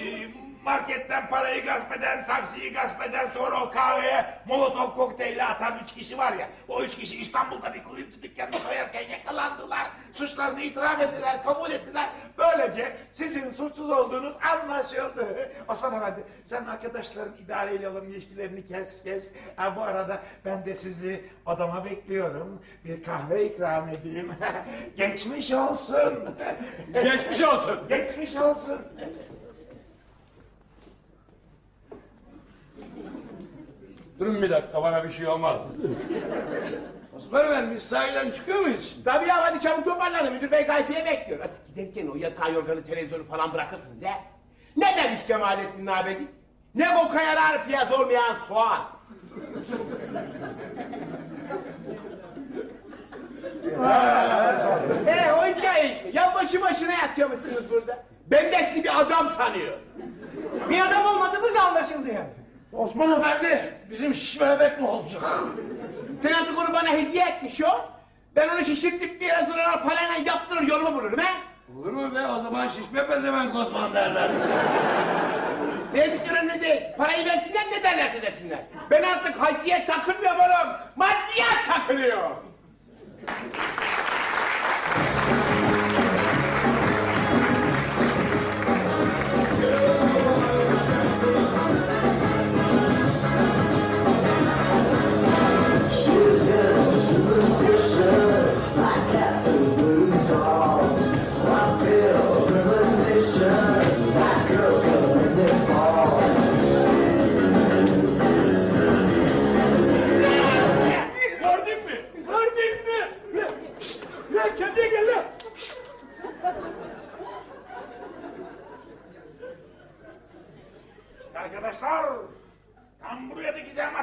marketten parayı gasp eden, taksiyi gasp eden, sonra o kahveye molotof kokteyli atan üç kişi var ya, o üç kişi İstanbul'da bir kuyumcu dükkanını soyarken yakalandılar, suçlarını itiraf ettiler, kabul ettiler. Böylece sizin suçsuz olduğunuz anlaşıldı. Hasan Efendi, sen arkadaşların idareyle olan ilişkilerini kes kes. Ha, bu arada ben de sizi odama bekliyorum. Bir kahve ikram edeyim. Geçmiş olsun. Geçmiş olsun. Geçmiş olsun. Durun bir dakika bana bir şey olmaz. Osman Efendi biz sahiden çıkıyor muyuz? Tabii ya hadi çabuk toparlanın müdür bey gayfiye bekliyor. Artık giderken o yatağı yorganı televizyonu falan bırakırsınız he. Ne demiş Cemalettin Abedit? Ne boka yarar piyaz olmayan soğan. He o hikaye işte. Ya başı başına yatıyormuşsunuz burada. Ben de sizi bir adam sanıyor. Bir adam olmadığımız anlaşıldı yani. Osman Efendi, bizim şişme bebek mi olacak? Sen artık onu bana hediye etmiş o. Ben onu şişirtip biraz sonra parayla yaptırır yolumu bulurum he. Olur mu be o zaman şişme pezevenk Osman derler. Ne değil. Parayı versinler ne derlerse desinler. Ben artık haysiyet takılmıyorum oğlum. Maddiyat takılıyor.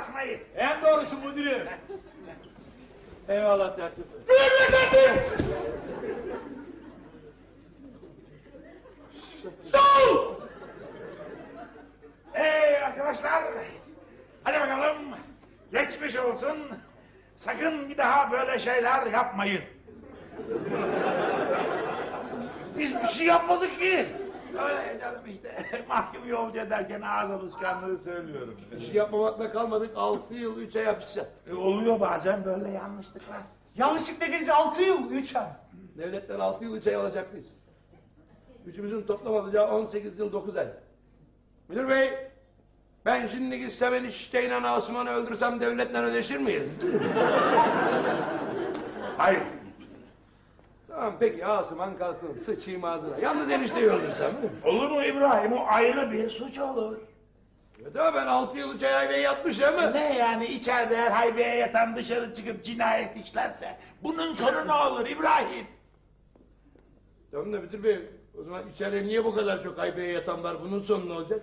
Asmayı. En doğrusu müdürüm. Eyvallah tertip. Sol! Ee arkadaşlar hadi bakalım geçmiş olsun. Sakın bir daha böyle şeyler yapmayın. Biz bir şey yapmadık ki. Öyle canım işte mahkum yolcu ederken ağız alışkanlığı söylüyorum. Bir şey yapmamakla kalmadık. 6 yıl 3 ay hapis. E, oluyor bazen böyle yanlışlıklar. Yanlışlık dediniz 6 yıl 3 ay. Devletten 6 yıl 3 ay alacaklıyız. Üçümüzün toplam alacağı 18 yıl 9 ay. Müdür bey, ben şimdi gitsem enişteyle Asuman'ı öldürsem devletle ödeşir miyiz? Hayır. Tamam peki Asuman kalsın, sıçayım ağzına. Yalnız enişteyi öldürsem? Olur mu İbrahim? O ayrı bir suç olur. Ya da ben 6 yıl 3 ay hayveye yatmış ya mı? Ne yani içeride her haybeye yatan dışarı çıkıp cinayet işlerse bunun sonu ne olur İbrahim? Tamam da müdür bey, o zaman içeride niye bu kadar çok haybeye yatan var? Bunun sonu ne olacak?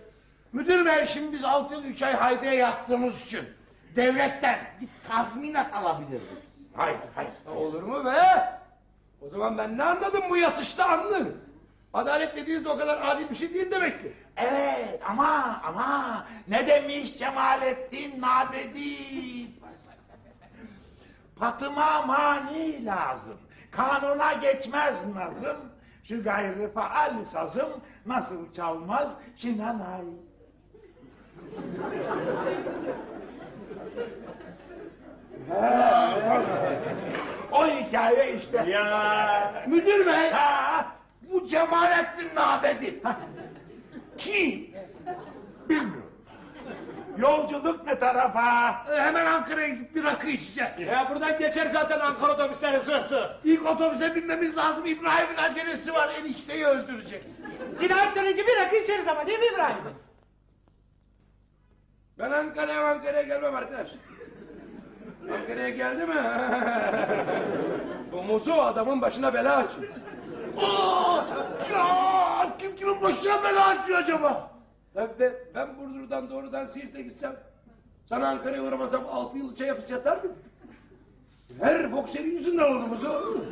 Müdür bey şimdi biz 6 yıl 3 ay haybeye yattığımız için devletten bir tazminat alabilirdik. Hayır, hayır. Ha, olur mu be? O zaman ben ne anladım bu yatışta anlı? Adalet dediğiniz de o kadar adil bir şey değil demek. Evet ama ama ne demiş Cemalettin Nabedi? Patıma mani lazım. Kanuna geçmez nazım. Şu gayrı faal sazım nasıl çalmaz şinanay. Ha, o hikaye işte. Ya müdür bey Ha, bu Cemalettin Nabedi. Kim? bilmiyorum. Yolculuk ne tarafa? Ee, Hemen Ankara'ya gidip bir rakı içeceğiz. Ya buradan geçer zaten Ankara otobüsleri sığ sığ. İlk otobüse binmemiz lazım. İbrahim'in acelesi var. Enişteyi öldürecek. Cinayetten önce bir rakı içeriz ama değil mi İbrahim? Ben Ankara'ya Ankara'ya gelmem arkadaş. Ankara'ya geldi mi? Bu muzu adamın başına bela açıyor. Aa, ya, kim kimin başına bela açıyor acaba? Tabii ben, ben Burdur'dan doğrudan Siirt'e gitsem, sana Ankara'ya uğramasam altı yıl içe hapis yatar mıyım? Her bok senin yüzünden oldu muzu.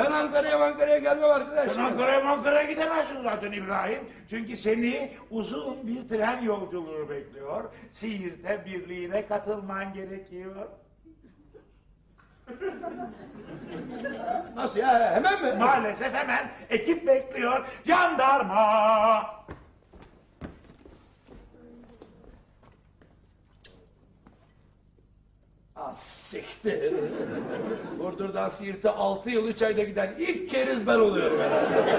Ben Ankara'ya Ankara'ya gelmem arkadaş. Sen Ankara'ya Ankara'ya gidemezsin zaten İbrahim. Çünkü seni uzun bir tren yolculuğu bekliyor. Siirt'e birliğine katılman gerekiyor. Nasıl ya hemen mi? Maalesef hemen ekip bekliyor. Jandarma. Ah siktir. Burdur'dan Siirt'e altı yıl üç ayda giden ilk keriz ben oluyorum herhalde.